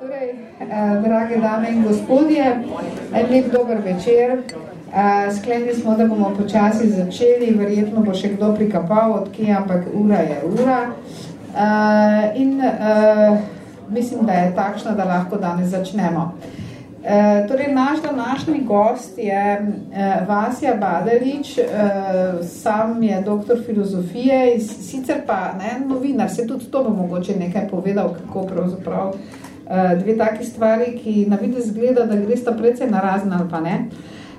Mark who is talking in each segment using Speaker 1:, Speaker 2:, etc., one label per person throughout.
Speaker 1: Torej, eh, drage dame in gospodje, en lep dober večer. Eh, sklenili smo, da bomo počasi začeli, verjetno bo še kdo prikapal, odkje, ampak ura je ura. Eh, in mislim, da je takšna, da lahko danes začnemo. Torej, naš današnji gost je Vasja Badelič, sam je doktor filozofije, sicer pa ne, novinar, se tudi to bo mogoče nekaj povedal, kako pravzaprav Eh, dve taki stvari, ki na vidi zgleda, da gre sta predvsej narazna ali pa ne.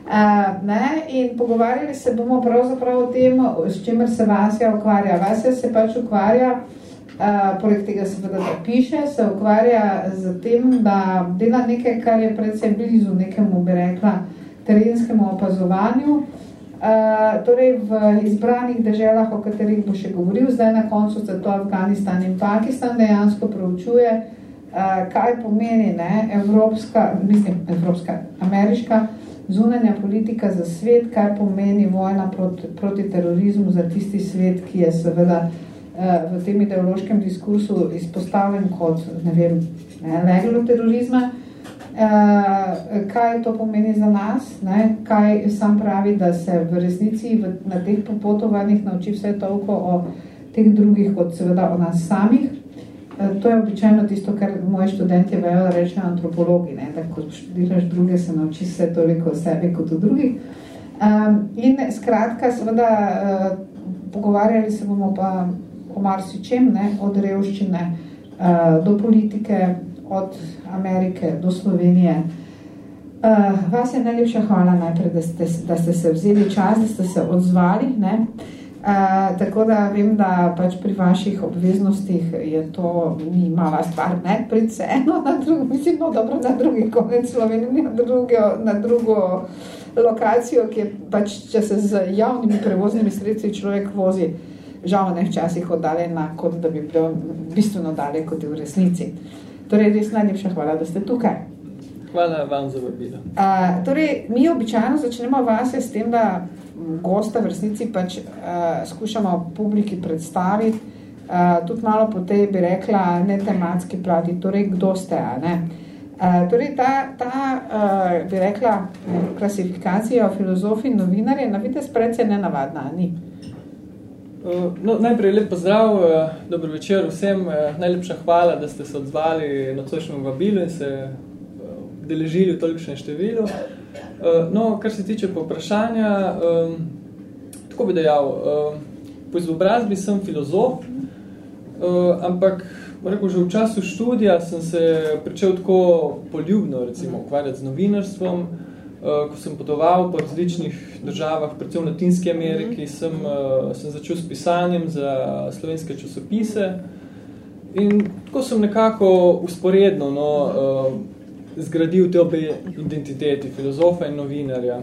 Speaker 1: Uh, ne. In pogovarjali se bomo pravzaprav o tem, s čimer se Vasja ukvarja. Vasja se pač ukvarja, uh, poleg tega se da piše, se ukvarja z tem, da dela nekaj, kar je predvsej blizu nekemu, bi rekla, terenskemu opazovanju. Uh, torej v izbranih državah, o katerih bo še govoril, zdaj na koncu za to Afganistan in Pakistan dejansko proučuje, Eh, kaj pomeni ne, evropska, mislim, evropska, ameriška zunanja politika za svet, kaj pomeni vojna proti, proti terorizmu za tisti svet, ki je seveda eh, v tem ideološkem diskursu izpostavljen kot, ne vem, ne, leglo terorizma, eh, kaj to pomeni za nas, ne, kaj sam pravi, da se v resnici v, na teh popotovanjih nauči vse toliko o teh drugih, kot seveda o nas samih, Eh, to je običajno tisto, kar moji študenti vejo, da rečejo antropologi, ne? da ko študiraš druge, se nauči se toliko o sebi kot o drugih. Um, in skratka, seveda, uh, pogovarjali se bomo pa o marsičem, ne? od revščine uh, do politike, od Amerike do Slovenije. Uh, vas je najlepša hvala najprej, da ste, da ste se vzeli čas, da ste se odzvali. Ne? Uh, Uh, tako da vem, da pač pri vaših obveznostih je to ni mala stvar, ne, predvsem eno na drugo, mislim, no dobro, na drugi konec Slovenije, na, na drugo lokacijo, ki je pač, če se z javnimi prevoznimi sredstvi človek vozi, žal ne včasih oddaljena, kot da bi bil bistveno dalje, kot je v resnici. Torej, res najlepša hvala, da ste tukaj.
Speaker 2: Hvala vam za vabilo.
Speaker 1: Uh, torej, mi običajno začnemo vas s tem, da gosta v resnici pač uh, skušamo publiki predstaviti, uh, tudi malo po tej bi rekla ne tematski plati, torej kdo ste, a ne. Uh, torej ta, ta uh, bi rekla klasifikacija o filozofi in novinarje na vides predvsej nenavadna, ni?
Speaker 2: No, najprej lep pozdrav, uh, dobro večer vsem, uh, najlepša hvala, da ste se odzvali na točnem vabilu in se deležili v tolikšnem številu. Uh, no, kar se tiče povprašanja, um, tako bi dejal, uh, po izobrazbi sem filozof, uh, ampak rekel, že v času študija sem se pričel tako poljubno recimo, ukvarjati z novinarstvom, uh, ko sem potoval po različnih državah, predvsem v Latinski Ameriki, sem, uh, sem začel s pisanjem za slovenske časopise in tako sem nekako usporedno no, uh, zgradil te obe identiteti, filozofa in novinarja.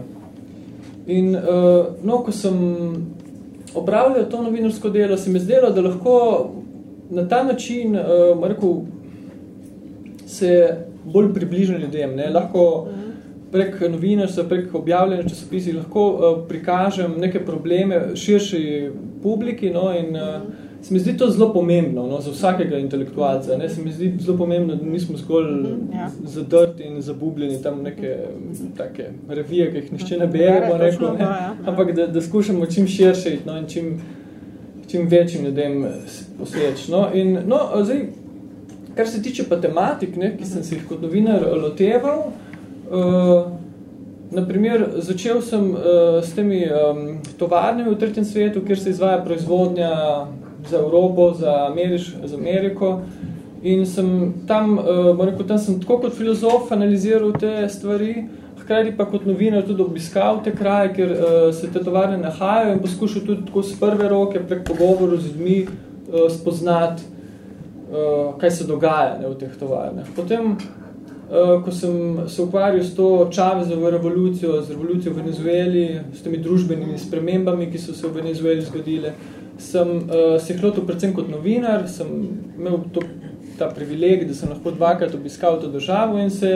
Speaker 2: In uh, no, ko sem opravljal to novinarsko delo, se mi zdelo, da lahko na ta način uh, rekel, se bolj približam ljudem. Ne? Lahko prek novinarstva, prek objavljanja časopisi lahko uh, prikažem neke probleme širši publiki no? in uh, se mi zdi to zelo pomembno no, za vsakega intelektualca. Ne? Se mi zdi zelo pomembno, da nismo zgolj mm -hmm, ja. zadrti in zabubljeni tam neke take revije, ki jih nišče ne bere, bo rekel, ne? Ja. ampak da, da skušamo čim širše no, in čim, čim večjim ljudem posveč. No? In, no, zdaj, kar se tiče pa tematik, ne, ki sem se jih kot novinar loteval, uh, Naprimer, začel sem uh, s temi um, tovarnami v tretjem svetu, kjer se izvaja proizvodnja za Evropo, za, Ameriš, za Ameriko. In sem tam, uh, rekel, tam sem tako kot filozof analiziral te stvari, hkrati pa kot novinar tudi obiskal te kraje, kjer uh, se te tovarne nahajajo in poskušal tudi tako z prve roke prek pogovoru z ljudmi uh, spoznati, uh, kaj se dogaja ne, v teh tovarnah. Potem, uh, ko sem se ukvarjal s to Chavezovo revolucijo, z revolucijo v Venezueli, s temi družbenimi spremembami, ki so se v Venezueli zgodile, sem uh, se hlotil predvsem kot novinar, sem imel to, ta privileg, da sem lahko dvakrat obiskal to državo in se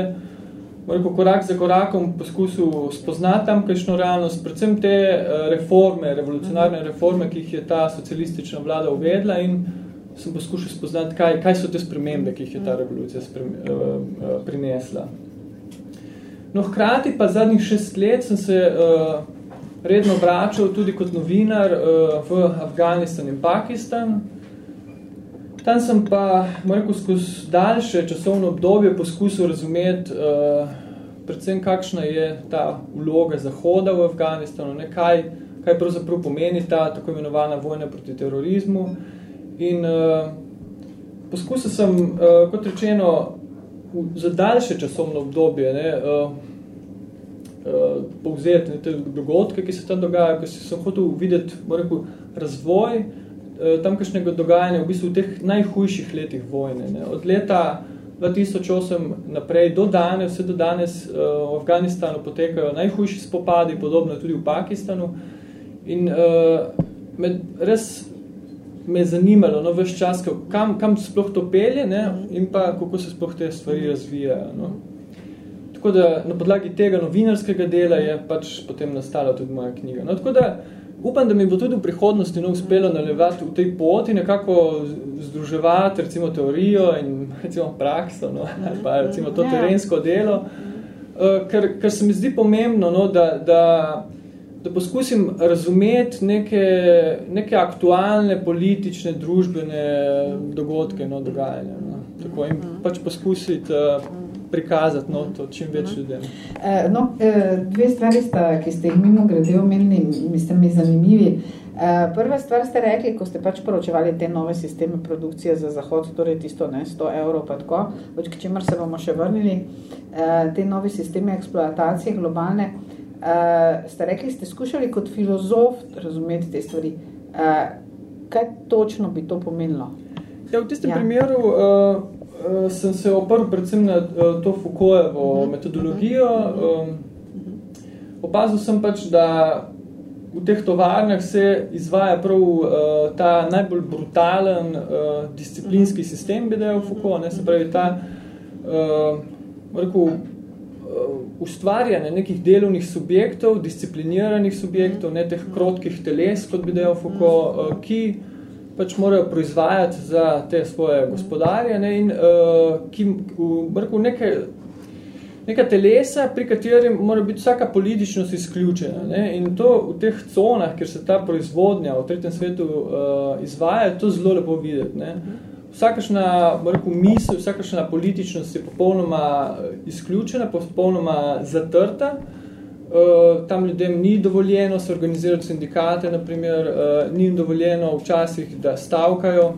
Speaker 2: rekel, korak za korakom poskusil spoznati tam kajšno realnost, predvsem te uh, reforme, revolucionarne reforme, ki jih je ta socialistična vlada uvedla in sem poskušal spoznati, kaj, kaj so te spremembe, ki jih je ta revolucija sprem, uh, uh, prinesla. No, hkrati pa zadnjih šest let sem se uh, redno vračal tudi kot novinar uh, v Afganistan in Pakistan. Tam sem pa, rekel, skozi daljše časovno obdobje poskusil razumeti, uh, predvsem kakšna je ta vloga Zahoda v Afganistanu, ne, kaj, kaj pravzaprav pomeni ta tako imenovana vojna proti terorizmu. In uh, poskusil sem, uh, kot rečeno, za daljše časovno obdobje ne, uh, uh, povzeti ne, te dogodke, ki se tam dogajajo, ker sem hotel videti rekel, razvoj uh, tamkajšnjega dogajanja v bistvu v teh najhujših letih vojne. Ne. Od leta 2008 naprej do danes, vse do danes uh, v Afganistanu potekajo najhujši spopadi, podobno tudi v Pakistanu. In uh, med, res me je zanimalo no, veš čas, kam, kam sploh to pelje ne, in pa kako se sploh te stvari razvijajo. No. Tako da na podlagi tega novinarskega dela je pač potem nastala tudi moja knjiga. No, tako da upam, da mi bo tudi v prihodnosti no, uspelo nalevati v tej poti, nekako združevati recimo teorijo in recimo prakso, no, ali pa recimo to ja. terensko delo, uh, ker, ker se mi zdi pomembno, no, da, da da poskusim razumeti neke, neke aktualne politične, družbene dogodke, no, dogajanja. No. Tako in mhm. pač poskusiti uh, prikazati no, to čim več mhm. ljudem.
Speaker 1: Uh, no, uh, dve stvari sta, ki ste jih mimo grede omenili, mislim, mi zanimivi. Uh, prva stvar ste rekli, ko ste pač poročevali te nove sisteme produkcije za Zahod, torej tisto ne, 100 evrov pa tako, k čemer se bomo še vrnili, uh, te nove sisteme eksploatacije globalne, Uh, ste rekli, ste skušali kot filozof razumeti te stvari. Uh, kaj točno bi to pomenilo?
Speaker 2: Ja, v tistem ja. primeru uh, uh, sem se oprl predvsem na uh, to Foucaultovo uh mhm. -huh. metodologijo. Uh, opazil sem pač, da v teh tovarnah se izvaja prav uh, ta najbolj brutalen uh, disciplinski uh mhm. sistem, bi dejal Foucault, ne, se pravi ta uh, rekel, ustvarjanje nekih delovnih subjektov, discipliniranih subjektov, ne teh krotkih teles, kot bi dejal Foucault, uh, ki pač morajo proizvajati za te svoje gospodarje ne, in uh, ki v, neke, neka telesa, pri katerem mora biti vsaka političnost izključena. Ne, in to v teh conah, kjer se ta proizvodnja v tretjem svetu uh, izvaja, to zelo lepo videti. Ne. Uh, vsakašna rekel, misel, vsakašna političnost je popolnoma eh, izključena, popolnoma zatrta. Uh, tam ljudem ni dovoljeno se organizirati sindikate, naprimer, uh, ni jim dovoljeno včasih, da stavkajo.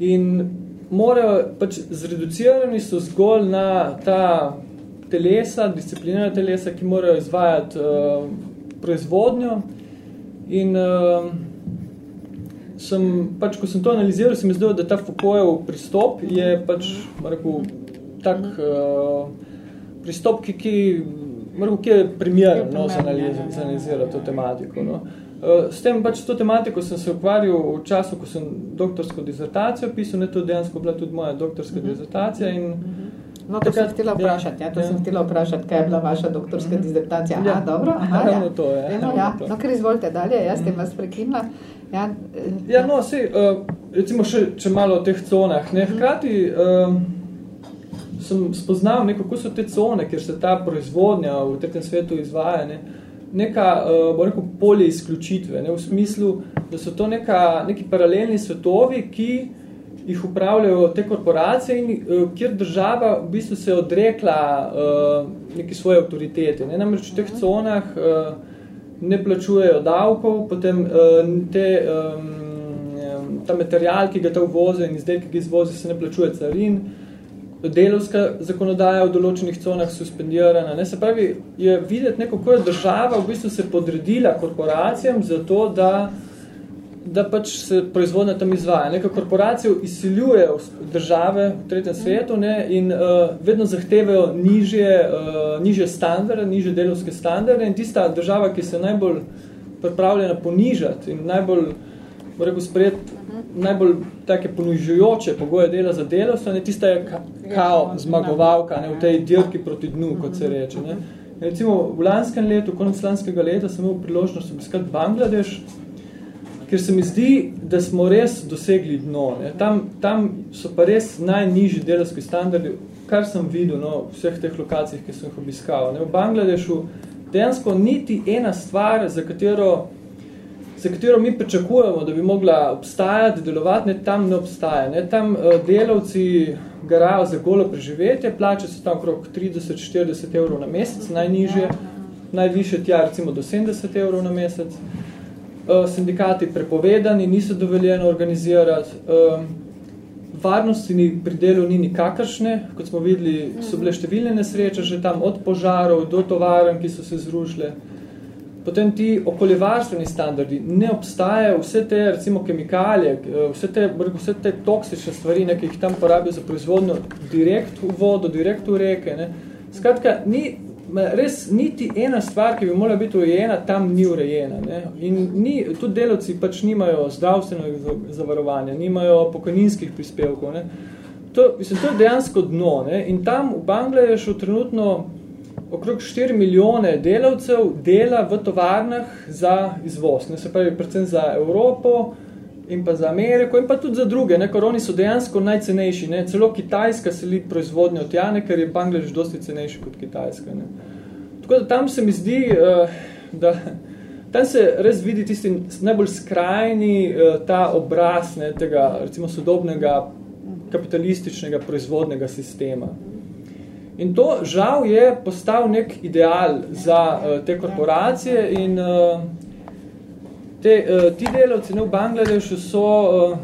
Speaker 2: In morajo, pač zreducirani so zgolj na ta telesa, disciplinirana telesa, ki morajo izvajati uh, proizvodnjo. In uh, sem, pač, ko sem to analiziral, se mi zdelo, da ta Foucaultov pristop je pač, rekel, tak uh, pristop, ki, ki, rekel, ki je primeren no, za analizirati to tematiko. No. Uh, s tem pač to tematiko sem se ukvarjal v času, ko sem doktorsko dizertacijo pisal, ne to dejansko bila tudi moja doktorska uh mhm. -huh. dizertacija in uh
Speaker 1: mhm. -huh. No, to sem htela vprašati, ja, to ja. sem htela vprašati, kaj je bila vaša doktorska mm. dizertacija. Ja. Aha, dobro, aha,
Speaker 2: ja. to je.
Speaker 1: Eno, ja. No, ker izvolite dalje, jaz ste vas prekinila. Ja,
Speaker 2: ja no, sej, uh, recimo še, če malo o teh conah. Ne, mhm. hkrati uh, sem spoznal, ne, kako so te cone, kjer se ta proizvodnja v tretjem svetu izvaja, ne, neka, uh, bo rekel, polje izključitve, ne, v smislu, da so to neka, neki paralelni svetovi, ki jih upravljajo te korporacije in uh, kjer država v bistvu se je odrekla uh, neki svoje avtoritete. Ne, namreč v teh mhm. conah uh, ne plačujejo davkov, potem uh, te, um, ta material, ki ga ta uvoze in izdelki, ki izvoze, se ne plačuje carin, delovska zakonodaja v določenih conah suspendirana. Ne? Se pravi, je videti neko, kako je država v bistvu se podredila korporacijam za to, da da pač se proizvodnja tam izvaja. Neka korporacija izsiljuje države v tretjem svetu ne, in uh, vedno zahtevajo nižje, uh, nižje standarde, nižje delovske standarde in tista država, ki se najbolj pripravljena ponižati in najbolj, rekel, spred, najbolj take ponižujoče pogoje dela za delovstvo, ne, tista je ka, kao zmagovalka ne, v tej dirki proti dnu, kot se reče. Ne. Recimo v lanskem letu, konec lanskega leta, sem imel priložnost obiskati Bangladeš, ker se mi zdi, da smo res dosegli dno. Ne. Tam, tam so pa res najnižji delovski standardi, kar sem videl no, v vseh teh lokacijah, ki sem jih obiskal. Ne. V Bangladešu dejansko niti ena stvar, za katero, za katero mi pričakujemo, da bi mogla obstajati, delovati, ne, tam ne obstaja. Ne. Tam uh, delavci garajo za golo preživetje, plače so tam okrog 30-40 evrov na mesec, najnižje, najviše tja recimo do 70 evrov na mesec. Eh, sindikati prepovedani, niso dovoljeno organizirati, eh, varnosti ni pri delu ni nikakršne, kot smo videli, so bile številne nesreče, že tam od požarov do tovaren, ki so se zrušile. Potem ti okoljevarstveni standardi ne obstajajo, vse te recimo kemikalije, eh, vse te, vse te toksične stvari, ne, ki jih tam porabijo za proizvodnjo direkt v vodo, direkt v reke. Ne. Skratka, ni res niti ena stvar, ki bi morala biti urejena, tam ni urejena. Ne? In ni, tudi delavci pač nimajo zdravstvenega zavarovanja, nimajo pokojninskih prispevkov. Ne? To, mislim, to je dejansko dno. Ne? In tam v Bangladešu trenutno okrog 4 milijone delavcev dela v tovarnah za izvoz. Ne? Se pravi, predvsem za Evropo, in pa za Ameriko in pa tudi za druge, ne, ker oni so dejansko najcenejši, ne, celo Kitajska seli proizvodnjo tja, ne, ker je Bangladeš dosti cenejši kot Kitajska, ne. Tako da tam se mi zdi, uh, da tam se res vidi tisti najbolj skrajni uh, ta obraz ne, tega, recimo, sodobnega kapitalističnega proizvodnega sistema. In to žal je postal nek ideal za uh, te korporacije in uh, te, uh, ti delavci ne, v Bangladešu so, uh,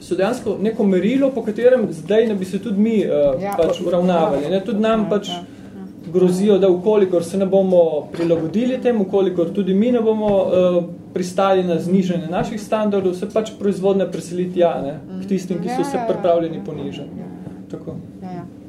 Speaker 2: so dejansko neko merilo, po katerem zdaj ne bi se tudi mi uh, ja, pač uravnavali. Ne? Tudi nam ja, pač ja, ja. grozijo, da ukolikor se ne bomo prilagodili tem, ukolikor tudi mi ne bomo uh, pristali na znižanje naših standardov, se pač proizvodne preseliti ja, ne? k tistim, ki so se pripravljeni ponižati. Tako. Ja, ja.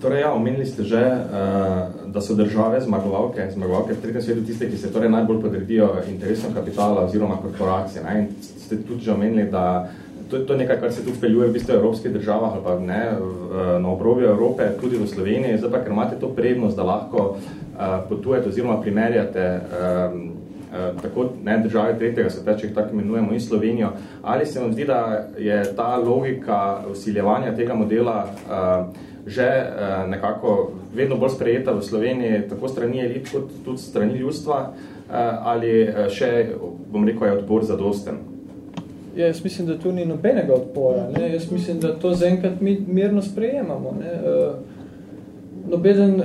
Speaker 3: Torej, ja, omenili ste že, uh, da so države zmagovalke, zmagovalke v tretjem svetu tiste, ki se torej najbolj podredijo interesom kapitala oziroma korporacije. Ne? In ste tudi že omenili, da to, to je nekaj, kar se tudi speljuje v bistvu v evropskih državah ali pa ne, v, na obrobju Evrope, tudi v Sloveniji, zdaj pa, ker imate to prednost, da lahko uh, potujete oziroma primerjate um, tako ne države tretjega sveta, če jih tako imenujemo, in Slovenijo. Ali se vam zdi, da je ta logika usiljevanja tega modela uh, že uh, nekako vedno bolj sprejeta v Sloveniji, tako strani elit kot tudi strani ljudstva, uh, ali uh, še, bom rekel, je odpor zadosten?
Speaker 2: Ja, jaz mislim, da tu ni nobenega odpora. Ne? Jaz mislim, da to zaenkrat mi mirno sprejemamo. Ne? Nobeden,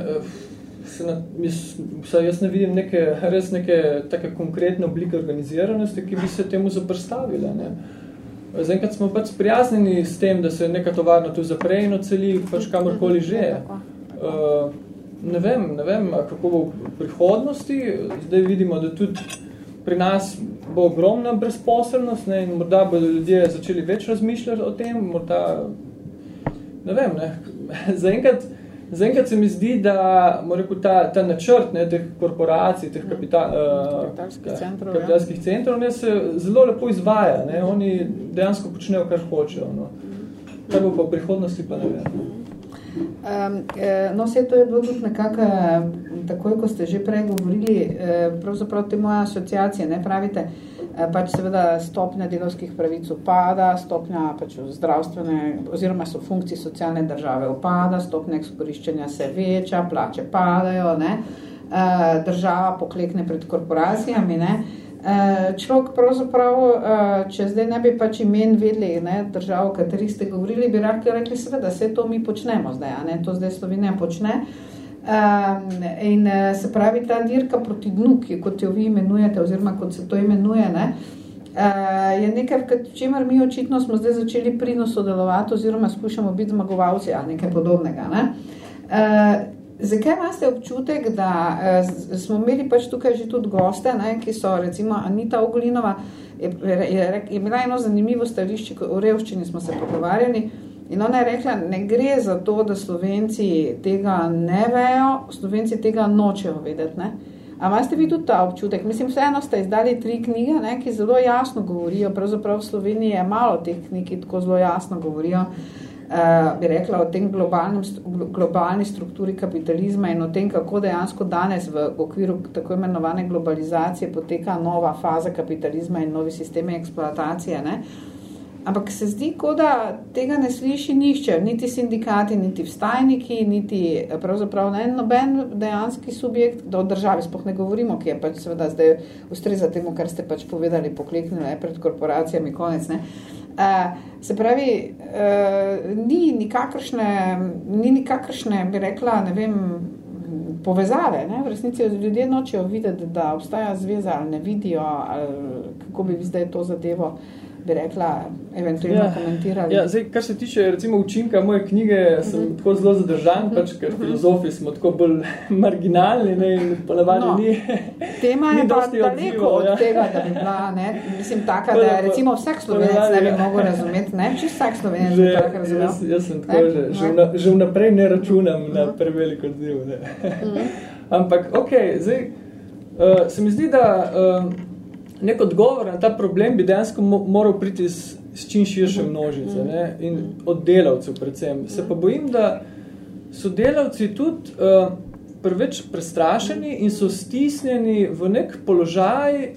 Speaker 2: se na, mis, jaz ne vidim neke, res neke take konkretne oblike organiziranosti, ki bi se temu zaprstavile. Ne? Uh, Zaenkrat smo pač sprijaznjeni s tem, da se neka tovarna tu zapre in oceli pač kamorkoli že. Uh, ne vem, ne vem, kako bo v prihodnosti. Zdaj vidimo, da tudi pri nas bo ogromna brezposelnost ne, in morda bodo ljudje začeli več razmišljati o tem, morda, ne vem, ne. Zaenkrat, Zaenkrat se mi zdi, da rekel, ta, ta načrt ne, teh korporacij, teh kapital,
Speaker 1: kapitalskih uh, centrov,
Speaker 2: kapitalskih ja. centrov ne, se zelo lepo izvaja. Ne. Oni dejansko počnejo, kar hočejo. No. Kaj bo pa v prihodnosti, pa ne vem.
Speaker 1: Um, no, vse to je bilo tudi nekako, takoj, ko ste že prej govorili, pravzaprav te moje asociacije, ne pravite, Eh, pač seveda stopnja delovskih pravic upada, stopnja pač zdravstvene oziroma so funkcije socialne države upada, stopnja ekskoriščenja se veča, plače padajo, ne? Eh, država poklekne pred korporacijami. Ne? Eh, človek pravzaprav, če zdaj ne bi pač imen vedeli ne, državo, o kateri ste govorili, bi rekli, seveda, vse to mi počnemo zdaj, a ne? to zdaj Slovenija počne. Um, in uh, se pravi, ta dirka proti dnu, ki kot jo vi imenujete, oziroma kot se to imenuje, ne, uh, je nekaj, v čemer mi očitno smo zdaj začeli pridno sodelovati, oziroma skušamo biti zmagovalci ali nekaj podobnega. Ne. Uh, zakaj imate občutek, da uh, smo imeli pač tukaj že tudi goste, ne, ki so recimo Anita Ogolinova, je, je, je, je imela eno zanimivo stališče, o revščini smo se pogovarjali. In ona je rekla, ne gre za to, da slovenci tega ne vejo, slovenci tega nočejo vedeti. Ne? A imate vi tudi ta občutek? Mislim, vseeno ste izdali tri knjige, ne, ki zelo jasno govorijo, pravzaprav v Sloveniji je malo teh knjig, ki tako zelo jasno govorijo, uh, bi rekla, o tem globalnem, globalni strukturi kapitalizma in o tem, kako dejansko danes v okviru tako imenovane globalizacije poteka nova faza kapitalizma in novi sistemi eksploatacije. Ne? Ampak se zdi, kot da tega ne sliši nišče, niti sindikati, niti vstajniki, niti pravzaprav ne noben dejanski subjekt, da o državi spoh ne govorimo, ki je pač seveda zdaj ustreza temu, kar ste pač povedali, pokleknili pred korporacijami, konec. Ne? Uh, se pravi, uh, ni, nikakršne, ni nikakršne, bi rekla, ne vem, povezave. Ne? V resnici ljudje nočejo videti, da obstaja zveza ali ne vidijo, ali kako bi vi zdaj to zadevo uh, bi rekla, eventualno ja. komentirali.
Speaker 2: Ja, zdaj, kar se tiče recimo učinka moje knjige, sem uh mhm. -huh. tako zelo zadržan, pač, ker uh mhm. -huh. filozofi smo tako bolj marginalni ne, in ponavadi no, ni
Speaker 1: Tema je pa daleko od ja. tega, da bi bila, ne, mislim, taka, da recimo vsak slovenec ne bi ja. mogel razumeti, ne, če vsak slovenec bi tako razumel.
Speaker 2: Jaz, jaz sem tako, že, že, vna, že vnaprej ne računam uh -huh. na mhm. preveliko odziv. Ne. Uh -huh. Ampak, ok, zdaj, uh, se mi zdi, da uh, nek odgovor na ta problem bi dejansko moral priti s, s čim širše množice ne? in od delavcev predvsem. Se pa bojim, da so delavci tudi uh, prveč prestrašeni in so stisnjeni v nek položaj,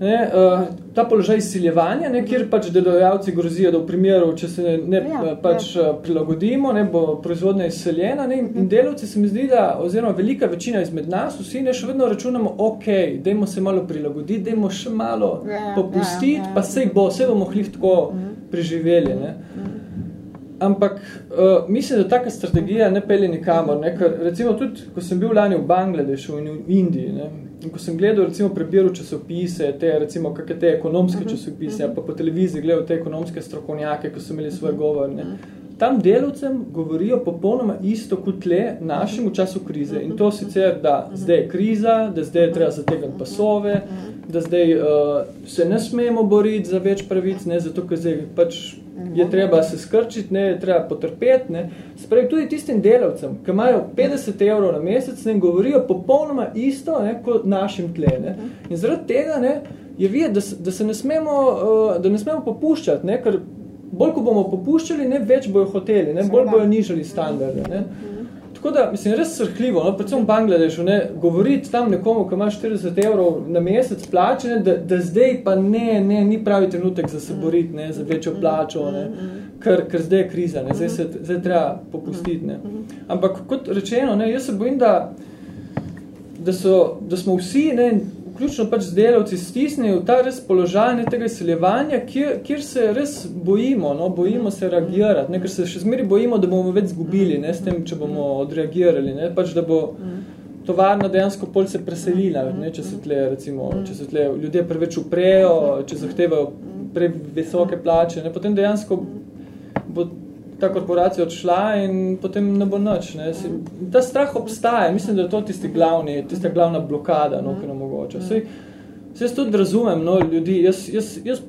Speaker 2: ne, uh, ta položaj izsiljevanja, ne, kjer pač delodajalci grozijo, da v primeru, če se ne, ja, ja. pač ja. prilagodimo, ne, bo proizvodnja izseljena ne, in delavci se mi zdi, da oziroma velika večina izmed nas, vsi ne še vedno računamo, ok, dajmo se malo prilagoditi, dajmo še malo ja, ja popustiti, ja, ja. pa sej bo, vse bomo hlih tako mhm. preživeli. Ne. Mhm. Ampak uh, mislim, da taka strategija ne pelje nikamor. Ne? Ker, recimo tudi, ko sem bil lani v Bangladešu in v Indiji, ne? In ko sem gledal, recimo, prebiral časopise, te, recimo, kakve te ekonomske uh mhm, -huh. časopise, uh -huh. pa po televiziji gledal te ekonomske strokovnjake, ko so imeli svoj mhm, govor, ne? Tam delovcem govorijo popolnoma isto kot tle našem v času krize. In to sicer, da zdaj je kriza, da zdaj je treba zategati pasove, da zdaj uh, se ne smemo boriti za več pravic, ne, zato ker zdaj pač je treba se skrčiti, ne, je treba potrpeti. Ne. Spravi, tudi tistim delavcem, ki imajo 50 evrov na mesec, ne govorijo popolnoma isto ne, kot našim tle. Ne. In zaradi tega ne, je videti, da, da se ne smemo, uh, da ne smemo popuščati, ne, ker bolj, ko bomo popuščali, ne več bojo hoteli, ne, bolj bojo nižali standarde. Ne. Tako da, mislim, res srhljivo, no, predvsem v Bangladešu, ne, govoriti tam nekomu, ki ima 40 evrov na mesec plače, ne, da, da zdaj pa ne, ne, ni pravi trenutek za se boriti, ne, za večjo plačo, ne, ker, ker zdaj je kriza, ne, zdaj se zdaj treba popustiti. Ne. Ampak kot rečeno, ne, jaz se bojim, da, da, so, da smo vsi, ne, vključno pač z delavci stisnejo v ta res položaj tega izseljevanja, kjer, kjer se res bojimo, no, bojimo se reagirati, ne, ker se še zmeri bojimo, da bomo več zgubili, ne, s tem, če bomo odreagirali, ne, pač da bo tovarna dejansko pol se preselila, ne, če se tle, recimo, če se tle ljudje preveč uprejo, če zahtevajo previsoke plače, ne, potem dejansko bo ta korporacija odšla in potem ne bo nič. Ne. Ta strah obstaja, mislim, da je to tisti glavni, tista glavna blokada, no, ki nam mogoče. Sej jaz tudi razumem no, ljudi, jaz, jaz, jaz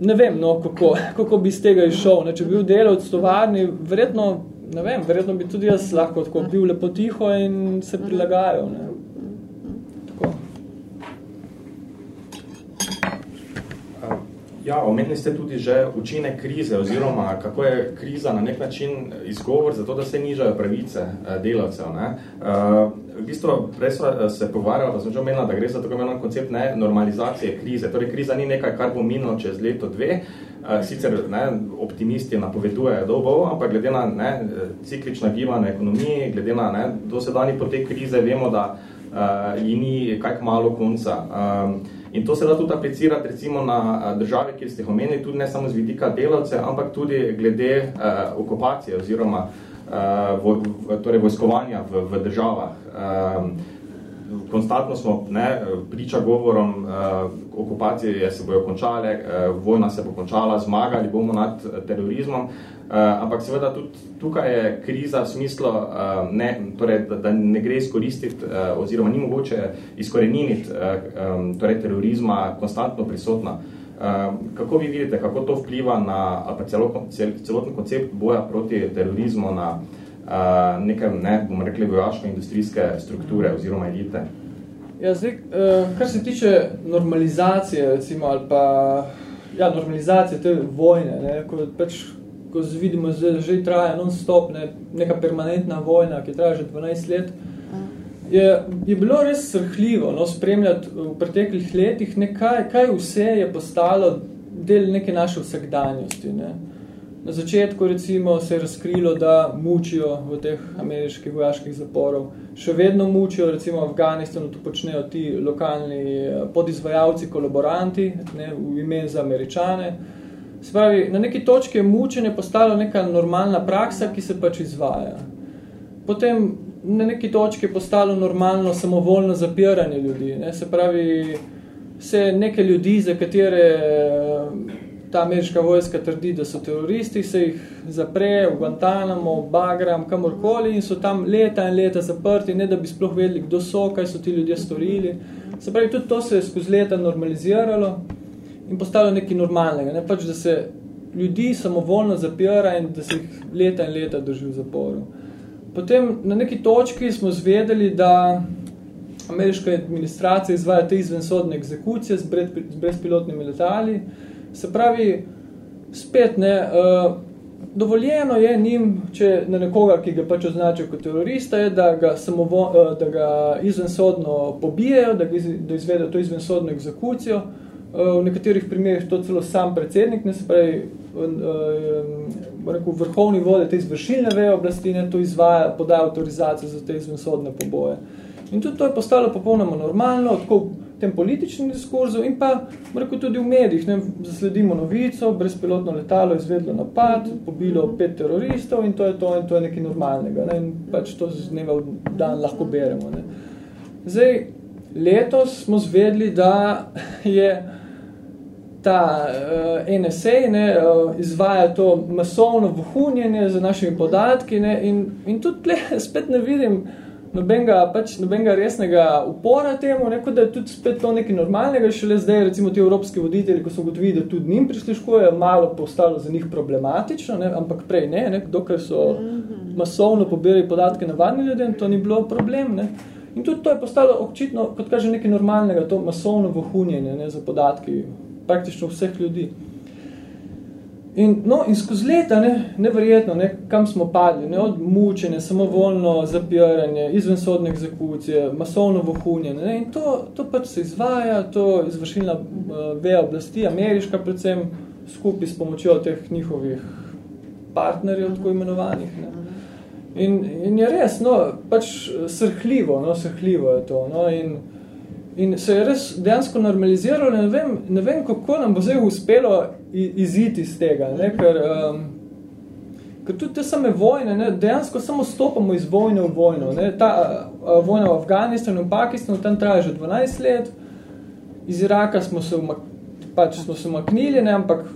Speaker 2: ne vem, no, kako, kako bi iz tega išel. Ne. Če bi bil delavc tovarni, verjetno, ne vem, verjetno bi tudi jaz lahko tako bil lepo tiho in se prilagajal. Ne.
Speaker 3: Ja, omenili ste tudi že učine krize oziroma kako je kriza na nek način izgovor za to, da se nižajo pravice eh, delavcev. Ne? Uh, v bistvu prej eh, se pogovarjala, da sem že omenila, da gre za tako imenovan koncept ne, normalizacije krize. Torej, kriza ni nekaj, kar bo minilo čez leto dve, sicer ne, optimisti napovedujejo dobo, ampak glede na ne, ciklična gibanja ekonomiji, glede na ne, dosedani potek krize, vemo, da uh, ji ni kaj malo konca. Uh, In to se da tudi aplicirati recimo na države, kjer ste omenili, tudi ne samo z vidika delavce, ampak tudi glede uh, okupacije oziroma uh, vo, torej vojskovanja v, v državah. Um, konstantno smo ne, priča govorom uh, okupacije se bojo končale, uh, vojna se bo končala, zmagali bomo nad terorizmom, uh, ampak seveda tudi tukaj je kriza v smislu, uh, ne, torej, da, da ne gre izkoristiti uh, oziroma ni mogoče izkoreniniti uh, um, torej, terorizma konstantno prisotna. Uh, kako vi vidite, kako to vpliva na ali pa celotno, cel, celotno koncept boja proti terorizmu na uh, neke, ne, bomo rekli, vojaško-industrijske strukture oziroma elite.
Speaker 2: Ja, zdaj, uh, kar se tiče normalizacije, recimo, ali pa ja, normalizacije te vojne, ne, ko, pač, ko vidimo, da že traja non-stop, ne, neka permanentna vojna, ki traja že 12 let, je, je bilo res srhljivo no, spremljati v preteklih letih, ne, kaj, kaj vse je postalo del neke naše vsakdanjosti. Ne. Na začetku recimo se je razkrilo, da mučijo v teh ameriških vojaških zaporov. Še vedno mučijo, recimo v Afganistanu to počnejo ti lokalni eh, podizvajalci, kolaboranti, ne, v imen za američane. Se pravi, na neki točki je mučenje postalo neka normalna praksa, ki se pač izvaja. Potem na neki točki je postalo normalno samovoljno zapiranje ljudi. Ne. Se pravi, se neke ljudi, za katere ta ameriška vojska trdi, da so teroristi, se jih zapre v Guantanamo, Bagram, kamorkoli in so tam leta in leta zaprti, ne da bi sploh vedeli, kdo so, kaj so ti ljudje storili. Se pravi, tudi to se je skozi leta normaliziralo in postalo nekaj normalnega. Ne? Pač, da se ljudi samovoljno zapira in da se jih leta in leta drži v zaporu. Potem na neki točki smo zvedeli, da ameriška administracija izvaja te izvensodne egzekucije z brezpilotnimi letali, Se pravi, spet ne, uh, dovoljeno je njim, če na nekoga, ki ga pač označijo kot terorista, je, da ga, samovo, uh, da ga izvensodno pobijejo, da, ga iz, da izvedejo to izvensodno egzekucijo. Uh, v nekaterih primerih to celo sam predsednik, ne se pravi, uh, rekel, vrhovni vode te izvršilne veje oblasti, ne, to izvaja, podaja autorizacijo za te izvensodne poboje. In tudi to je postalo popolnoma normalno, tako tem političnem diskurzu in pa rekel, tudi v medijih. Ne, zasledimo novico, brezpilotno letalo izvedlo napad, pobilo pet teroristov in to je to in to je nekaj normalnega. Ne, in pač to z dneva v dan lahko beremo. Ne. Zdaj, letos smo zvedli, da je ta uh, eh, NSA ne, uh, izvaja to masovno vohunjenje za našimi podatki ne, in, in tudi tle, spet ne vidim, nobenega, pač nobenega resnega upora temu, neko, da je tudi spet to nekaj normalnega, šele zdaj recimo ti evropski voditelji, ko so gotovili, da tudi njim prisluškujejo, malo postalo za njih problematično, ne, ampak prej ne, ne, dokaj so mhm. masovno pobirali podatke navadni ljudem, to ni bilo problem. Ne. In tudi to je postalo očitno, kot kaže nekaj normalnega, to masovno vohunjenje ne, za podatki praktično vseh ljudi. In, no, in skozi leta, ne, neverjetno, ne, kam smo padli, ne, od mučenja, samovoljno zapiranje, izvensodne egzekucije, masovno vohunjenje. Ne, in to, to pač se izvaja, to izvršilna uh, veja oblasti, ameriška predvsem, skupaj s pomočjo teh njihovih partnerjev, tako imenovanih. Ne. In, in je res, no, pač srhljivo, no, srhljivo je to. No, in, In se je res dejansko normaliziralo, ne vem, ne vem kako nam bo zdaj uspelo iziti iz tega, ne? Ker, um, ker tudi te same vojne, ne? dejansko samo stopamo iz vojne v vojno. Ne? Ta uh, vojna v Afganistanu in Pakistanu, tam traja že 12 let, iz Iraka smo se, umak, pač smo se umaknili, ne? ampak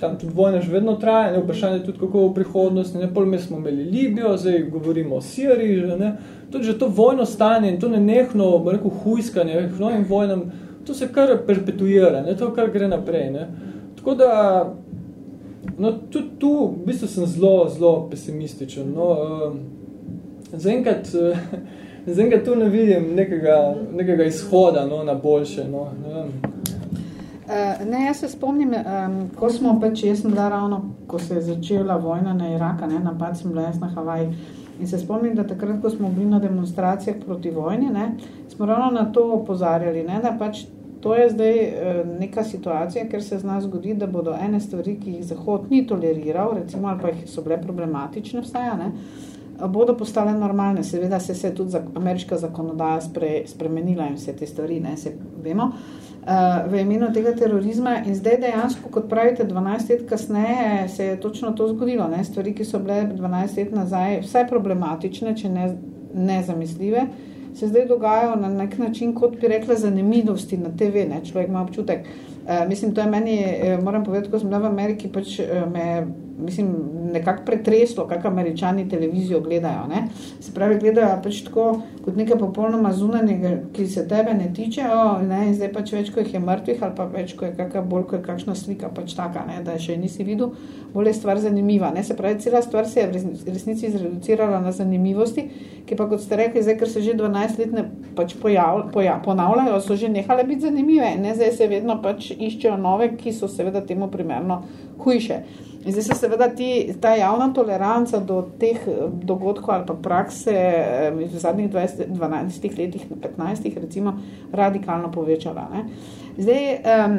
Speaker 2: tam tudi vojna že vedno traja, ne? vprašanje tudi kako v prihodnosti, ne? pol smo imeli Libijo, zdaj govorimo o Siriji, že, ne? tudi že to vojno stanje in to nenehno, bo rekel, hujskanje k novim vojnam, to se kar perpetuira, ne, to kar gre naprej. Ne. Tako da, no, tudi tu, v bistvu sem zelo, zelo pesimističen. No, uh, zaenkrat, uh, zaenkrat tu ne vidim nekega, nekega izhoda no, na boljše. No, ne,
Speaker 1: Uh, ne, jaz se spomnim, um, ko smo pač, jaz sem bila ravno, ko se je začela vojna na Iraka, ne, napad sem bila jaz na Havaji, In se spomnim, da takrat, ko smo bili na demonstracijah proti vojni, ne, smo ravno na to opozarjali, ne, da pač to je zdaj e, neka situacija, ker se z nas zgodi, da bodo ene stvari, ki jih Zahod ni toleriral, recimo, ali pa jih so bile problematične vstaja, ne, bodo postale normalne. Seveda se je tudi ameriška zakonodaja spre, spremenila in vse te stvari, ne, se vemo. Uh, v imenu tega terorizma in zdaj dejansko, kot pravite, 12 let kasneje se je točno to zgodilo. Ne? Stvari, ki so bile 12 let nazaj vse problematične, če ne nezamisljive, se zdaj dogajajo na nek način, kot bi rekla, zanimivosti na TV. Ne? Človek ima občutek. Uh, mislim, to je meni, eh, moram povedati, ko sem bila v Ameriki, pač me mislim, nekako pretreslo, kako američani televizijo gledajo. Ne? Se pravi, gledajo pač tako kot nekaj popolnoma zunanjega, ki se tebe ne tiče, o, ne? in zdaj pač več, ko jih je mrtvih, ali pa več, ko je kakšna bolj, ko je kakšna slika pač taka, ne? da še nisi videl, bolj je stvar zanimiva. Ne? Se pravi, cela stvar se je v resnici izreducirala na zanimivosti, ki pa, kot ste rekli, zdaj, ker se že 12 let ne pač pojav, pojav, ponavljajo, so že nehale biti zanimive. Ne? Zdaj se vedno pač iščejo nove, ki so seveda temu primerno hujše. In zdaj se seveda ti, ta javna toleranca do teh dogodkov ali pa prakse eh, v zadnjih 20, 12 letih, 15 recimo, radikalno povečala. Ne. Zdaj, um,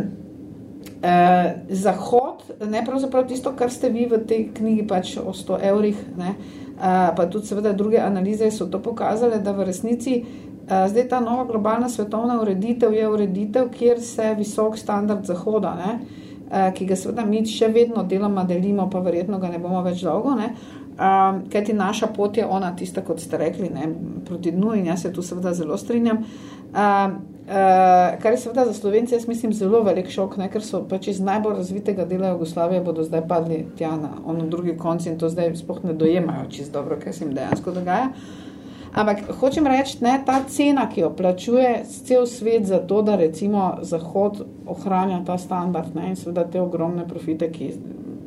Speaker 1: uh, Zahod, ne pravzaprav tisto, kar ste vi v tej knjigi pač o 100 evrih, ne, uh, pa tudi seveda druge analize so to pokazale, da v resnici zdaj ta nova globalna svetovna ureditev je ureditev, kjer se visok standard Zahoda, ne, uh, Eh, ki ga seveda mi še vedno deloma delimo, pa verjetno ga ne bomo več dolgo. Ne? Um, Ker ti naša pot je ona, tista, kot ste rekli, ne, proti dnu, in jaz se tu seveda zelo strinjam. Um, uh, kar je seveda za Slovence, jaz mislim, zelo velik šok, ne, ker so pač iz najbolj razvitega dela Jugoslavije bodo zdaj padli tja na drugi konci in to zdaj sploh ne dojemajo čisto dobro, kaj se jim dejansko dogaja. Uh, Ampak hočem reči, ne, ta cena, ki jo plačuje cel svet za to, da recimo Zahod ohranja ta standard ne, in seveda te ogromne profite, ki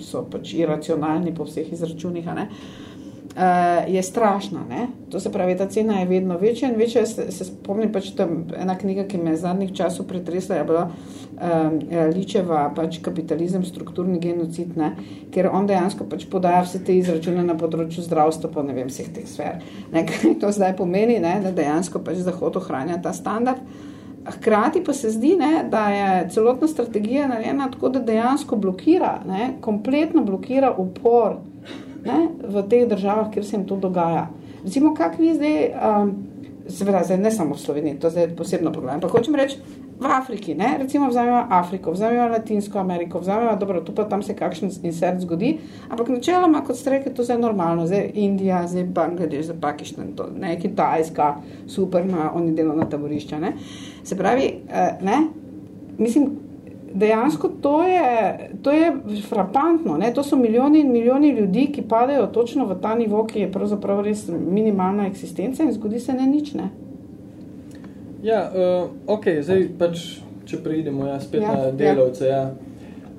Speaker 1: so pač iracionalni po vseh izračunih, ne, uh, je strašna. Ne. To se pravi, ta cena je vedno večja in večja. Se, se spomnim pač tam ena knjiga, ki me je zadnjih časov pretresla, je bila Ličeva pač kapitalizem, strukturni genocid, ne, ker on dejansko pač podaja vse te izračune na področju zdravstva, pa ne vem, vseh teh sfer. Ne, kaj to zdaj pomeni, ne, da dejansko pač Zahod ohranja ta standard. Hkrati pa se zdi, ne, da je celotna strategija narejena tako, da dejansko blokira, ne, kompletno blokira upor ne, v teh državah, kjer se jim to dogaja. Recimo, kak vi zdaj, um, seveda, zdaj ne samo v Sloveniji, to je posebno problem, pa hočem reči, v Afriki, ne? recimo vzamemo Afriko, vzamemo Latinsko Ameriko, vzamemo, dobro, tu pa tam se kakšen insert zgodi, ampak načeloma, kot ste rekli, to je normalno, zdaj Indija, zdaj Bangladeš, zdaj Pakistan, to, ne, Kitajska, super, ima oni delo na taborišča, ne. Se pravi, eh, ne, mislim, dejansko to je, to je frapantno, ne, to so milijoni in milijoni ljudi, ki padajo točno v ta nivo, ki je pravzaprav res minimalna eksistenca in zgodi se ne nič, ne.
Speaker 2: Ja, uh, ok, zdaj pač, če preidemo ja, spet ja, na ja. delavce. Ja. Ja.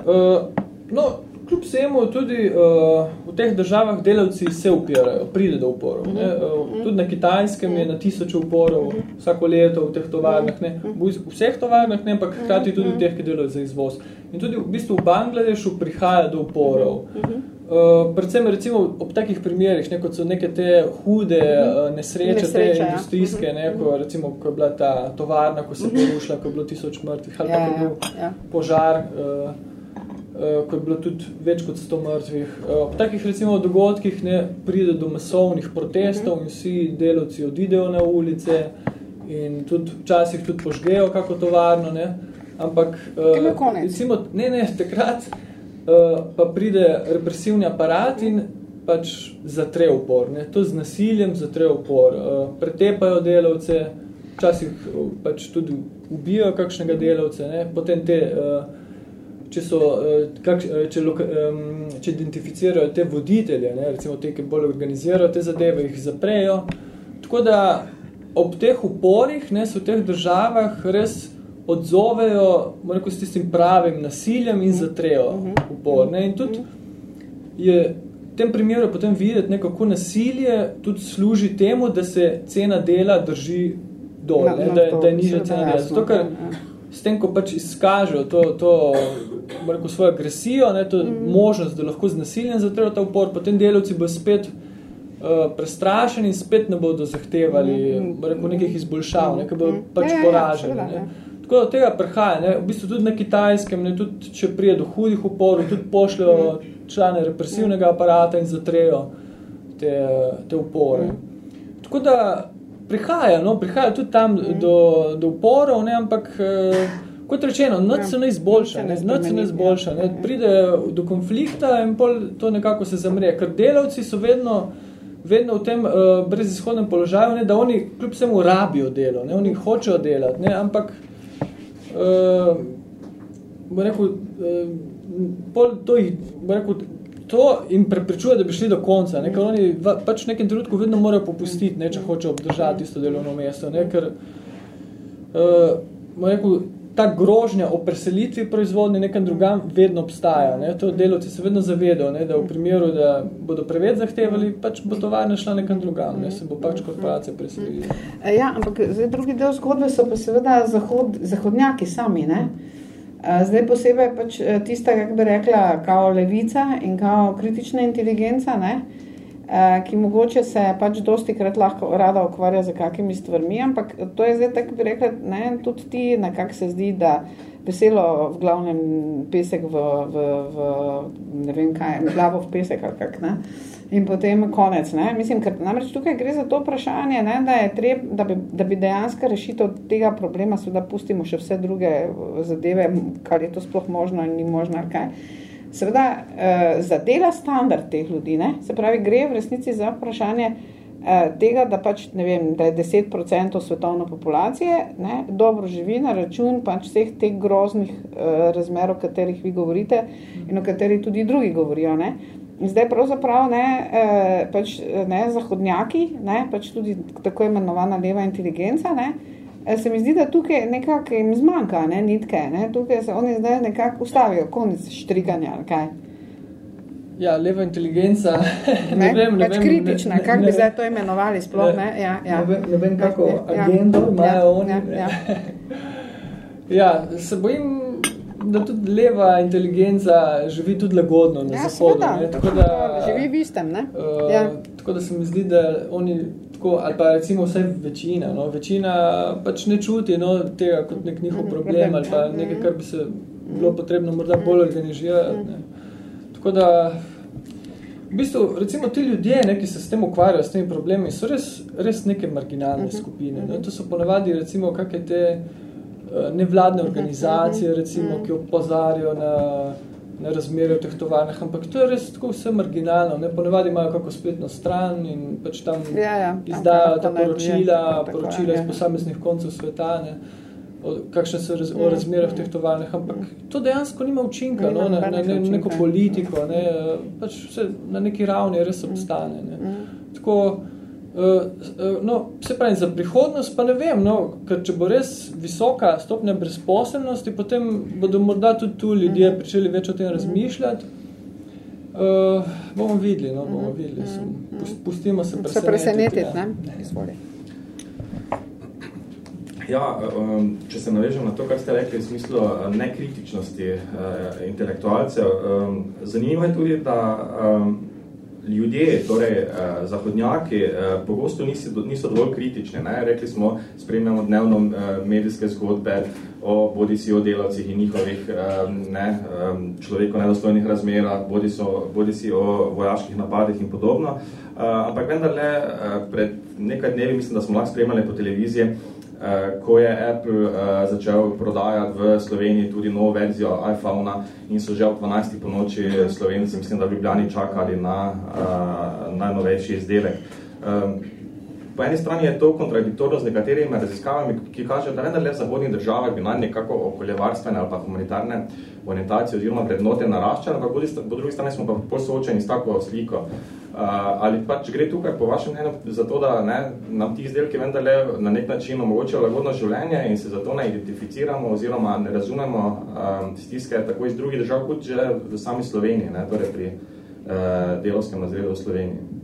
Speaker 2: Uh, no, kljub vsemu tudi uh, v teh državah delavci se upirajo, pride do uporov. Ne? Uh, tudi na kitajskem je na tisoče uporov vsako leto v teh tovarnah, ne? v vseh tovarnah, ne? ampak hkrati tudi v teh, ki delajo za izvoz. In tudi v bistvu v Bangladešu prihaja do uporov. Uh -huh. Uh, predvsem recimo ob takih primerih, ne, kot so neke te hude uh, nesreče, nesreče, te ja. industrijske, ja. ne, ko, recimo, ko je bila ta tovarna, ko se je porušila, ko je bilo tisoč mrtvih, ali ja, pa ko je bil ja. požar, uh, uh, ko je bilo tudi več kot sto mrtvih. Uh, ob takih recimo dogodkih ne, pride do masovnih protestov in vsi delovci odidejo na ulice in tudi včasih tudi požgejo kako tovarno, ne, ampak uh, recimo, ne, ne, takrat Eh, pa pride represivni aparat in pač zatre upor. Ne? To z nasiljem zatre upor. Uh, pretepajo delavce, včasih uh, pač tudi ubijajo kakšnega delavce, ne? potem te, uh, če, so, uh, kak, če, loka, če identificirajo te voditelje, ne? recimo te, ki bolj organizirajo te zadeve, jih zaprejo. Tako da ob teh uporih ne, so v teh državah res odzovejo rekel, s tistim pravim nasiljem in zatrejo mhm. upor. Ne? In tudi je v tem primeru potem videti, ne, kako nasilje tudi služi temu, da se cena dela drži dol, ne, da, da je nižja cena dela. Zato, ker s tem, ko pač izkažejo to, to rekel, svojo agresijo, ne, to mm. možnost, da lahko z nasiljem zatrejo ta upor, potem delavci bo spet uh, prestrašeni in spet ne bodo zahtevali mm. rekel, nekih izboljšav, nekaj bodo mm. pač ja, ja, ja poraženi. Ja, ja, ne. Tako da tega prihaja, ne? v bistvu tudi na kitajskem, ne? tudi če prije do hudih uporov, tudi pošljajo člane represivnega aparata in zatrejo te, te upore. Tako da prihaja, no? prihaja tudi tam do, do uporov, ne? ampak eh, kot rečeno, noč se ne izboljša, ne? noč se ne izboljša, ne? pride do konflikta in pol to nekako se zamre, ker delavci so vedno vedno v tem uh, brezizhodnem položaju, ne, da oni kljub vsemu rabijo delo, ne, oni hočejo delati, ne, ampak uh, rekel, uh, to, jih, rekel, to jim preprečuje, da bi šli do konca, ne, ker oni va, pač v nekem trenutku vedno morajo popustiti, ne, če hoče obdržati isto delovno mesto, ne, ker uh, rekel, ta grožnja o preselitvi proizvodnje nekam drugam vedno obstaja. Ne? To delovci se vedno zavedajo, ne? da v primeru, da bodo preveč zahtevali, pač bo tovarna šla nekam drugam, ne? se bo pač korporacija preselila.
Speaker 1: Ja, ampak zdaj drugi del zgodbe so pa seveda zahod, zahodnjaki sami, ne? Zdaj posebej pač tista, kako bi rekla, kao levica in kao kritična inteligenca, ne, ki mogoče se pač dosti krat lahko rada ukvarja z kakimi stvarmi, ampak to je zdaj tako bi rekla, ne, tudi ti nekako se zdi, da veselo v glavnem pesek v, v, v ne vem kaj, glavo v pesek ali kak, ne, in potem konec. Ne? Mislim, ker namreč tukaj gre za to vprašanje, ne, da, treb, da, bi, da bi dejansko rešitev tega problema, seveda pustimo še vse druge zadeve, kar je to sploh možno in ni možno, kaj. Seveda, eh, zadela standard teh ljudi, ne? se pravi, gre v resnici za vprašanje eh, tega, da, pač, ne vem, da je 10% svetovne populacije ne, dobro živi na račun pač vseh teh groznih eh, razmer, o katerih vi govorite in o katerih tudi drugi govorijo. Ne? In zdaj pravzaprav ne, eh, pač, ne, zahodnjaki, ne, pač tudi tako imenovana leva inteligenca, ne, se mi zdi, da tukaj nekako jim zmanjka ne, nitke. Ne, tukaj se oni zdaj nekako ustavijo, konec štriganja, ali kaj.
Speaker 2: Ja, leva inteligenca, ne,
Speaker 1: ne
Speaker 2: vem, ne
Speaker 1: pač
Speaker 2: vem.
Speaker 1: kritična,
Speaker 2: ne,
Speaker 1: kako bi
Speaker 2: ne,
Speaker 1: zdaj to imenovali sploh, ne, ja, ja.
Speaker 2: Ne vem, ne vem kako
Speaker 1: Ja,
Speaker 2: agendo imajo
Speaker 1: ja,
Speaker 2: oni.
Speaker 1: ja,
Speaker 2: ne.
Speaker 1: ja.
Speaker 2: Ja, se bojim, da tudi leva inteligenca živi tudi lagodno na
Speaker 1: Ja,
Speaker 2: zahodu.
Speaker 1: seveda,
Speaker 2: ne,
Speaker 1: tako da živi v istem, ne.
Speaker 2: Uh,
Speaker 1: Ja.
Speaker 2: Tako da se mi zdi, da oni tako, ali pa recimo vsaj večina, no, večina pač ne čuti no, tega kot nek njihov
Speaker 1: Mhm,
Speaker 2: problem ali pa
Speaker 1: problem, ja.
Speaker 2: nekaj, kar bi se bilo potrebno morda bolj organizirati. Ne. Tako da, v bistvu, recimo ti ljudje, ne, ki se s tem ukvarjajo, s temi problemi, so res, res neke marginalne
Speaker 1: Mhm,
Speaker 2: skupine. Ne. To so ponavadi, recimo, kakve te eh, nevladne organizacije, recimo, ki opozarjajo na, na razmere v teh tovarnah, ampak to je res tako vse marginalno. Ne. Ponavadi imajo kako spletno stran in pač tam
Speaker 1: Ja, ja,
Speaker 2: izdajo ta poročila,
Speaker 1: tako,
Speaker 2: poročila
Speaker 1: ja.
Speaker 2: iz posameznih koncev sveta, ne, o, kakšne so raz, o razmerah v teh tovarnah, ampak to dejansko nima učinka
Speaker 1: Nima
Speaker 2: no, na, na,
Speaker 1: nobenega
Speaker 2: na neko politiko, ne, pač vse na neki ravni res obstane. Ne. Tako, uh, no, se pravi, za prihodnost pa ne vem, no, ker če bo res visoka stopnja brezposelnosti, potem bodo morda tudi tu ljudje pričeli več o tem razmišljati. Uh, bomo videli, no, bomo videli. Sem, pust- pustimo se
Speaker 1: Se presenetiti, ne. Izvoli.
Speaker 3: Ja, um, če se navežem na to, kar ste rekli v smislu nekritičnosti uh, intelektualcev, um, zanimivo je tudi, da um, ljudje, torej uh, zahodnjaki, uh, pogosto niso, niso dovolj kritični. Ne? Rekli smo, spremljamo dnevno uh, medijske zgodbe o bodi si o delavcih in njihovih um, ne, um, človeko nedostojnih razmerah, bodi, so, bodi si o vojaških napadih in podobno. Uh, ampak vendarle, uh, pred nekaj dnevi, mislim, da smo lahko spremljali po televiziji, Uh, ko je Apple uh, začel prodajati v Sloveniji tudi novo verzijo iPhona in so že ob 12. po noči Slovenci, mislim, da v Ljubljani čakali na uh, najnovejši izdelek. Um, po eni strani je to kontradiktorno z nekaterimi raziskavami, ki kažejo, da vendarle v zahodnih državah bi naj nekako okoljevarstvene ali pa humanitarne orientacije oziroma vrednote naraščale, ampak po drugi strani smo pa bolj soočeni s tako sliko. Uh, ali pač gre tukaj po vašem mnenju za to, da ne, nam ti izdelki vendarle na nek način omogočajo lagodno življenje in se zato ne identificiramo oziroma ne razumemo um, stiske tako iz drugih držav, kot že v sami Sloveniji, ne, torej pri uh, delovskem razredu v Sloveniji.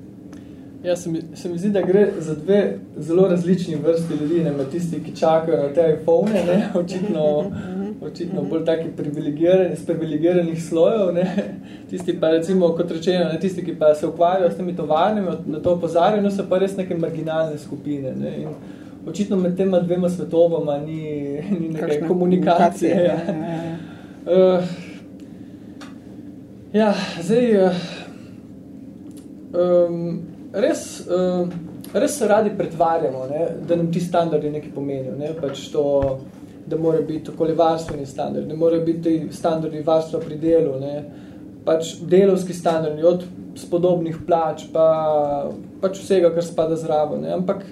Speaker 2: Ja, se mi, se mi zdi, da gre za dve zelo različni vrsti ljudi, ne, med tisti, ki čakajo na te iPhone, ne, očitno, očitno bolj taki privilegirani, z privilegiranih slojev, ne, tisti pa recimo, kot rečeno, ne, tisti, ki pa se ukvarjajo s temi tovarnami, na to opozarjajo, no, so pa res neke marginalne skupine, ne, in očitno med tema dvema svetovama ni, ni neke
Speaker 1: Kakšne
Speaker 2: komunikacije.
Speaker 1: komunikacije,
Speaker 2: Ja.
Speaker 1: ja, ja, ja.
Speaker 2: Uh, ja, zdaj, uh, um, res, uh, res se radi pretvarjamo, ne, da nam ti standardi nekaj pomenijo. Ne, pač to, da mora biti okoljevarstveni standard, ne more biti standardi varstva pri delu, ne, pač delovski standardi od spodobnih plač, pa pač vsega, kar spada zraven. Ne, ampak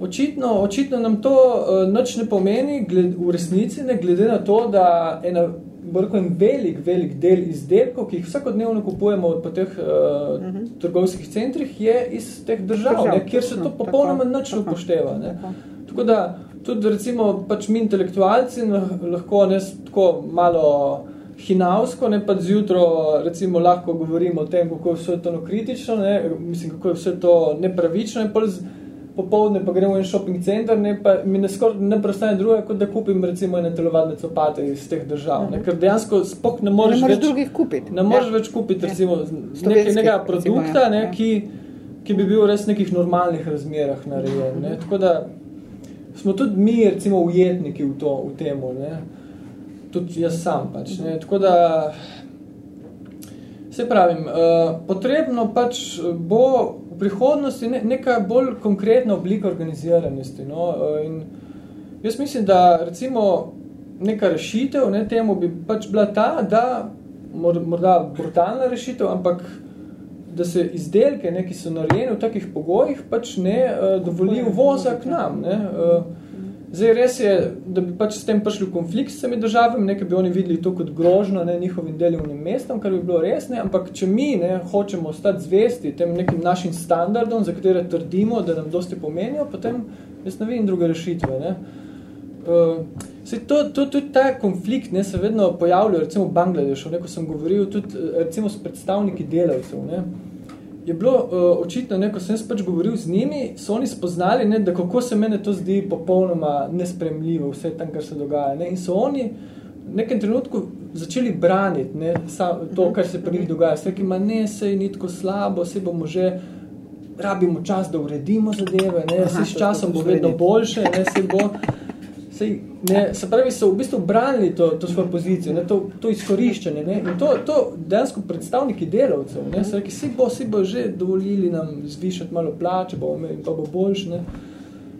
Speaker 2: Očitno, očitno nam to uh, nič ne pomeni gled, v resnici, ne glede na to, da ena, rekel, en velik, velik del izdelkov, ki jih vsakodnevno kupujemo po teh uh, uh -huh. trgovskih centrih, je iz teh držav,
Speaker 1: Držav,
Speaker 2: ne, kjer se to popolnoma
Speaker 1: tako,
Speaker 2: nič upošteva. Ne.
Speaker 1: tako.
Speaker 2: Tako da tudi recimo pač mi intelektualci lah- lahko ne, tako malo hinavsko, ne pa zjutro recimo lahko govorimo o tem, kako je vse to no kritično, ne, mislim, kako je vse to nepravično in pol z, popovdne pa gremo v en shopping center, ne, pa mi ne skoraj ne prostane druga, kot da kupim recimo ene telovadne copate iz teh držav, ne, ker dejansko spok ne moreš,
Speaker 1: ne moreš
Speaker 2: več,
Speaker 1: drugih kupiti.
Speaker 2: ne moreš
Speaker 1: ja.
Speaker 2: več kupiti recimo
Speaker 1: Slovenskih,
Speaker 2: nekaj, nekega
Speaker 1: recimo,
Speaker 2: produkta,
Speaker 1: ja,
Speaker 2: ne,
Speaker 1: ja.
Speaker 2: ki, ki bi bil res v nekih normalnih razmerah narejen, ne, tako da smo tudi mi recimo ujetniki v to, v temu, ne, tudi jaz sam pač, ne, tako da Se pravim, uh, potrebno pač bo v prihodnosti ne, neka bolj konkretna oblika organiziranosti. No? Uh, in jaz mislim, da recimo neka rešitev ne, temu bi pač bila ta, da mor, morda brutalna rešitev, ampak da se izdelke, ne, ki so narejene v takih pogojih, pač ne uh, dovoli uvoza k nam. Ne? Uh, Zdaj, res je, da bi pač s tem prišli v konflikt s temi državami, nekaj bi oni videli to kot grožno ne, njihovim delovnim mestom, kar bi bilo res, ne, ampak če mi ne, hočemo ostati zvesti tem nekim našim standardom, za katere trdimo, da nam dosti pomenijo, potem jaz ne vidim druge rešitve. Ne. Uh, sej to, to, tudi ta konflikt ne, se vedno pojavlja, recimo v Bangladešu, ne, ko sem govoril tudi recimo s predstavniki delavcev. Ne. Je bilo uh, očitno, ne, ko sem pač govoril z njimi, so oni spoznali, ne, da kako se mene to zdi popolnoma nespremljivo, vse tam, kar se dogaja. Ne, in so oni v nekem trenutku začeli braniti ne, sa, to, kar se pri njih dogaja. Vse, ki ima ne, sej ni tako slabo, vse bomo že, rabimo čas, da uredimo zadeve, ne, vse s časom bo vedno boljše, ne, se bo... Sej, ne, se pravi, so v bistvu branili to, to svojo pozicijo, ne, to, to izkoriščanje. Ne, in to, to dejansko predstavniki delavcev, ne, so rekli, si bo, si bo že dovolili nam zvišati malo plače, bo, pa bo boljše. Ne.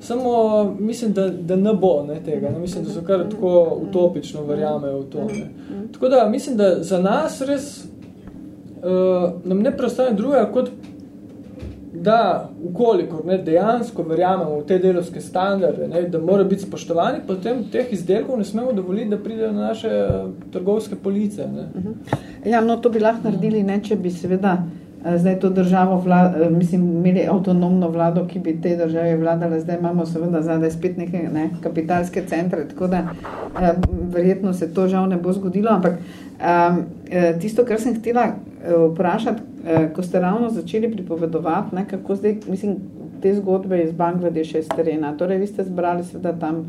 Speaker 2: Samo mislim, da, da ne bo ne, tega. Ne. Mislim, da so kar tako utopično verjamejo v to. Ne. Tako da mislim, da za nas res uh, nam ne preostane drugega, kot da, ukolikor ne, dejansko verjamemo v te delovske standarde, ne, da mora biti spoštovani, potem teh izdelkov ne smemo dovoliti, da pridejo na naše uh, trgovske police. Ne.
Speaker 1: Ja, no, to bi lahko naredili, ne, če bi seveda eh, zdaj to državo, vlad, eh, mislim, imeli avtonomno vlado, ki bi te države vladala, zdaj imamo seveda zadaj spet neke ne, kapitalske centre, tako da eh, verjetno se to žal ne bo zgodilo, ampak um, tisto, kar sem htela vprašati, eh, ko ste ravno začeli pripovedovati, ne, kako zdaj, mislim, te zgodbe iz Bangladeša iz terena, torej vi ste zbrali seveda tam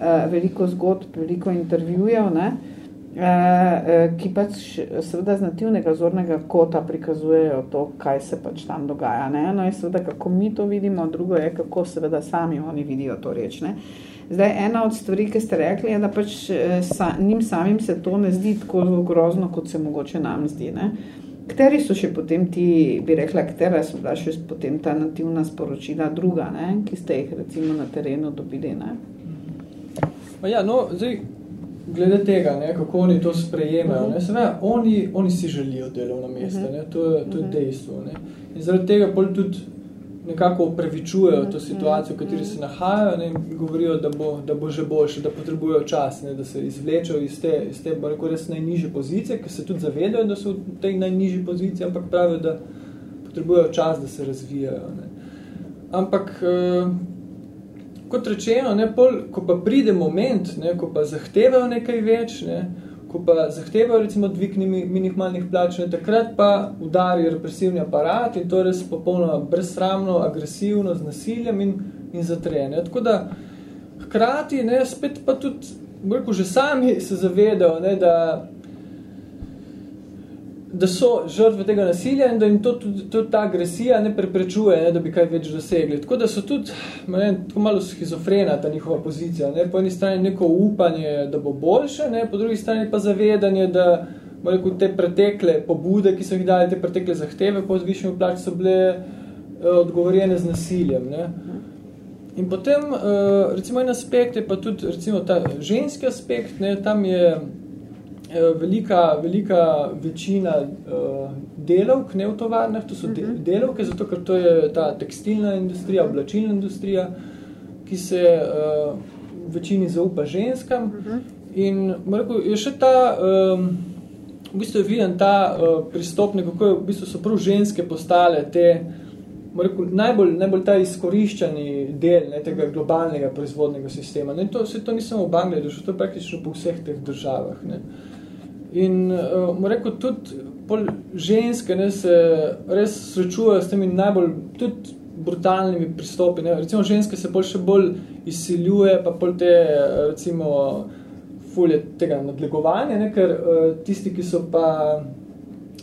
Speaker 1: eh, veliko zgodb, veliko intervjujev, ne, eh, ki pač seveda z nativnega zornega kota prikazujejo to, kaj se pač tam dogaja. Ne. Eno je seveda, kako mi to vidimo, drugo je, kako seveda sami oni vidijo to reč. Ne. Zdaj, ena od stvari, ki ste rekli, je, da pač sa, njim samim se to ne zdi tako grozno, kot se mogoče nam zdi. Ne. Kateri so še potem ti, bi rekla, katera so bila še potem ta nativna sporočila druga, ne, ki ste jih recimo na terenu dobili? Ne?
Speaker 2: Ja, no, zdaj, glede tega, ne, kako oni to sprejemajo, ne, seveda, oni, oni si želijo delovna mesta, ne, to, je, to je dejstvo. Ne. In zaradi tega pol tudi nekako upravičujejo to situacijo, v kateri se nahajajo ne, in govorijo, da bo, da bo že boljše, da potrebujejo čas, ne, da se izvlečejo iz te, iz te bo rekel, res najnižje pozicije, ker se tudi zavedajo, da so v tej najnižji poziciji, ampak pravijo, da potrebujejo čas, da se razvijajo. Ne. Ampak, eh, kot rečeno, ne, pol, ko pa pride moment, ne, ko pa zahtevajo nekaj več, ne, ko pa zahtevajo recimo dvig minimalnih plač, ne, takrat pa udari represivni aparat in to je res popolnoma brezsramno, agresivno, z nasiljem in, in zatreje. Tako da hkrati, ne, spet pa tudi, rekel, že sami se zavedajo, ne, da da so žrtve tega nasilja in da jim to, tudi, tudi ta agresija ne preprečuje, ne, da bi kaj več dosegli. Tako da so tudi ne, tako malo schizofrena ta njihova pozicija. Ne. Po eni strani neko upanje, da bo boljše, ne, po drugi strani pa zavedanje, da rekel, te pretekle pobude, ki so jih dali, te pretekle zahteve po zvišnjem plač so bile uh, odgovorjene z nasiljem. Ne. In potem, uh, recimo en aspekt je pa tudi recimo ta ženski aspekt, ne, tam je velika, velika večina uh, delavk ne v tovarnah, to so de delavke, zato ker to je ta tekstilna industrija, oblačilna industrija, ki se uh, večini zaupa ženskam. In rekel, je še ta, um, v bistvu je viden ta uh, pristop, nekako je, v bistvu so prav ženske postale te, rekel, najbolj, najbolj ta izkoriščani del ne, tega globalnega proizvodnega sistema. Ne, to, to ni samo v Bangladešu, to je praktično po vseh teh državah. Ne. In uh, mu rekel, tudi pol ženske ne, se res srečujejo s temi najbolj, tudi brutalnimi pristopi. Ne. Recimo ženske se bolj še bolj izsiljuje, pa pol te, recimo, fulje tega nadlegovanja, ne, ker uh, tisti, ki so pa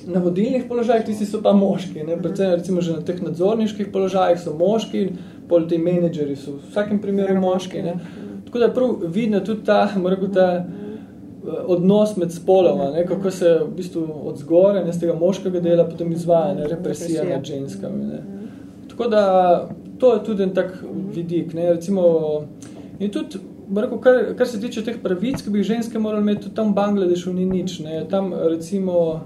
Speaker 2: na vodilnih položajih, tisti so pa moški. Ne. Predvsem, recimo, že na teh nadzorniških položajih so moški, pol te menedžeri so v vsakem primeru moški. Ne. Tako da je prav vidno tudi ta, moram ta eh, odnos med spoloma, ne, kako se v bistvu od zgore, ne, z tega moškega dela, potem izvaja ne, represija nad ženskami. Ne. Tako da to je tudi en tak vidik. Ne, recimo, in tudi rekel, kar, kar se tiče teh pravic, ki bi ženske morali imeti, tudi tam v Bangladešu ni nič. Ne. Tam recimo,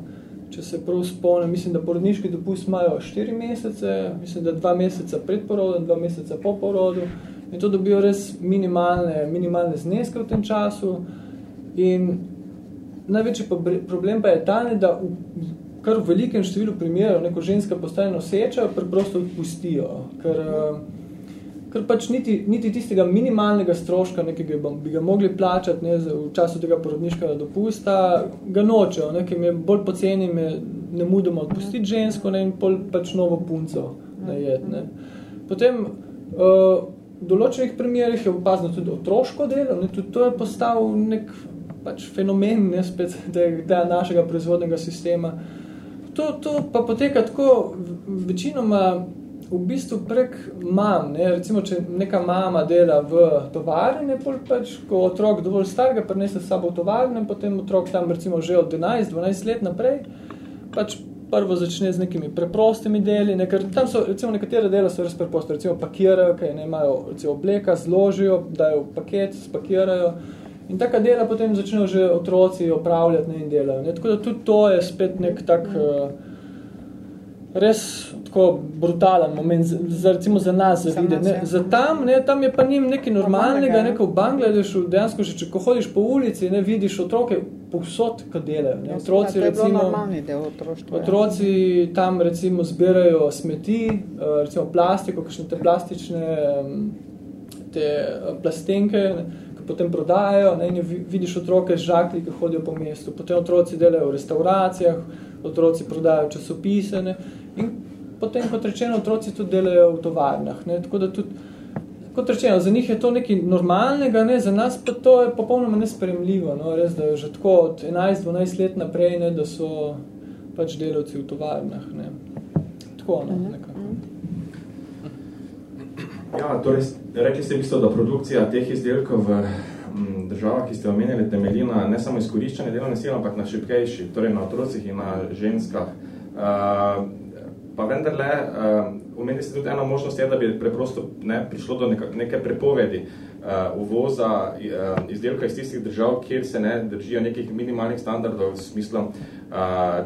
Speaker 2: če se prav spomnim, mislim, da porodniški dopust imajo 4 mesece, mislim, da 2 meseca pred porodom, 2 meseca po porodu in to dobijo res minimalne, minimalne zneske v tem času. In največji problem pa je ta, ne, da v, kar v velikem številu primerov neko ženska postane noseča, preprosto odpustijo, ker ker pač niti, niti tistega minimalnega stroška, nekega bi ga mogli plačati ne, v času tega porodniškega dopusta, ga nočejo, ne, ker je bolj poceni me ne mudoma odpustiti žensko ne, in pol pač novo punco najet. Ne. Potem uh, v določenih primerih je opazno tudi otroško delo, ne, tudi to je postal nek pač fenomen ne, spet tega našega proizvodnega sistema. To, to pa poteka tako večinoma v bistvu prek mam, ne, recimo, če neka mama dela v tovarni, ne, pač, ko otrok dovolj starega prinese s sabo v tovarni, potem otrok tam recimo že od 11-12 let naprej, pač prvo začne z nekimi preprostimi deli, ne, ker tam so, recimo, nekatere dela so res preproste, recimo pakirajo, kaj ne imajo, recimo, obleka, zložijo, dajo paket, spakirajo, in taka dela potem začnejo že otroci opravljati ne, in delajo, ne, tako da tudi to je spet nek tak, uh, res tako brutalen moment, za, recimo za nas, za videti. Ne, za tam, ne, tam je pa njim nekaj normalnega, nekaj v Bangladešu, dejansko že, če ko hodiš po ulici, ne, vidiš otroke povsod, ko delajo. Ne, otroci,
Speaker 1: ja,
Speaker 2: recimo,
Speaker 1: del otroštva,
Speaker 2: otroci ja. tam recimo zbirajo smeti, eh, recimo plastiko, kakšne te plastične te eh, plastenke, ne, potem prodajajo, ne, in vidiš otroke z žakli, ki hodijo po mestu. Potem otroci delajo v restauracijah, otroci prodajajo časopise, ne, In potem, kot rečeno, otroci tudi delajo v tovarnah. Ne? Tako da tudi, kot rečeno, za njih je to nekaj normalnega, ne? za nas pa to je popolnoma nespremljivo. No? Res, da je že tako od 11-12 let naprej, ne? da so pač delavci v tovarnah. Ne? Tako, no, mhm. nekako.
Speaker 3: Ja, torej, rekli ste v bistvu, da produkcija teh izdelkov v državah, ki ste omenili, temelji na ne samo izkoriščanje delovne sile, ampak na šipkejši, torej na otrocih in na ženskah. Uh, pa vendarle, uh, omenili ste tudi ena možnost je, da bi preprosto ne, prišlo do neka, neke prepovedi uh, uvoza uh, izdelka iz tistih držav, kjer se ne držijo nekih minimalnih standardov v smislu uh,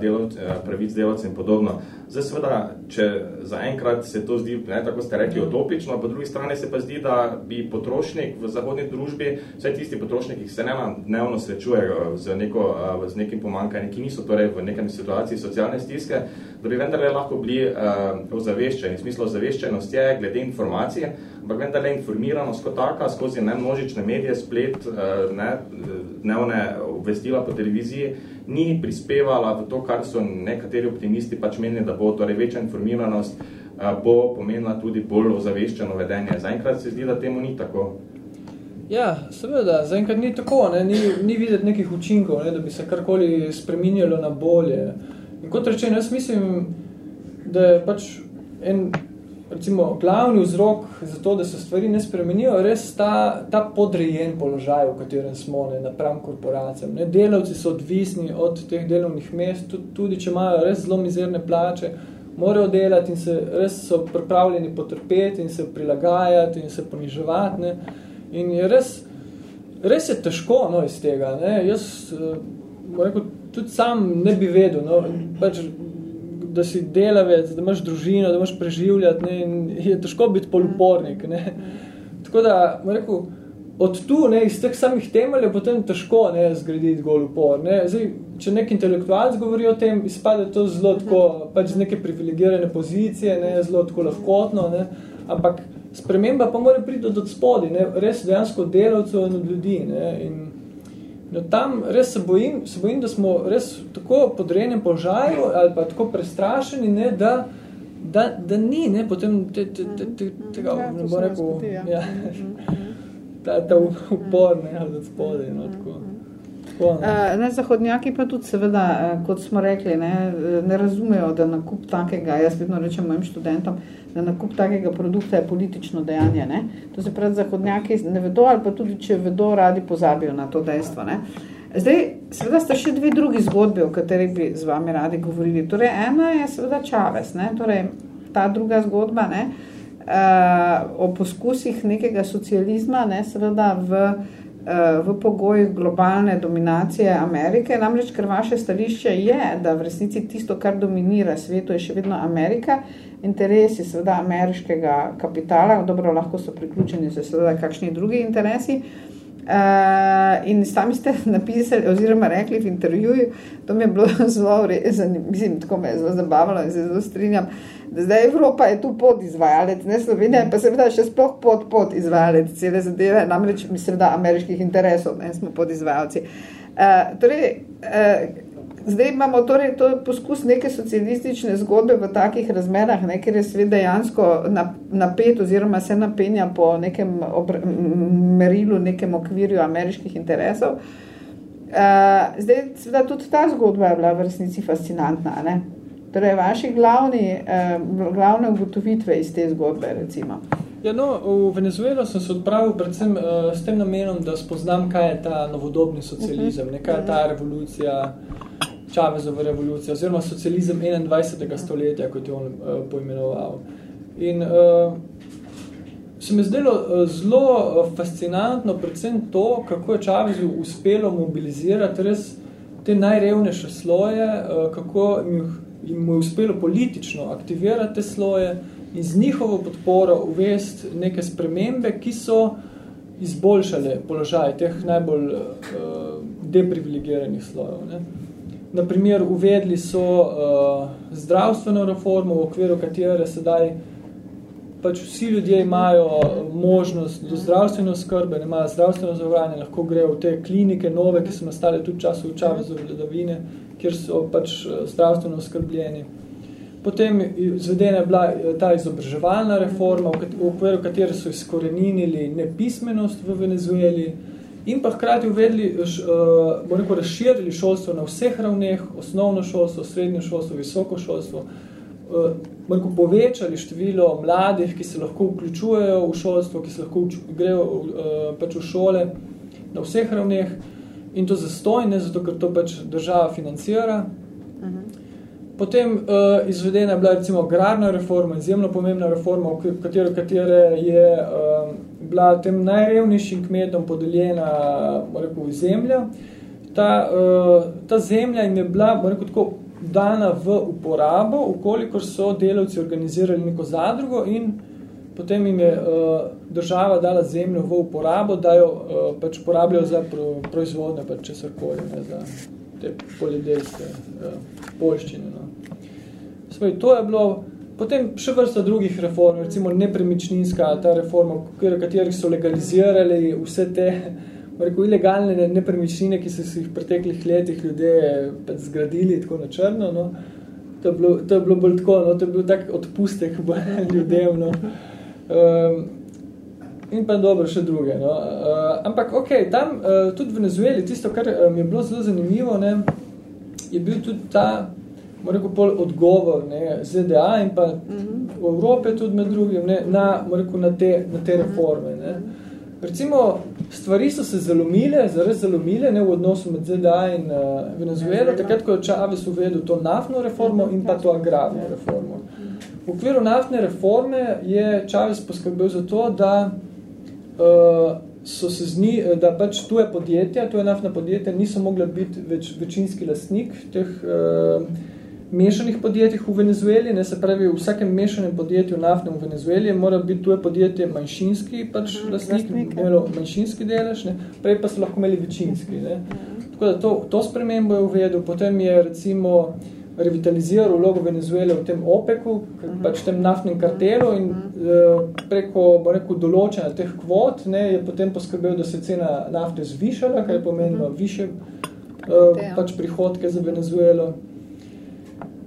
Speaker 3: delov, uh, pravic delavcev in podobno. Zdaj seveda, če zaenkrat se to zdi, ne, tako ste rekli, utopično, po drugi strani se pa zdi, da bi potrošnik v zahodni družbi, vse tisti potrošniki, ki se ne dnevno srečujejo z, neko, z nekim pomankanjem, ki niso torej v nekem situaciji socialne stiske, da bi vendarle lahko bili uh, ozaveščeni. V smislu ozaveščenost je glede informacije, ampak vendarle informiranost kot taka, skozi ne množične medije, splet, uh, ne, dnevne obvestila po televiziji, ni prispevala v to, kar so nekateri optimisti pač menili, da bo torej večja informiranost eh, bo pomenila tudi bolj ozaveščeno vedenje. Zaenkrat se zdi, da temu ni tako.
Speaker 2: Ja, seveda, zaenkrat ni tako, ne? Ni, ni videti nekih učinkov, ne? da bi se karkoli spreminjalo na bolje. In kot rečeno, jaz mislim, da je pač en recimo, glavni vzrok za to, da se stvari ne spremenijo, res ta, ta podrejen položaj, v katerem smo, ne, napram korporacijam. Ne. Delavci so odvisni od teh delovnih mest, tudi, če imajo res zelo mizerne plače, morajo delati in se res so pripravljeni potrpeti in se prilagajati in se poniževati. Ne. In je res, res je težko no, iz tega. Ne. Jaz, uh, rekel, tudi sam ne bi vedel, no, pač da si delavec, da imaš družino, da imaš preživljati, ne, in je težko biti polupornik, ne. Tako da, rekel, od tu, ne, iz teh samih temelj je potem težko, ne, zgraditi gol upor, ne. Zdaj, če nek intelektualc govori o tem, izpade to zelo tako, pač z neke privilegirane pozicije, ne, zelo tako lahkotno, ne, ampak sprememba pa mora priti od spodi, ne, res dejansko delavcev in od ljudi, ne, in No, tam res se bojim, se bojim, da smo res tako podrejenem položaju ali pa tako prestrašeni, ne, da da, da ni, ne, potem te, te, te, te, tega,
Speaker 1: Ja,
Speaker 2: ne bo rekel,
Speaker 1: ja.
Speaker 2: ja, ta, ta upor, ne, od spodaj, no, tako.
Speaker 1: Uh, ne, zahodnjaki pa tudi seveda, uh, kot smo rekli, ne, eh, ne razumejo, da nakup takega, jaz vedno rečem mojim študentom, da nakup takega produkta je politično dejanje. Ne. To se pravi, zahodnjaki ne vedo ali pa tudi, če vedo, radi pozabijo na to dejstvo. Ne. Zdaj, seveda sta še dve drugi zgodbe, o katerih bi z vami radi govorili. Torej, ena je seveda Čavez, ne, torej ta druga zgodba, ne, uh, o poskusih nekega socializma, ne, seveda v v pogojih globalne dominacije Amerike, namreč ker vaše stališče je, da v resnici tisto, kar dominira svetu, je še vedno Amerika, interesi seveda ameriškega kapitala, dobro, lahko so priključeni za seveda kakšni drugi interesi, Uh, in sami ste napisali, oziroma rekli v intervjuju, to mi je bilo zelo mislim, tako me je zelo zabavalo in se zelo strinjam, da zdaj Evropa je tu podizvajalec, ne Slovenija, pa seveda še sploh pod podizvajalec cele zadeve, namreč mislim, da ameriških interesov, ne smo podizvajalci. Uh, torej, uh, zdaj imamo torej to poskus neke socialistične zgodbe v takih razmerah, ne, ker je svet dejansko napet oziroma se napenja po nekem merilu, nekem okvirju ameriških interesov. Uh, zdaj, seveda, tudi ta zgodba je bila v resnici fascinantna. Ne? Torej, vaši glavni, uh, glavne ugotovitve iz te zgodbe, recimo.
Speaker 2: Ja, no, v Venezuelo sem se odpravil predvsem uh, s tem namenom, da spoznam, kaj je ta novodobni socializem, ne, kaj je ta revolucija, Čavezova revolucija, oziroma socializem 21. stoletja, kot je on uh, poimenoval. In uh, se mi zdelo uh, zelo fascinantno predvsem to, kako je Čavezu uspelo mobilizirati res te najrevnejše sloje, uh, kako jim mu je uspelo politično aktivirati te sloje in z njihovo podporo uvesti neke spremembe, ki so izboljšale položaj teh najbolj uh, deprivilegiranih slojev. Ne. Naprimer, uvedli so uh, zdravstveno reformo, v okviru katere sedaj pač vsi ljudje imajo možnost do zdravstvene skrbe, ne imajo zdravstveno zavarovanje, lahko grejo v te klinike nove, ki so nastale tudi času v Čavezove vladavine, kjer so pač zdravstveno skrbljeni. Potem izvedena je bila ta izobraževalna reforma, v okviru katere so izkoreninili nepismenost v Venezueli, in pa hkrati uvedli, uh, bo neko razširili šolstvo na vseh ravneh, osnovno šolstvo, srednje šolstvo, visoko šolstvo, neko povečali število mladih, ki se lahko vključujejo v šolstvo, ki se lahko grejo pač v šole na vseh ravneh in to zastojne, zato ker to pač država financira. Uh -huh. Potem uh, izvedena je bila recimo agrarna reforma, izjemno pomembna reforma, v katero, katere je uh, bila tem najrevnejšim kmetom podeljena rekel, zemlja. Ta, uh, ta zemlja jim je bila rekel, tako, dana v uporabo, ukolikor so delavci organizirali neko zadrugo in potem jim je uh, država dala zemljo v uporabo, da jo uh, pač uporabljajo za pro, proizvodne, pač česarkoli, ne, za te poljedelske uh, polščine. No. Svoj, to je bilo potem še vrsta drugih reform, recimo nepremičninska, ta reforma, v katerih so legalizirali vse te rekel, ilegalne nepremičnine, ki so si jih v preteklih letih ljudje pač zgradili tako na črno. No. To, je bilo, to je bilo bolj tako, no. to je bil tak odpustek ljudem. No. Um, in pa dobro še druge. No. Uh, ampak ok, tam uh, tudi v Venezueli, tisto, kar uh, mi je bilo zelo zanimivo, ne, je bil tudi ta rekel, pol odgovor ne, ZDA in pa uh -huh. Evrope tudi med drugim ne, na, rekel, na, te, na te reforme. Ne. Recimo, stvari so se zalomile, zares zalomile ne, v odnosu med ZDA in uh, Venezuelo, takrat, ko je Chavez uvedel to naftno reformo in pa to agrarno reformo. V okviru naftne reforme je Chavez poskrbel za to, da uh, so se zni, da pač tuje podjetja, tuje naftna podjetja niso mogla biti več večinski lastnik teh uh, mešanih podjetjih v Venezueli, ne, se pravi v vsakem mešanem podjetju naftnem v Venezueli mora biti tuje podjetje manjšinski pač mm, lastnik, imelo manjšinski delež, ne, prej pa so lahko imeli večinski. Ne. Tako da to, to spremembo je uvedel, potem je recimo revitaliziral vlogo Venezuele v tem OPEC-u, pač tem naftnem kartelu in uh, preko bo rekel, določena teh kvot ne, je potem poskrbel, da se cena nafte zvišala, kar je pomenilo više uh, pač prihodke za Venezuelo.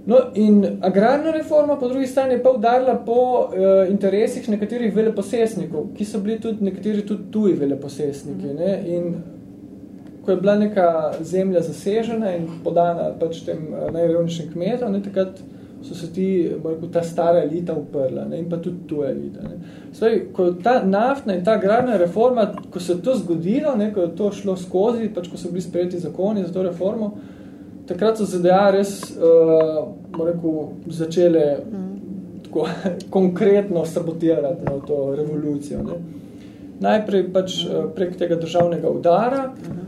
Speaker 2: No, in agrarna reforma po drugi strani je pa udarila po uh, interesih nekaterih veleposesnikov, ki so bili tudi nekateri tudi tuji veleposesniki. Ne? In ko je bila neka zemlja zasežena in podana pač tem uh, najrevnejšim kmetom, ne, takrat so se ti, rekel, ta stara elita uprla ne? in pa tudi tuja elita. Ne? Svoj, ko ta naftna in ta agrarna reforma, ko se to zgodilo, ne, ko je to šlo skozi, pač ko so bili sprejeti zakoni za to reformo, takrat so ZDA res uh, rekel, začele mm. tako, konkretno sabotirati no, to revolucijo. Ne. Najprej pač uh, prek tega državnega udara. Uh,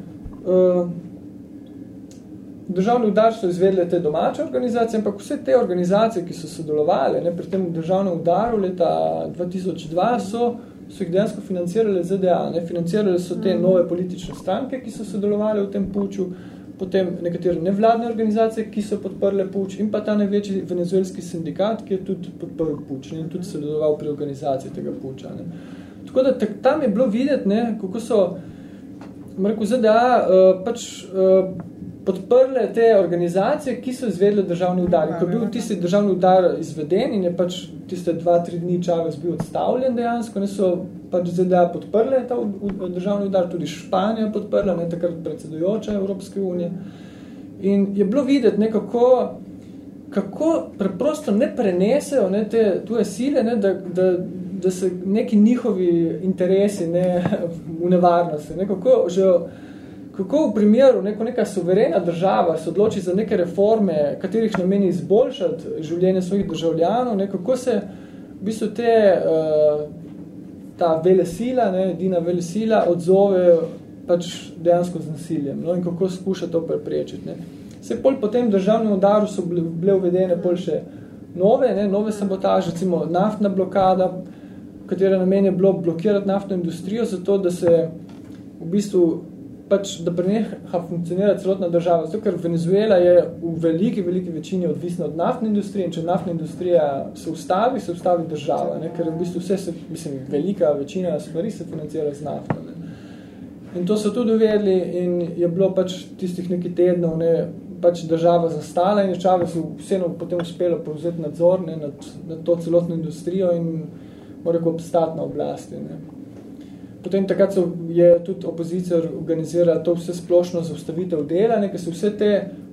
Speaker 2: državni udar so izvedle te domače organizacije, ampak vse te organizacije, ki so sodelovali ne, pri tem državnem udaru leta 2002, so, so jih dejansko financirale ZDA. Ne. Financirale so te nove politične stranke, ki so sodelovali v tem puču, potem nekatere nevladne organizacije, ki so podprle puč in pa ta največji venezuelski sindikat, ki je tudi podprl puč ne, in tudi sodeloval pri organizaciji tega puča. Ne. Tako da tak, tam je bilo videti, ne, kako so rekel, ZDA uh, pač uh, podprle te organizacije, ki so izvedle državni udar. Ko je bil tisti državni udar izveden in je pač tiste dva, tri dni Čavez bil odstavljen dejansko, ne so pač ZDA podprle ta državni udar, tudi Španija podprla, ne takrat predsedujoča Evropske unije. In je bilo videti nekako, kako preprosto ne prenesejo ne, te tuje sile, ne, da, da, da se neki njihovi interesi ne, v nevarnosti. Ne, kako, že, kako v primeru neko neka suverena država se odloči za neke reforme, katerih nameni izboljšati življenje svojih državljanov, ne, kako se v bistvu te uh, ta vele sila, ne, edina vele sila, odzove pač dejansko z nasiljem no, in kako skuša to preprečiti. Ne. Se pol po tem državnem udaru so bile uvedene pol še nove, ne, nove sabotaže, recimo naftna blokada, katera namen je bilo blokirati naftno industrijo, zato da se v bistvu pač, da preneha funkcionira celotna država. Zato, ker Venezuela je v veliki, veliki večini odvisna od naftne industrije in če naftna industrija se ustavi, se ustavi država. Ne? Ker v bistvu vse se, mislim, velika večina stvari se financira z nafto. Ne? In to so tudi uvedli in je bilo pač tistih nekaj tednov, ne, pač država zastala in je Čavez vseeno potem uspelo povzeti nadzor ne, nad, nad to celotno industrijo in mora obstati na oblasti. Ne. Potem takrat so, je tudi opozicija organizirala to vse splošno zaustavitev dela, ne, so vse te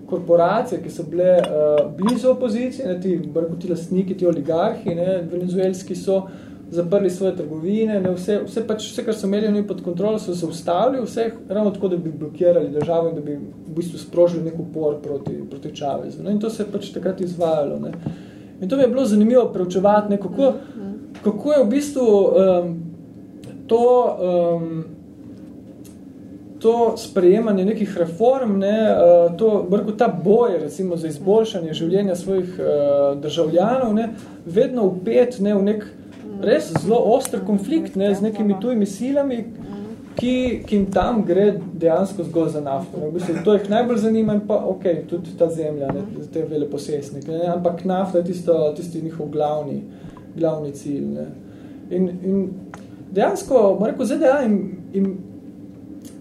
Speaker 2: korporacije, ki so bile uh, blizu opozicije, ne, ti, ti lastniki, ti oligarhi, ne, venezuelski so zaprli svoje trgovine, ne, vse, vse, pač, vse, kar so imeli pod kontrolo, so se ustavili, vse ravno tako, da bi blokirali državo in da bi v bistvu sprožili nek upor proti, proti Čavezu. Ne, in to se je pač takrat izvajalo. Ne. In to mi je bilo zanimivo preučevati, ne, kako, kako je v bistvu um, to, um, to sprejemanje nekih reform, ne, uh, to, brko, ta boj recimo, za izboljšanje življenja svojih uh, državljanov, ne, vedno upet ne, v nek res zelo oster konflikt ne, z nekimi tujimi silami, ki, ki jim tam gre dejansko zgolj za nafto. Ne. V bistvu, to jih najbolj zanima in pa, ok, tudi ta zemlja, ne, te veleposesnike, ne, ampak nafta je tisto, tisti njihov glavni, glavni cilj. Ne. In, in dejansko, rekel, ZDA in, in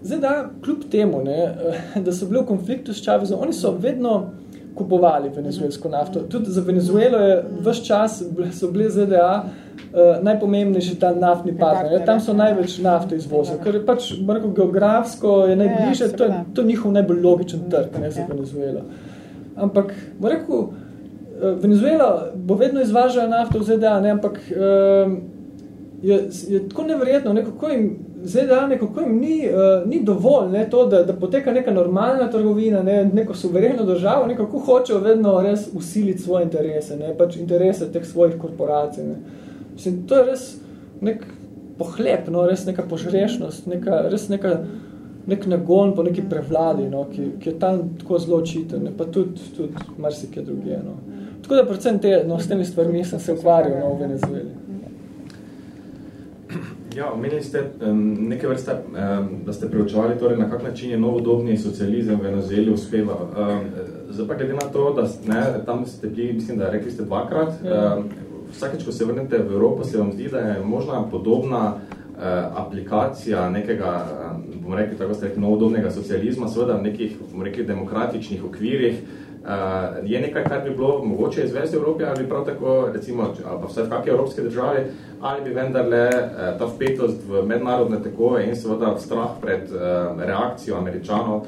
Speaker 2: ZDA kljub temu, ne, da so bili v konfliktu s Chavezom, oni so vedno kupovali venezuelsko nafto. Tudi za Venezuelo je vse čas so bili ZDA uh, najpomembnejši ta naftni partner. Tam so največ nafte izvozili, ker je pač rekel, geografsko je najbližje, to je, to je njihov najbolj logičen trg ne, za Venezuelo. Ampak, rekel, Venezuela bo vedno izvažala nafto v ZDA, ne, ampak uh, je, je tako neverjetno, ne, kako jim ZDA nekako jim ni, uh, ni dovolj ne, to, da, da poteka neka normalna trgovina, ne, neko suvereno državo, nekako hočejo vedno res usiliti svoje interese, ne, pač interese teh svojih korporacij. Ne. Mislim, to je res nek pohlep, no, res neka požrešnost, neka, res neka, nek nagon po neki prevladi, no, ki, ki je tam tako zelo očiten, pa tudi, tudi marsikaj druge. No. Tako da predvsem te, no, s temi stvarmi sem se ukvarjal no, v Venezueli.
Speaker 3: Ja, omenili ste um, neke vrste, um, da ste preučevali, torej, na kak način je novodobni socializem v Venezueli uspeva. Um, zdaj pa glede na to, da ne, tam ste bili, mislim, da rekli ste dvakrat, ja. um, vsakeč, ko se vrnete v Evropo, se vam zdi, da je možna podobna uh, aplikacija nekega, um, bom rekel, tako ste rekli, novodobnega socializma, seveda v nekih, bom rekli, demokratičnih okvirih, Uh, je nekaj, kar bi bilo mogoče izvesti v Evropi, ali prav tako, recimo, ali pa vse v kakšne evropske države, ali bi vendarle uh, ta vpetost v mednarodne tekove in seveda strah pred uh, reakcijo američanov uh,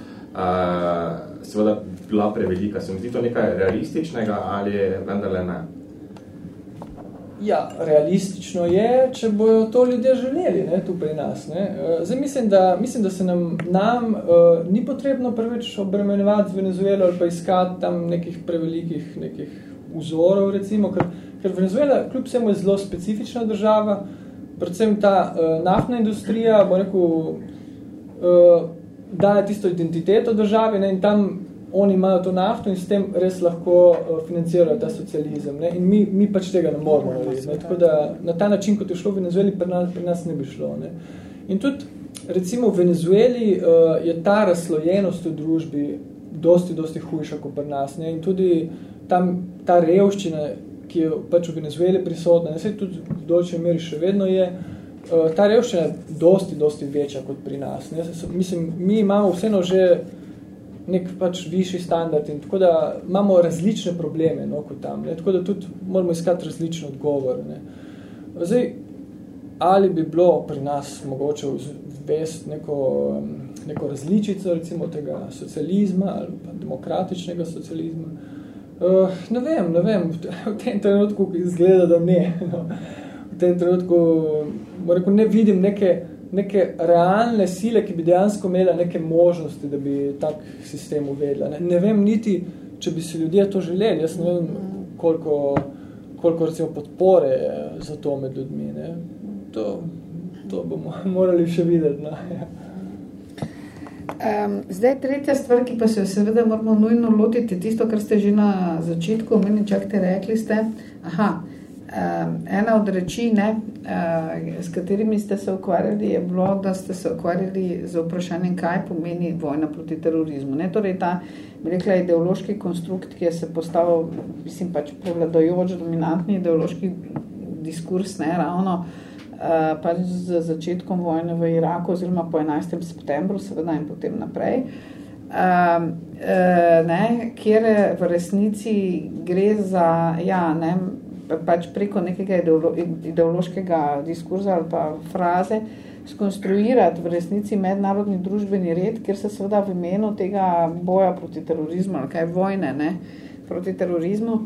Speaker 3: seveda bila prevelika. Se mi zdi to nekaj realističnega ali vendarle ne?
Speaker 2: Ja, realistično je, če bojo to ljudje želeli ne, tu pri nas. Ne. Eh, zdaj mislim, da, mislim, da se nam, nam uh, ni potrebno preveč obremenjevati z Venezuelo ali pa iskati tam nekih prevelikih nekih vzorov, recimo, ker, ker Venezuela kljub vsemu je zelo specifična država, predvsem ta uh, naftna industrija, bo rekel, uh, daje tisto identiteto države ne, in tam oni imajo to nafto in s tem res lahko uh, financirajo ta socializem. Ne? In mi, mi pač tega ne moramo narediti. Ne? Tako da na ta način, kot je šlo v Venezueli, pri nas, pri nas ne bi šlo. Ne? In tudi, recimo v Venezueli uh, je ta razslojenost v družbi dosti, dosti hujša kot pri nas. Ne? In tudi tam ta revščina, ki je pač v Venezueli prisotna, ne? se tudi v določen meri še vedno je, uh, ta revščina je dosti, dosti večja kot pri nas. Ne? Mislim, mi imamo vseeno že nek pač višji standard in tako da imamo različne probleme no, kot tam, ne, tako da tudi moramo iskati različne odgovore. Ne. Zdaj, ali bi bilo pri nas mogoče vvesti neko, neko različico recimo tega socializma ali pa demokratičnega socializma, uh, ne vem, ne vem, v tem trenutku izgleda, da ne. No. V tem trenutku rekel, ne vidim neke neke realne sile, ki bi dejansko imela neke možnosti, da bi tak sistem uvedla. Ne, ne vem niti, če bi si ljudje to želeli. Jaz ne vem, koliko, koliko recimo podpore za to med ljudmi. Ne. To, to bomo morali še videti. No.
Speaker 1: Um, zdaj, tretja stvar, ki pa se seveda moramo nujno lotiti, tisto, kar ste že na začetku, meni čakte rekli ste, aha, ena od reči, ne, uh, s katerimi ste se ukvarjali, je bilo, da ste se ukvarjali z vprašanjem, kaj pomeni vojna proti terorizmu. Ne, torej ta, bi rekla, ideološki konstrukt, ki je se postavil, mislim, pač prevladojoč, dominantni ideološki diskurs, ne, ravno pač z začetkom vojne v Iraku, oziroma po 11. septembru, seveda in potem naprej. Uh, uh, ne, kjer v resnici gre za, ja, ne, pač preko nekega ideološkega diskurza ali pa fraze skonstruirati v resnici mednarodni družbeni red, kjer se seveda v imenu tega boja proti terorizmu ali kaj vojne ne, proti terorizmu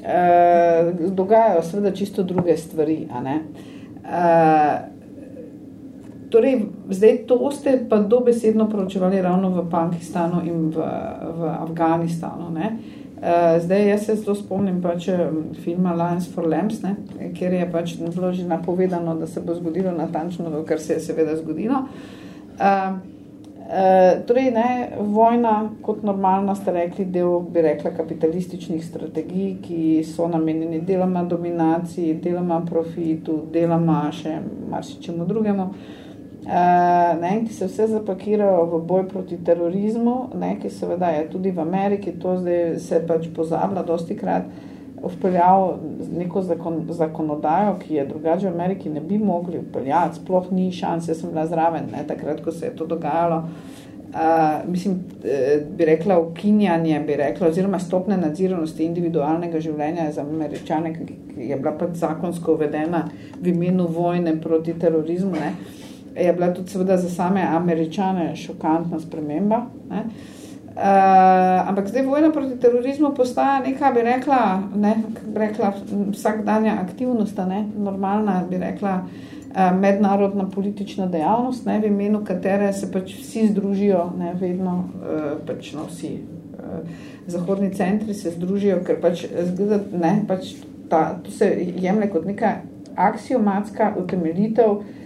Speaker 1: eh, dogajajo seveda čisto druge stvari. A ne. Eh, torej, zdaj to ste pa dobesedno poročevali ravno v Pakistanu in v, v Afganistanu. Ne. Eh, Uh, zdaj, jaz se zelo spomnim pač filma Lions for Lambs, ne, kjer je pač bilo že napovedano, da se bo zgodilo natančno, kar se je seveda zgodilo. Uh, uh, torej, ne, vojna kot normalna, ste rekli, del, bi rekla, kapitalističnih strategij, ki so namenjeni deloma dominaciji, deloma profitu, deloma še marsičemu drugemu. Uh, Uh, ne, ki se vse zapakirajo v boj proti terorizmu, ne, ki seveda je tudi v Ameriki, to zdaj se pač pozablja dosti krat, vpeljal neko zakon, zakonodajo, ki je drugače v Ameriki ne bi mogli vpeljati, sploh ni šans, jaz sem bila zraven, ne, takrat, ko se je to dogajalo. Uh, mislim, eh, bi rekla ukinjanje, bi rekla, oziroma stopne nadziranosti individualnega življenja za američane, ki je bila pač zakonsko uvedena v imenu vojne proti terorizmu, ne, uh, je bila tudi seveda za same američane šokantna sprememba. Ne. Uh, ampak zdaj vojna proti terorizmu postaja neka, bi rekla, ne, bi rekla vsakdanja aktivnost, ne, normalna, bi rekla, uh, mednarodna politična dejavnost, ne, v imenu katere se pač vsi združijo, ne, vedno uh, pač no, vsi uh, zahodni centri se združijo, ker pač, zgleda, ne, pač ta, to se jemlje kot neka aksiomatska utemeljitev, Eh,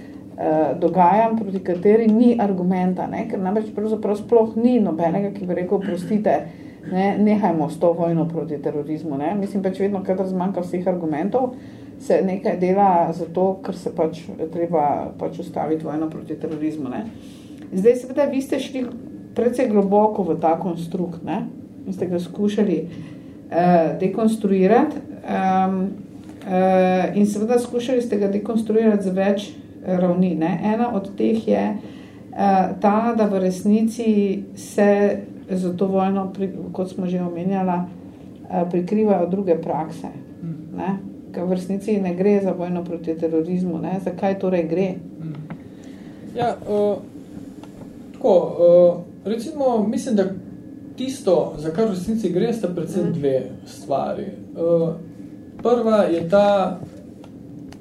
Speaker 1: dogajam, proti kateri ni argumenta, ne? ker namreč pravzaprav sploh ni nobenega, ki bi rekel, prostite, ne? nehajmo s to vojno proti terorizmu. Ne? Mislim pač vedno, kadar zmanjka vseh argumentov, se nekaj dela zato, ker se pač treba pač ustaviti vojno proti terorizmu. Ne? Zdaj seveda vi ste šli predvsej globoko v ta konstrukt ne? in ste ga skušali uh, dekonstruirati um, uh, in seveda skušali ste ga dekonstruirati z več
Speaker 2: ravni.
Speaker 1: Ne. Ena od teh je uh, ta, da v resnici se za to vojno, pri, kot smo že omenjala, eh, prikrivajo druge prakse. Ne? Ker v resnici ne gre za vojno proti terorizmu. Ne? Zakaj torej gre?
Speaker 2: Ja, uh, tako, uh, recimo, mislim, da tisto, za kar v resnici gre, sta predvsem dve stvari. Uh, prva je ta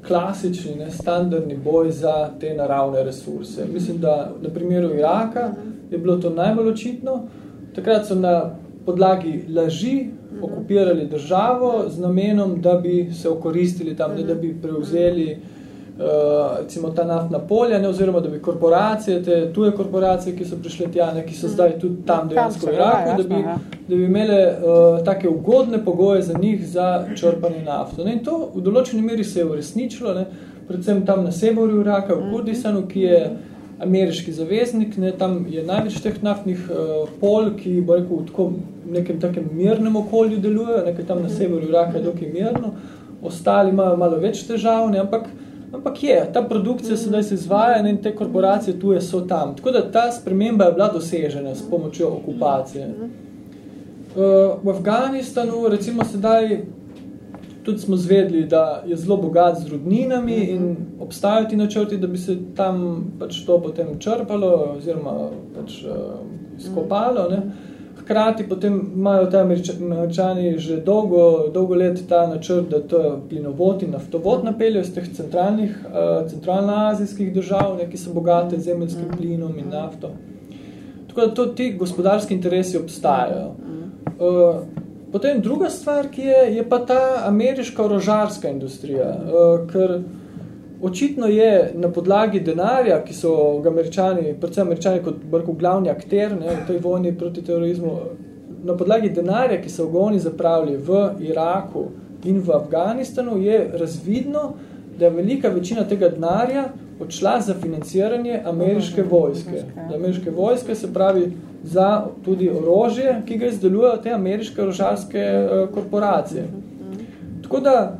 Speaker 2: klasični, ne, standardni boj za te naravne resurse. Mislim, da na primeru Iraka je bilo to najbolj očitno. Takrat so na podlagi laži okupirali državo z namenom, da bi se okoristili tam, ne, da bi prevzeli uh, uh, recimo ta naftna polja, ne, oziroma da bi korporacije, te tuje korporacije, ki so prišle tja, ne, ki so zdaj tudi tam dejansko v Iraku, da bi, da bi imele uh, take ugodne pogoje za njih za črpanje nafto. Ne. In to v določeni meri se je uresničilo, ne, predvsem tam na severu Iraka, v Kurdistanu, ki je ameriški zaveznik, ne, tam je največ teh naftnih uh, pol, ki bo rekel, v tako nekem takem mirnem okolju delujejo, nekaj tam na severu Iraka je dokaj mirno, ostali imajo malo več težav, ne, ampak Ampak je, ta produkcija -hmm. sedaj se izvaja in te korporacije tuje so tam. Tako da ta sprememba je bila dosežena s pomočjo okupacije. -hmm. uh, v Afganistanu, recimo sedaj, tudi smo zvedli, da je zelo bogat z rudninami -hmm. in obstajajo ti načrti, da bi se tam pač to potem črpalo oziroma pač uh, skopalo. Ne? Hkrati potem imajo ta američani že dolgo, dolgo let ta načrt, da to plinovod in naftovod napeljajo z teh centralnih, uh, centralno-azijskih držav, ne, ki so bogate zemeljskim plinom in nafto. Tako da to ti gospodarski interesi obstajajo. Uh, potem druga stvar, ki je, je pa ta ameriška orožarska industrija, uh, ker Očitno je na podlagi denarja, ki so ga američani, predvsem američani kot brko glavni akter ne, v tej vojni proti terorizmu, na podlagi denarja, ki so ga oni zapravili v Iraku in v Afganistanu, je razvidno, da je velika večina tega denarja odšla za financiranje ameriške vojske. Za ameriške vojske se pravi za tudi orožje, ki ga izdelujejo te ameriške orožarske uh, korporacije. Tako da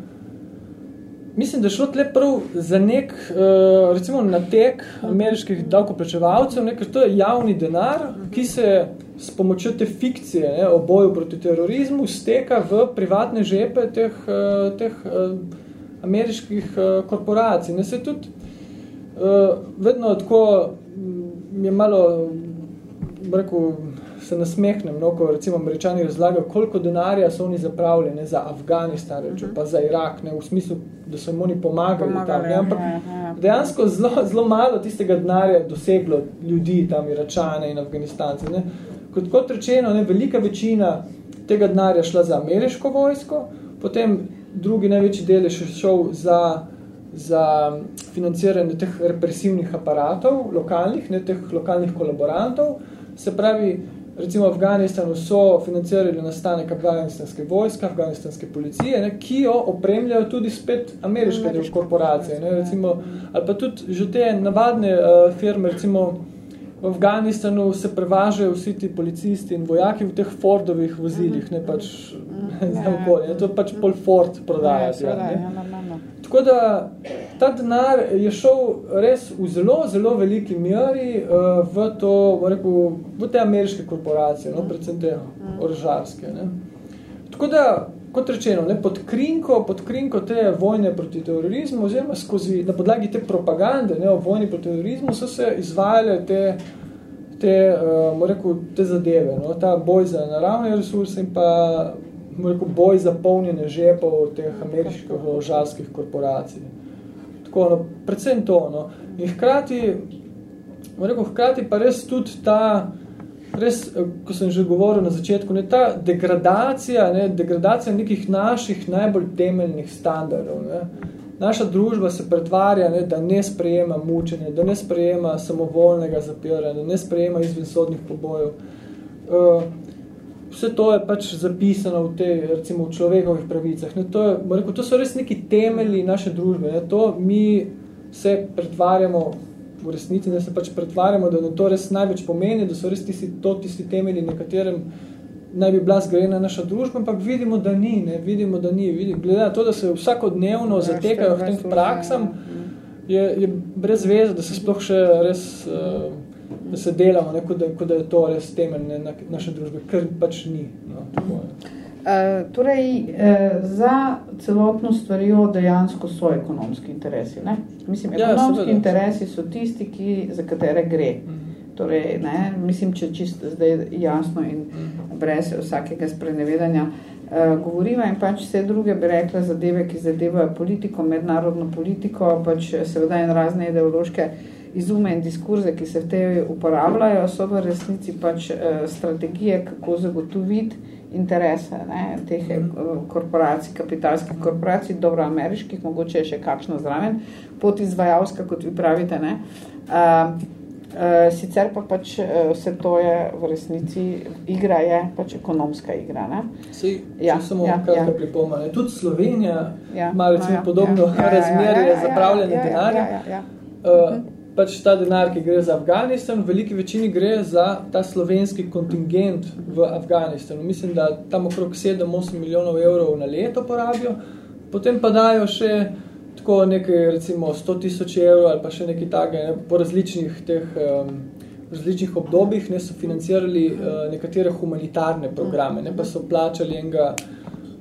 Speaker 2: mislim, da je šlo tle prav za nek, uh, recimo, natek ameriških davkoplačevalcev, ne, ker to je javni denar, ki se s pomočjo te fikcije ne, o boju proti terorizmu steka v privatne žepe teh, uh, teh uh, ameriških uh, korporacij. Ne, se tudi uh, vedno tako mm, je malo, rekel, se nasmehnem, no, ko recimo američani razlagajo, koliko denarja so oni zapravljeni za Afganistan, reče, uh -huh. pa za Irak, ne, v smislu, da so jim oni pomagali, pomagali tam, ne, ampak ja, ja. dejansko zelo, zelo malo tistega denarja doseglo ljudi tam, Iračane in Afganistance. Ne. Kot, kot rečeno, ne, velika večina tega denarja šla za ameriško vojsko, potem drugi največji del je šel za za financiranje teh represivnih aparatov, lokalnih, ne teh lokalnih kolaborantov, se pravi, recimo Afganistanu so financirali nastanek afganistanske vojske, afganistanske policije, ne, ki jo opremljajo tudi spet ameriške korporacije. Ne, recimo, ali pa tudi že te navadne uh, firme, recimo v Afganistanu se prevažajo vsi ti policisti in vojaki v teh Fordovih vozilih, ne pač mm, znam koli, to pač pol Ford prodajati. Ja, ja, Tako da ta denar je šel res v zelo, zelo veliki meri uh, v, to, rekel, v te ameriške korporacije, no, predvsem te orožarske. Ne. Tako da, kot rečeno, ne, pod, krinko, pod krinko te vojne proti terorizmu, oziroma skozi, na podlagi te propagande ne, o vojni proti terorizmu, so se izvajale te, te, uh, rekel, te zadeve, no, ta boj za naravne resurse in pa rekel, boj za polnjene žepov teh ameriških orožarskih korporacij. Tako, no, predvsem to. No. In hkrati, rekel, hkrati pa res tudi ta, res, ko sem že govoril na začetku, ne, ta degradacija, ne, degradacija nekih naših najbolj temeljnih standardov. Ne. Naša družba se pretvarja, ne, da ne sprejema mučenja, da ne sprejema samovoljnega zapiranja, ne sprejema izvensodnih pobojev. Uh, vse to je pač zapisano v tej, recimo, v človekovih pravicah. Ne, to, je, rekel, to so res neki temelji naše družbe. Ne, to mi se pretvarjamo v resnici, da se pač pretvarjamo, da to res največ pomeni, da so res tisti, to tisti temelji, na katerem naj bi bila zgrajena naša družba, ampak vidimo, da ni, ne, vidimo, da ni. Vidimo, glede na to, da se vsakodnevno ja, zatekajo v tem praksam, je, je brez veze, da se sploh še res uh, da se delamo, ne, kot, da, kot da je to res temelj ne, na, naše družbe, kar pač ni. No, tako je.
Speaker 1: Uh, torej, uh, za celotno stvarijo dejansko so ekonomski interesi. Ne? Mislim,
Speaker 2: Ja,
Speaker 1: ekonomski
Speaker 2: seveda.
Speaker 1: interesi so tisti, ki, za katere gre. Torej, ne, mislim, če čisto zdaj jasno in brez vsakega sprenevedanja uh, govoriva in pač vse druge bi rekla zadeve, ki zadevajo politiko, mednarodno politiko, pač seveda in razne ideološke izume in diskurze, ki se v tej uporabljajo, so v resnici pač uh, strategije, kako zagotoviti interese ne, teh uh, korporacij, kapitalskih korporacij, dobro ameriških, mogoče je še kakšno zraven, podizvajalska, kot vi pravite, ne. Uh, Uh, sicer pa pač uh, vse to je v resnici, igra je pač ekonomska igra. Ne?
Speaker 2: Sej,
Speaker 1: Ja,
Speaker 2: ja, samo
Speaker 1: ja,
Speaker 2: ja, kratka
Speaker 1: ja.
Speaker 2: ja. pripomba. Tudi Slovenija
Speaker 1: Ja,
Speaker 2: ja, ima recimo ja, podobno ja, ja, razmerje ja, zapravljanja
Speaker 1: ja, ja,
Speaker 2: denarja.
Speaker 1: Ja, ja, ja.
Speaker 2: Uh, pač ta denar, ki gre za Afganistan, v veliki večini gre za ta slovenski kontingent v Afganistanu. Mislim, da tam okrog 7-8 milijonov evrov na leto porabijo, potem pa dajo še tako nekaj, recimo 100 tisoč evrov ali pa še nekaj takega, ne, po različnih teh um, različnih obdobjih ne, so financirali uh, nekatere humanitarne programe, ne, pa so plačali enega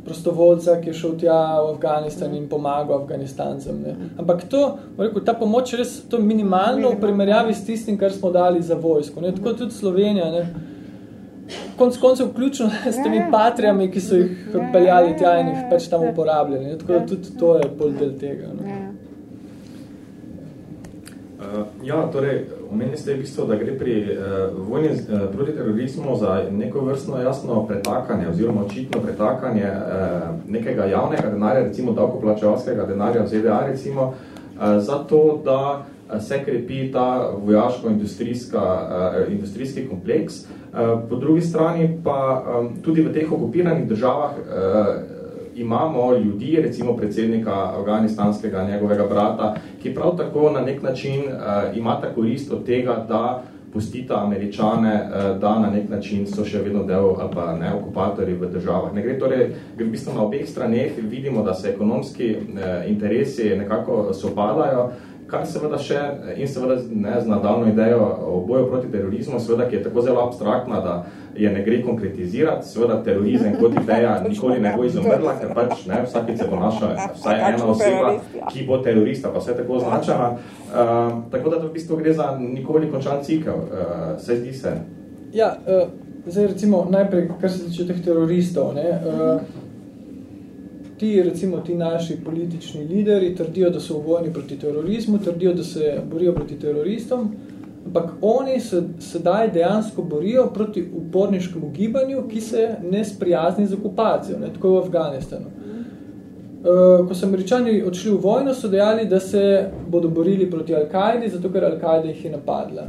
Speaker 2: prostovoljca, ki je šel tja v Afganistan in pomagal Afganistancem. Ne. Ampak to, rekel, ta pomoč res to minimalno v primerjavi s tistim, kar smo dali za vojsko. Ne. Tako tudi Slovenija, ne. konc koncev vključno s temi patrijami, ki so jih odpeljali tja in jih pač tam uporabljali. Ne. Tako da tudi to je bolj del tega. No.
Speaker 3: Uh, ja, torej, omenili ste v bistvu, da gre pri uh, vojni uh, proti terorizmu za neko vrstno jasno pretakanje oziroma očitno pretakanje uh, nekega javnega denarja, recimo davkoplačevalskega denarja v ZDA, recimo, uh, zato, da se krepi ta vojaško-industrijska uh, industrijski kompleks. Uh, po drugi strani pa um, tudi v teh okupiranih državah uh, imamo ljudi, recimo predsednika afganistanskega njegovega brata, ki prav tako na nek način uh, imata korist od tega, da pustita američane, uh, da na nek način so še vedno del ali pa ne, okupatorji v državah. Ne gre torej, gre v bistvu na obeh straneh vidimo, da se ekonomski uh, interesi nekako sopadajo, kar seveda še in seveda ne, z nadaljno idejo o boju proti terorizmu, seveda, ki je tako zelo abstraktna, da je ne gre konkretizirati, seveda terorizem kot ideja nikoli ne bo izumrla, ker pač ne, vsakič se bo naša vsaj ena oseba, ki bo terorista, pa vse tako označena. Uh, tako da to v bistvu gre za nikoli končan cikel, uh, se zdi se.
Speaker 2: Ja, uh, zdaj recimo najprej, kar se tiče teh teroristov, ne, uh, ti, recimo, ti naši politični lideri trdijo, da so v vojni proti terorizmu, trdijo, da se borijo proti teroristom, ampak oni se sedaj dejansko borijo proti uporniškemu gibanju, ki se ne sprijazni z okupacijo, ne, tako v Afganistanu. Uh, ko so američani odšli v vojno, so dejali, da se bodo borili proti Al-Kaidi, zato ker Al-Kaida jih je napadla.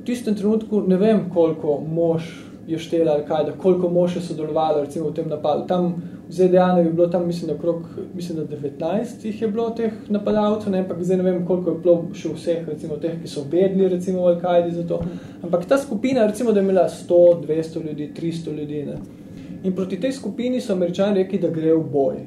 Speaker 2: V tistem trenutku ne vem, koliko mož je štela Al-Kaida, koliko mož je sodelovalo recimo v tem napadu. Tam ZDA ne bi bilo tam, mislim, da okrog, mislim, da 19 jih je bilo teh napadalcev, ne, ampak zdaj ne vem, koliko je bilo še vseh, recimo teh, ki so vedli, recimo v Al-Kaidi za to. Ampak ta skupina, recimo, da je imela 100, 200 ljudi, 300 ljudi, ne. In proti tej skupini so američani rekli, da gre v boj.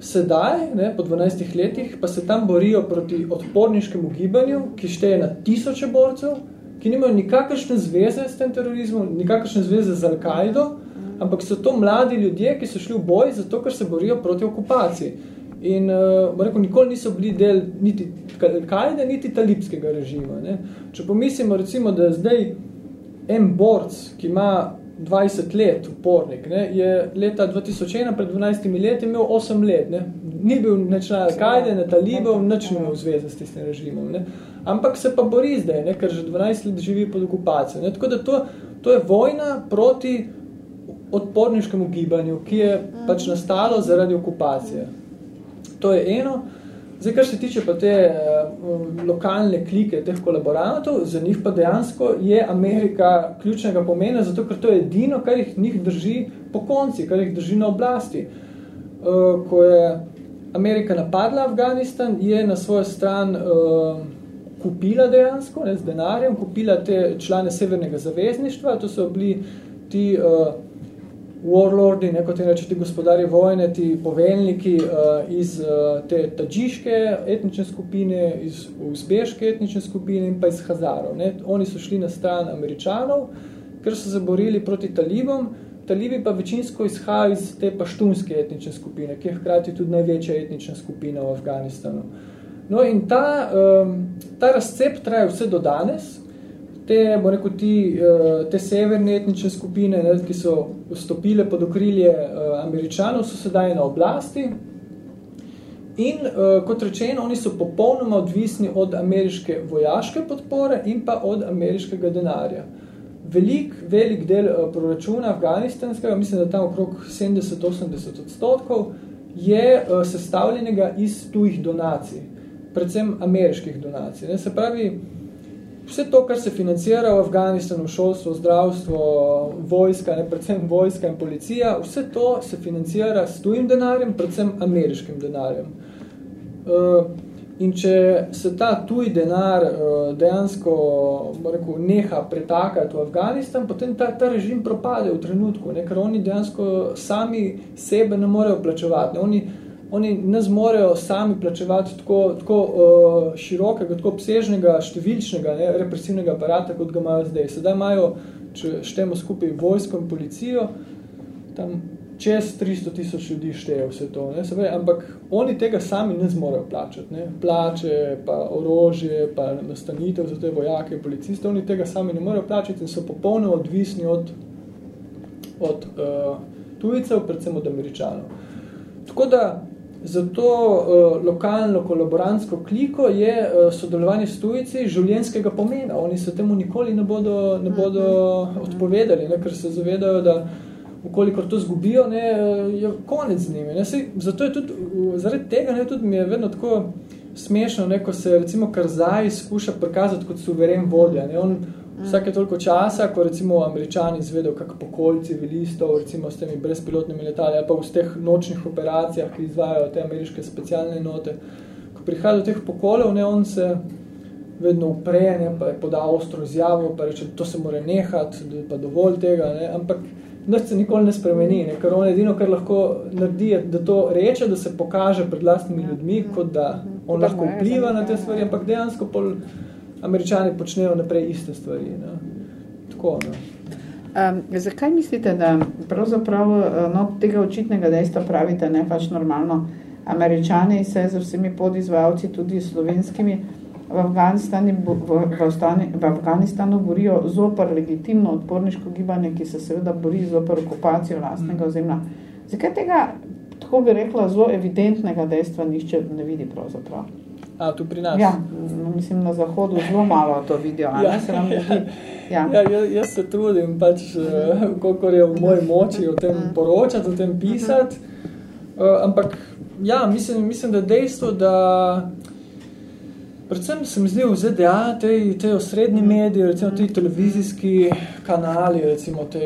Speaker 2: Sedaj, ne, po 12 letih, pa se tam borijo proti odporniškemu gibanju, ki šteje na tisoče borcev, ki nimajo nikakršne zveze s tem terorizmom, nikakršne zveze z Al-Kaido, ampak so to mladi ljudje, ki so šli v boj zato, ker se borijo proti okupaciji. In uh, rekel, nikoli niso bili del niti Al-Kaide, niti talibskega režima. Ne. Če pomislimo, recimo, da zdaj en borc, ki ima 20 let upornik, ne, je leta 2001, pred 12 leti, imel 8 let. Ne. Ni bil neč na Al-Kaide, na talibov, nič ni imel zveze s tistim režimom. Ne. Ampak se pa bori zdaj, ne, ker že 12 let živi pod okupacijo. Ne. Tako da to, to je vojna proti odporniškemu gibanju, ki je pač nastalo zaradi okupacije. To je eno. Zdaj, kar se tiče pa te uh, lokalne klike teh kolaborantov, za njih pa dejansko je Amerika ključnega pomena, zato ker to je edino, kar jih njih drži po konci, kar jih drži na oblasti. Uh, ko je Amerika napadla Afganistan, je na svojo stran uh, kupila dejansko, ne, z denarjem, kupila te člane Severnega zavezništva, to so bili ti uh, warlordi, ne, kot je reči, ti gospodari vojne, ti poveljniki uh, iz uh, te tadžiške etnične skupine, iz uzbeške etnične skupine in pa iz Hazarov. Ne. Oni so šli na stran američanov, ker so se borili proti talibom, talibi pa večinsko izhajajo iz te paštunske etnične skupine, ki je hkrati tudi največja etnična skupina v Afganistanu. No in ta, um, ta razcep traja vse do danes, te, bo rekel, ti, eh, te severne etnične skupine, ne, ki so vstopile pod okrilje uh, američanov, so sedaj na oblasti. In uh, kot rečeno, oni so popolnoma odvisni od ameriške vojaške podpore in pa od ameriškega denarja. Velik, velik del proračuna afganistanskega, mislim, da tam okrog 70-80 odstotkov, je sestavljenega iz tujih donacij, predvsem ameriških donacij. Ne. Se pravi, vse to, kar se financira v Afganistanu, šolstvo, zdravstvo, vojska, ne, predvsem vojska in policija, vse to se financira s tujim denarjem, predvsem ameriškim denarjem. Uh, in če se ta tuj denar uh, dejansko rekel, neha pretakati v Afganistan, potem ta, ta režim propade v trenutku, ne, ker oni dejansko sami sebe ne morejo plačevati. Ne, oni, oni ne zmorejo sami plačevati tako, tako uh, širokega, tako obsežnega, številčnega, ne, represivnega aparata, kot ga imajo zdaj. Sedaj imajo, če štemo skupaj vojsko in policijo, tam čez 300 tisoč ljudi šteje vse to. Ne, se ampak oni tega sami ne zmorejo plačati. Ne. Plače, pa orožje, pa nastanitev za te vojake policiste, oni tega sami ne morejo plačati in so popolno odvisni od, od uh, tujcev, predvsem od američanov. Tako da, za to uh, lokalno kolaborantsko kliko je uh, sodelovanje s tujci življenjskega pomena. Oni se temu nikoli ne bodo, ne bodo odpovedali, ne, ker se zavedajo, da ukolikor to zgubijo, ne, je konec z njimi. Ne. Sej, zato je tudi, zaradi tega ne, tudi mi je vedno tako smešno, ne, ko se recimo Karzaj skuša prikazati kot suveren vodja. Ne. On, Vsake toliko časa, ko recimo američani izvedo kak pokol civilistov, recimo s temi brezpilotnimi letali, ali pa v teh nočnih operacijah, ki izvajajo te ameriške specialne note, ko prihaja do teh pokolov, ne, on se vedno upre, ne, pa je podal ostro izjavo, pa reče, to se mora nehati, pa dovolj tega, ne, ampak nič se nikoli ne spremeni, ne, ker on edino, kar lahko naredi, da to reče, da se pokaže pred lastnimi ljudmi, kot da on lahko vpliva na te stvari, ampak dejansko pol američani počnejo naprej iste stvari. Ne. Tako, ne.
Speaker 1: Um, zakaj mislite, da pravzaprav no, tega očitnega dejstva pravite, ne pač normalno, američani se z vsemi podizvajalci, tudi slovenskimi, v Afganistanu, v, Ostani, v Afganistanu borijo zopr legitimno odporniško gibanje, ki se seveda bori zopr okupacijo lastnega ozemlja. Zakaj tega, tako bi rekla, zelo evidentnega dejstva nišče ne vidi pravzaprav?
Speaker 2: A, tu pri nas?
Speaker 1: Ja, mislim, na zahodu zelo malo to vidijo. Ja, se nam
Speaker 2: ja. Ja. Ja, jaz, jaz se trudim, pač, uh, koliko je v moji moči o tem mm. poročati, o tem pisati. Uh, ampak, ja, mislim, mislim, da dejstvo, da predvsem se mi zdi v ZDA, te, te osrednji mediji, recimo ti televizijski kanali, recimo te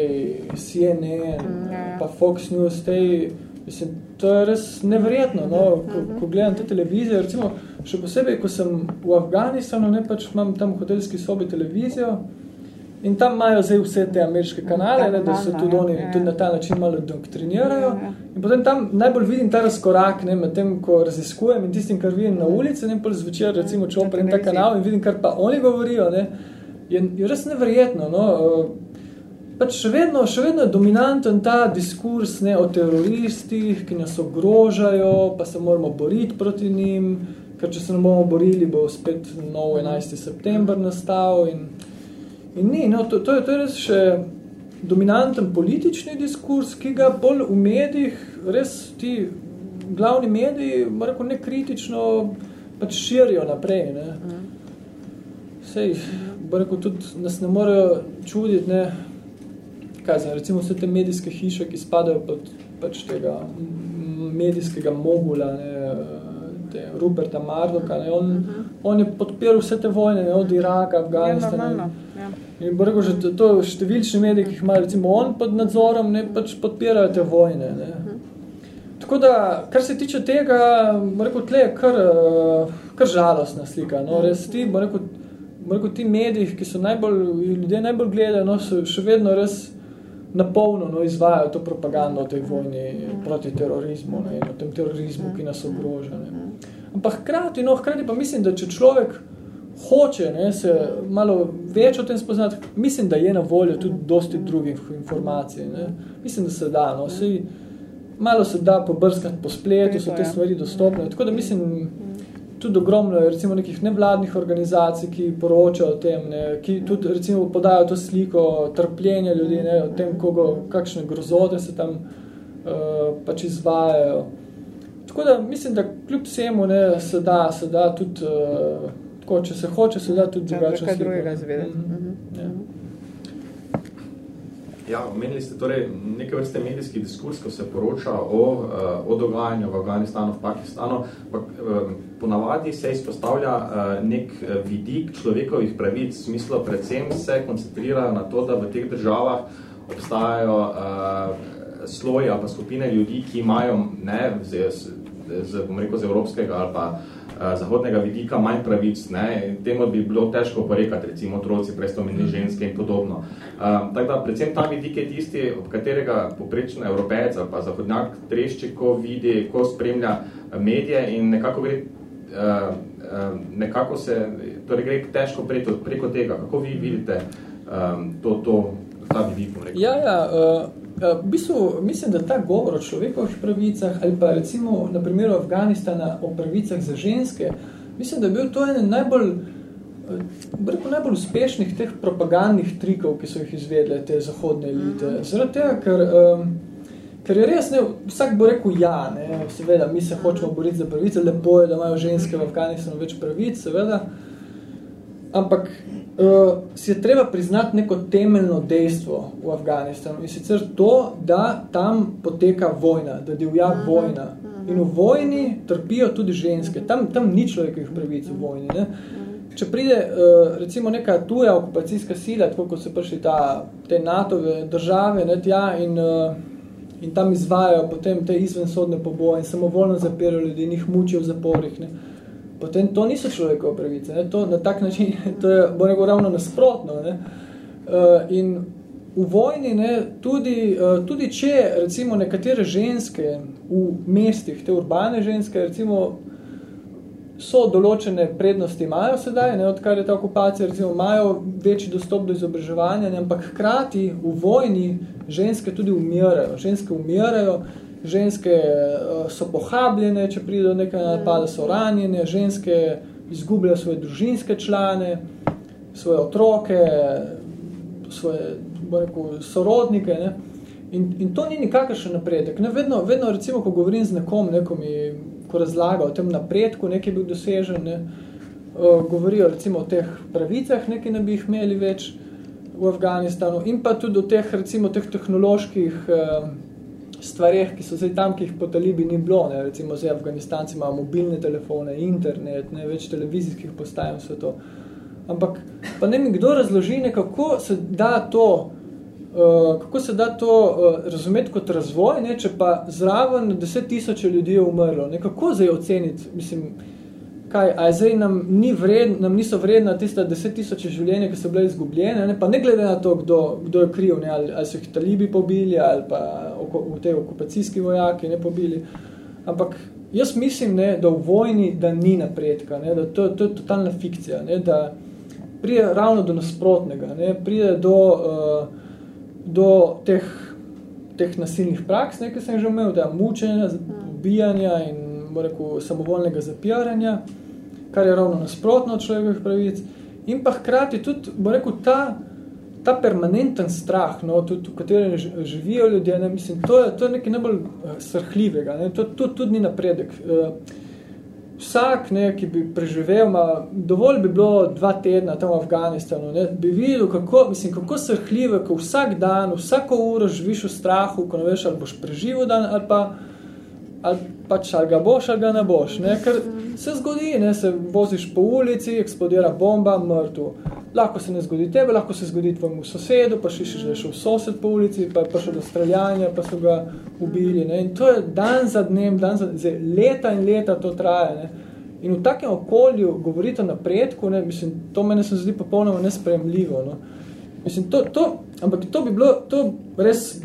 Speaker 2: CNN, mm, ja. pa Fox News, te, mislim, to je res neverjetno, no, ko, ko gledam te televizijo, recimo, še posebej, ko sem v Afganistanu, ne pač imam tam v hotelski sobi televizijo in tam imajo zdaj vse te ameriške kanale, ne, da se tudi oni tudi na ta način malo doktrinirajo. In potem tam najbolj vidim ta razkorak ne, med tem, ko raziskujem in tistim, kar vidim na ulici, ne, pol zvečer recimo čoprim ta kanal in vidim, kar pa oni govorijo, ne, je, je res neverjetno, no, pač še vedno, še vedno je dominanten ta diskurs ne, o teroristih, ki nas ogrožajo, pa se moramo boriti proti njim, ker če se ne bomo borili, bo spet nov 11. september nastal in, in ni, no, to, to, je, to je res še dominanten politični diskurs, ki ga bolj v medijih, res ti glavni mediji, rekel, nekritično pač širijo naprej, ne. Sej, rekel, tudi nas ne morejo čuditi, ne, kaj znam, recimo vse te medijske hiše, ki spadajo pod pač tega medijskega mogula, ne, te Ruperta Mardoka, ne, on, uh mhm. -huh. on je podpiral vse te vojne, ne, od Iraka, Afganistana. Ja, in bo rekel, že to, to številčni mediji, ki jih ima recimo on pod nadzorom, ne, pač podpirajo te vojne. Ne. Uh mhm. -huh. Tako da, kar se tiče tega, rekel, tle je kar, kar žalostna slika. No, res ti, rekel, rekel, ti mediji, ki so najbolj, ljudje najbolj gledajo, no, so še vedno res napolno no, izvajajo to propagando o tej vojni proti terorizmu ne, in o tem terorizmu, ki nas ogroža. Ne. Ampak hkrati, no, hkrati pa mislim, da če človek hoče ne, se malo več o tem spoznati, mislim, da je na voljo tudi dosti drugih informacij. Ne. Mislim, da se da. No. Sej, malo se da pobrskati po spletu, so te stvari dostopne. Tako da mislim, tudi ogromno recimo nekih nevladnih organizacij, ki poročajo o tem, ne, ki tudi recimo podajo to sliko trpljenja ljudi, ne, o tem, kogo, kakšne grozode se tam uh, pač izvajajo. Tako da mislim, da kljub vsemu ne, se da, se da tudi, uh, tako, če se hoče, se da tudi drugačno sliko.
Speaker 1: Kaj drugega zvedeti. Mm -hmm.
Speaker 2: ja. Mhm.
Speaker 3: Ja, omenili ste torej neke vrste medijski diskurs, ko se poroča o, eh, o dogajanju v Afganistanu, v Pakistanu, pa eh, ponavadi se izpostavlja eh, nek vidik človekovih pravic, v smislu predvsem se koncentrirajo na to, da v teh državah obstajajo sloji ali pa skupine ljudi, ki imajo ne, z, z, z, bom rekel, z evropskega ali pa Eh, zahodnega vidika manj pravic. Ne? Temu bi bilo težko porekati, recimo otroci, prestomeni mhm. ženske in podobno. Um, tako da, predvsem ta vidik je tisti, ob katerega poprečno evropejec ali pa zahodnjak trešči, ko vidi, ko spremlja medije in nekako gre, uh, uh, nekako se, torej gre težko preko, preko tega. Kako vi vidite um, to, to, ta vidik?
Speaker 2: Ja, ja, uh... Eh, v bistvu, mislim, da ta govor o človekovih pravicah ali pa recimo na primeru Afganistana o pravicah za ženske, mislim, da je bil to eden najbolj Breko najbolj uspešnih teh propagandnih trikov, ki so jih izvedle te zahodne elite. Mhm. Zaradi tega, ker, um, ker je res, ne, vsak bo rekel ja, ne, seveda, mi se hočemo boriti za pravice, lepo je, da imajo ženske v Afganistanu več pravic, seveda, ampak uh, si je treba priznati neko temeljno dejstvo v Afganistanu in sicer to, da tam poteka vojna, da divja -huh. vojna. In v vojni trpijo tudi ženske. Tam, tam ni človekovih pravic v vojni. Ne? Če pride uh, recimo neka tuja okupacijska sila, tako kot so prišli ta, te NATO države ne, tja in, uh, in tam izvajajo potem te izvensodne poboje in samovoljno zapirajo ljudi, njih mučijo v zaporih. Ne. Uh, potem to niso človekove pravice. Ne? To, na tak način, to je bo nego ravno nasprotno. Ne? Uh, in v vojni, ne, tudi, uh, tudi če recimo nekatere ženske v mestih, te urbane ženske, recimo so določene prednosti imajo sedaj, ne, odkar je ta okupacija, recimo imajo večji dostop do izobraževanja, ne, ampak hkrati v vojni ženske tudi umirajo. Ženske umirajo, ženske eh, so pohabljene, če pride do nekaj napada, so ranjene, ženske izgubljajo svoje družinske člane, svoje otroke, svoje rekel, sorodnike. Ne? In, in to ni nikakršen napredek. Ne? Vedno, vedno, recimo, ko govorim z nekom, neko mi, ko razlaga o tem napredku, nekaj bil dosežen, ne? uh, govorijo recimo o teh pravicah, nekaj ne bi jih imeli več v Afganistanu in pa tudi o teh, recimo, teh tehnoloških uh, stvareh, ki so zdaj tam, ki jih po talibi ni bilo, ne, recimo zdaj Afganistanci imajo mobilne telefone, internet, ne, več televizijskih postaj vse to. Ampak pa ne mi kdo razloži, ne, kako se da to, uh, kako se da to uh, razumeti kot razvoj, ne, če pa zraven deset tisoče ljudi je umrlo, ne, kako zdaj oceniti, mislim, kaj, a zdaj nam, ni vred, nam niso vredna tista deset tisoče življenja, ki so bile izgubljene, ne, pa ne glede na to, kdo, kdo je kriv, ne, ali, ali so jih talibi pobili, ali pa v te okupacijski vojaki ne pobili. Ampak jaz mislim, ne, da v vojni, da ni napredka, ne, da to, to je totalna fikcija, ne, da pride ravno do nasprotnega, ne, pride do, uh, do teh, teh nasilnih praks, ne, ki sem že imel, da mučenja, ubijanja in rekel, samovoljnega zapiranja, kar je ravno nasprotno od človekovih pravic, in pa hkrati tudi, bo rekel, ta, ta permanenten strah, no, tudi, v katerem živijo ljudje, ne, mislim, to je, to je nekaj najbolj uh, srhljivega, ne, to, to tudi ni napredek. Uh, vsak, ne, ki bi preživel, ma, dovolj bi bilo dva tedna tam v Afganistanu, ne, bi videl, kako, mislim, kako srhljive, ko vsak dan, vsako uro živiš v strahu, ko ne veš, ali boš preživel dan, ali pa ali pač ali ga boš, ali ga ne boš. Ne? Ker se zgodi, ne? se voziš po ulici, eksplodira bomba, mrtvo. Lahko se ne zgodi tebe, lahko se zgodi tvojemu sosedu, pa še še v sosed po ulici, pa je prišel do streljanja, pa so ga ubili. Ne? In to je dan za dnem, dan za zdaj, leta in leta to traja. Ne? In v takem okolju govoriti o napredku, ne? Mislim, to mene se zdi popolnoma nespremljivo. No? Mislim, to, to, ampak to bi bilo, to res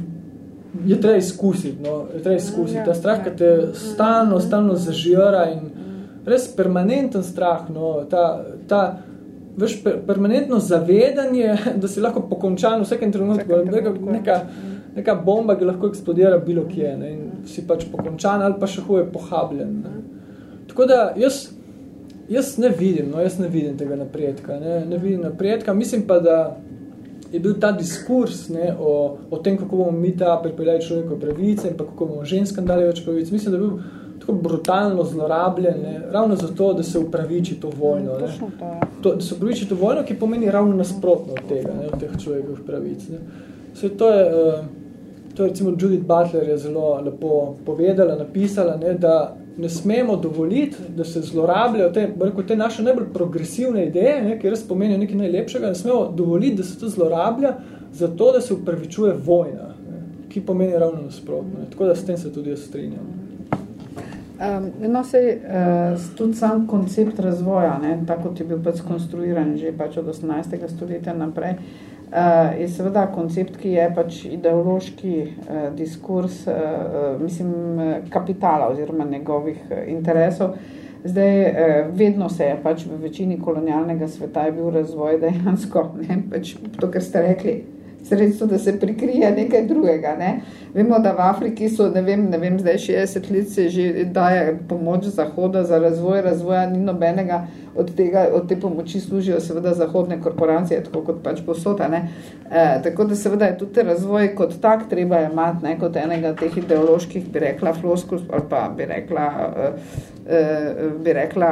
Speaker 2: je treba izkusiti, no, je treba izkusiti.
Speaker 1: Ja,
Speaker 2: Ta strah,
Speaker 1: ja.
Speaker 2: ki te stalno, stalno zažira in res permanenten strah, no, ta, ta veš, per, permanentno zavedanje, da si lahko pokončan v vsakem trenutku,
Speaker 1: Vsakem
Speaker 2: neka,
Speaker 1: trenutku.
Speaker 2: neka, neka bomba, ki lahko eksplodira bilo kje, ne, in si pač pokončan ali pa še huje pohabljen. Ne. Tako da jaz, jaz ne vidim, no, jaz ne vidim tega napredka, ne, ne vidim napredka, mislim pa, da je bil ta diskurs ne, o, o tem, kako bomo mi ta pripeljali človekove pravice in pa kako bomo ženskam dali več pravic, mislim, da je bil tako brutalno zlorabljen, ne, ravno zato, da se upraviči to vojno. Ne.
Speaker 1: To, ja.
Speaker 2: To, da se upraviči to vojno, ki pomeni ravno nasprotno od tega, ne, od teh človekovih pravic. Ne. Vse to je, uh, to je recimo Judith Butler je zelo lepo povedala, napisala, ne, da ne smemo dovoliti, da se zlorabljajo te, rekel, te naše najbolj progresivne ideje, ne, ki res pomenijo nekaj najlepšega, ne smemo dovoliti, da se to zlorablja zato, da se upravičuje vojna, ne, ki pomeni ravno nasprotno. Ne. Tako da s tem se tudi jaz strinjam.
Speaker 1: Um, no, sej, uh, tudi sam koncept razvoja, ne, tako kot je bil pač skonstruiran že pač od 18. stoletja naprej, uh, je seveda koncept, ki je pač ideološki uh, diskurs, uh, mislim, kapitala oziroma njegovih interesov. Zdaj, vedno se je pač v večini kolonialnega sveta je bil razvoj dejansko, ne, pač to, kar ste rekli, sredstvo, da se prikrije nekaj drugega. Ne. Vemo, da v Afriki so, ne vem, ne vem, zdaj 60 let se že daje pomoč Zahoda za razvoj, razvoja ni nobenega od, tega, od te pomoči služijo seveda zahodne korporacije, tako kot pač posota. Ne. E, tako da seveda je tudi razvoj kot tak treba imati, ne, kot enega teh ideoloških, bi rekla, floskul, ali pa bi rekla, e, e, bi rekla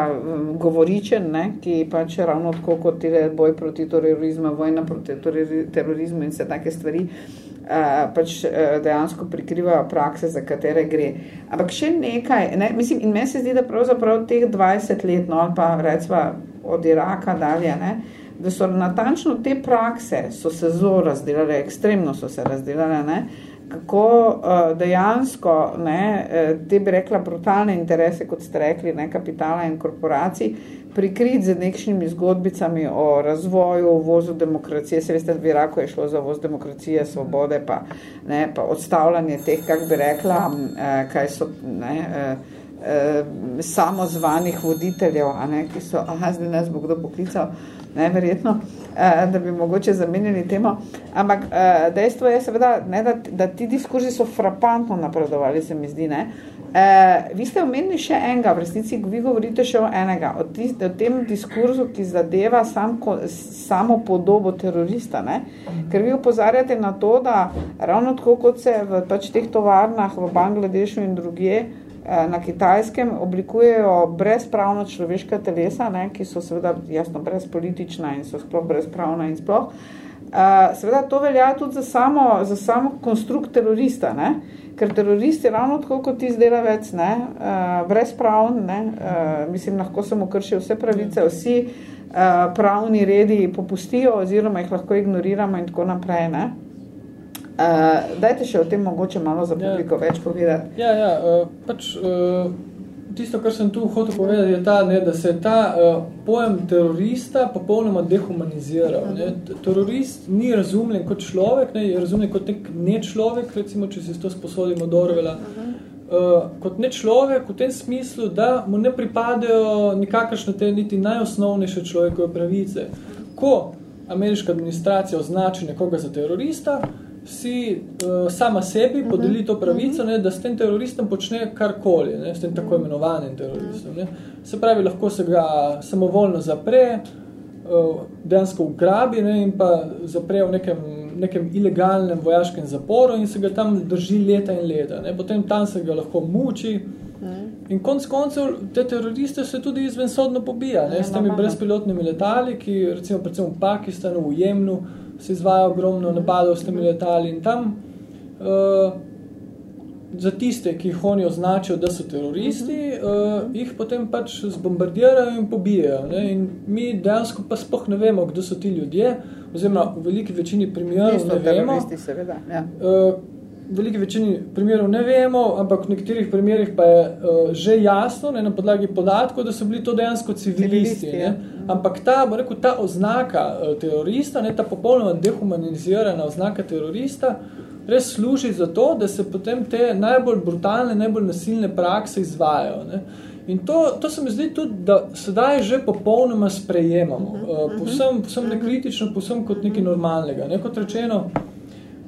Speaker 1: govoričen, ne, ki pač ravno tako kot boj proti terorizmu, vojna proti terori- terorizmu in vse take stvari, pač uh, dejansko prikrivajo prakse, za katere gre. Ampak še nekaj, ne, mislim, in meni se zdi, da pravzaprav teh 20 let, no, pa recimo od Iraka dalje, ne, da so natančno te prakse so se zelo razdelale, ekstremno so se razdelale, ne, kako uh, dejansko ne, eh, te bi rekla brutalne interese, kot ste rekli, ne, kapitala in korporacij, prikrit z nekšnimi zgodbicami o razvoju, vozu demokracije, se veste, v Iraku je šlo za voz demokracije, svobode, pa, ne, pa odstavljanje teh, kak bi rekla, eh, kaj so, ne, eh, eh, samozvanih voditeljev, a ne, ki so, aha, zdaj nas bo kdo poklical, ne, verjetno, eh, da bi mogoče zamenjali temo, ampak eh, dejstvo je seveda, ne, da, da ti diskurzi so frapantno napredovali, se mi zdi, ne, Eh, vi ste omenili še enega, v resnici vi govorite še o enega, o, tist, o tem diskurzu, ki zadeva sam, ko, samo podobo terorista, ne? ker vi upozarjate na to, da ravno tako kot se v pač teh tovarnah v Bangladešu in drugje eh, na kitajskem oblikujejo brezpravno človeška telesa, ne? ki so seveda jasno brezpolitična in so sploh brezpravna in sploh, Uh, seveda to velja tudi za samo, za samo konstrukt terorista, ne? ker terorist je ravno tako kot izdelavec, ne? Uh, brezpravn, ne? Uh, mislim, lahko se mu kršijo vse pravice, vsi uh, pravni redi popustijo oziroma jih lahko ignoriramo in tako naprej. Ne? Uh, dajte še o tem mogoče malo za publiko ja. več povedati.
Speaker 2: Ja, ja, uh, pač uh, tisto, kar sem tu hotel povedati, je ta, ne, da se je ta uh, pojem terorista popolnoma dehumaniziral. Ne. Terorist ni razumljen kot človek, ne, je razumljen kot nek nečlovek, recimo, če si to sposodimo od Orwella, uh, kot nečlovek v tem smislu, da mu ne pripadajo nikakršne te niti najosnovnejše človekove pravice. Ko ameriška administracija označi nekoga za terorista, si uh, sama sebi podeli to pravico, ne, da s tem teroristom počne karkoli, ne, s tem tako imenovanim teroristom. Ne. Se pravi, lahko se ga samovoljno zapre, uh, dejansko ugrabi ne, in pa zapre v nekem, nekem ilegalnem vojaškem zaporu in se ga tam drži leta in leta. Ne. Potem tam se ga lahko muči, In konc koncev te teroriste se tudi izvensodno pobija, ne, s temi brezpilotnimi letali, ki recimo predvsem v Pakistanu, v Jemnu, se izvaja ogromno napadov s temi letali in tam uh, za tiste, ki jih oni označijo, da so teroristi, uh, jih potem pač zbombardirajo in pobijajo. Ne? In mi dejansko pa sploh ne vemo, kdo so ti ljudje, oziroma v veliki večini primerov ne vemo.
Speaker 1: Seveda, ja.
Speaker 2: Uh, v veliki večini primerov ne vemo, ampak v nekaterih primerih pa je uh, že jasno, ne, na podlagi podatkov, da so bili to dejansko civilisti.
Speaker 1: Civilisti,
Speaker 2: ne. Ampak ta, bo rekel, ta oznaka uh, terorista, ne, ta popolnoma dehumanizirana oznaka terorista, res služi za to, da se potem te najbolj brutalne, najbolj nasilne prakse izvajajo. Ne. In to, to se mi zdi tudi, da sedaj že popolnoma sprejemamo, uh, povsem, povsem nekritično, povsem kot nekaj normalnega. Ne, kot rečeno,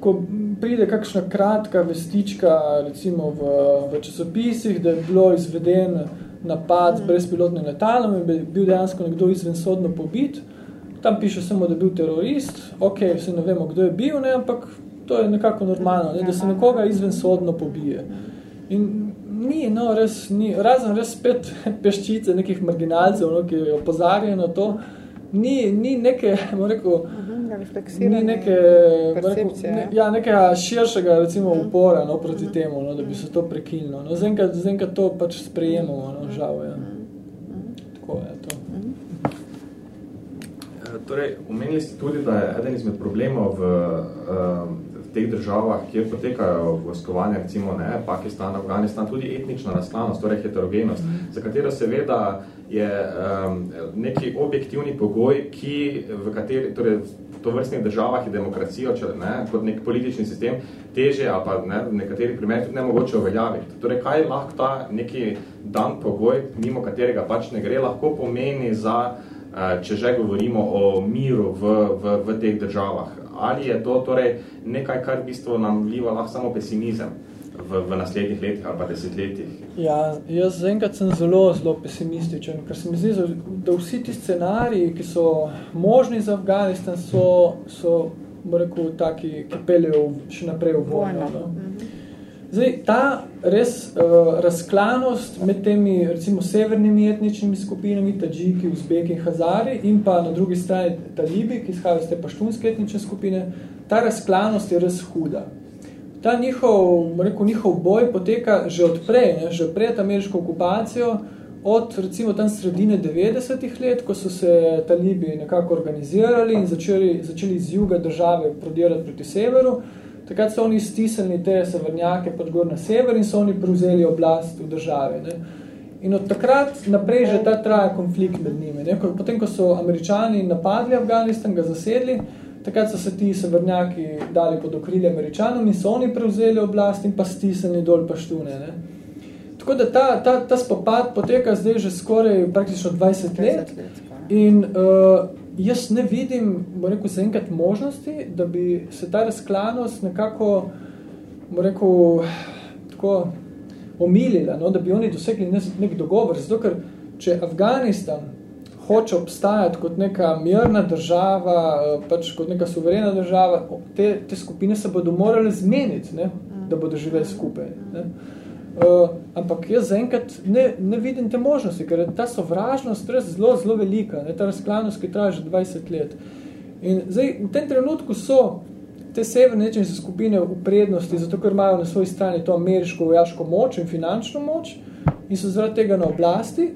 Speaker 2: ko pride kakšna kratka vestička recimo v, v časopisih, da je bilo izveden napad z brezpilotnim letalom in bi bil dejansko nekdo izvensodno pobit, tam piše samo, da je bil terorist, ok, vse ne vemo, kdo je bil, ne, ampak to je nekako normalno, ne, da se nekoga izvensodno pobije. In ni, no, res ni, razen res spet peščice nekih marginalcev, no, ki opozarjajo na to, ni, ni neke, bom rekel, ni neke, rekel, ne, ja, nekega širšega, recimo, upora, no, proti temu, no, da bi se to prekilno. No, zenkrat to pač sprejemamo, no, žal, ja. Tako je to.
Speaker 3: Torej, omenili ste tudi, da je eden izmed problemov v um, teh državah, kjer potekajo vojskovanja, recimo ne, Pakistan, Afganistan, tudi etnična razklanost, torej heterogenost, mm -hmm. za katero seveda je um, neki objektivni pogoj, ki v kateri, torej to vrstnih državah je demokracijo, če, ne, kot nek politični sistem, teže, ali pa ne, v nekaterih primerih tudi nemogoče uveljaviti. Torej, kaj lahko ta neki dan pogoj, mimo katerega pač ne gre, lahko pomeni za, uh, če že govorimo o miru v, v, v teh državah ali je to torej nekaj, kar v bistvu nam vliva lahko samo pesimizem v, v naslednjih letih ali pa desetletjih?
Speaker 2: Ja, jaz enkrat sem zelo, zelo pesimističen, ker se mi zdi, da vsi ti scenariji, ki so možni za Afganistan, so, so rekel, taki, ki peljejo še naprej v vojno. No? Zdaj, ta res uh, razklanost med temi, recimo, severnimi etničnimi skupinami, Tadžiki, Uzbeki in Hazari, in pa na drugi strani Talibi, ki izhajajo z te paštunske etnične skupine, ta razklanost je res huda. Ta njihov, rekel, njihov boj poteka že odprej, ne, že pred ameriško okupacijo, od recimo tam sredine 90-ih let, ko so se talibi nekako organizirali in začeli, začeli z juga države prodirati proti severu, takrat so oni stisnili te severnjake pač gor na sever in so oni prevzeli oblast v državi. Ne. In od takrat naprej že ta traja konflikt med njimi. Ne. Potem, ko so američani napadli Afganistan, ga zasedli, takrat so se ti severnjaki dali pod okrilje američanom in so oni prevzeli oblast in pa stisnili dol paštune. Ne. Tako da ta, ta, ta spopad poteka zdaj že skoraj praktično 20 let. In uh, jaz ne vidim, bo rekel, za enkrat možnosti, da bi se ta razklanost nekako, bo rekel, tako omilila, no, da bi oni dosegli nek dogovor. Zato, ker če Afganistan hoče obstajati kot neka mirna država, pač kot neka suverena država, te, te skupine se bodo morale zmeniti, ne, da bodo živeli skupaj. Ne. Uh, ampak jaz zaenkrat ne, ne vidim te možnosti, ker je ta sovražnost res zelo, zelo velika, ne, ta razklanost, ki traja že 20 let. In zdaj, v tem trenutku so te severne nečenjske skupine v prednosti, zato ker imajo na svoji strani to ameriško vojaško moč in finančno moč in so zaradi tega na oblasti.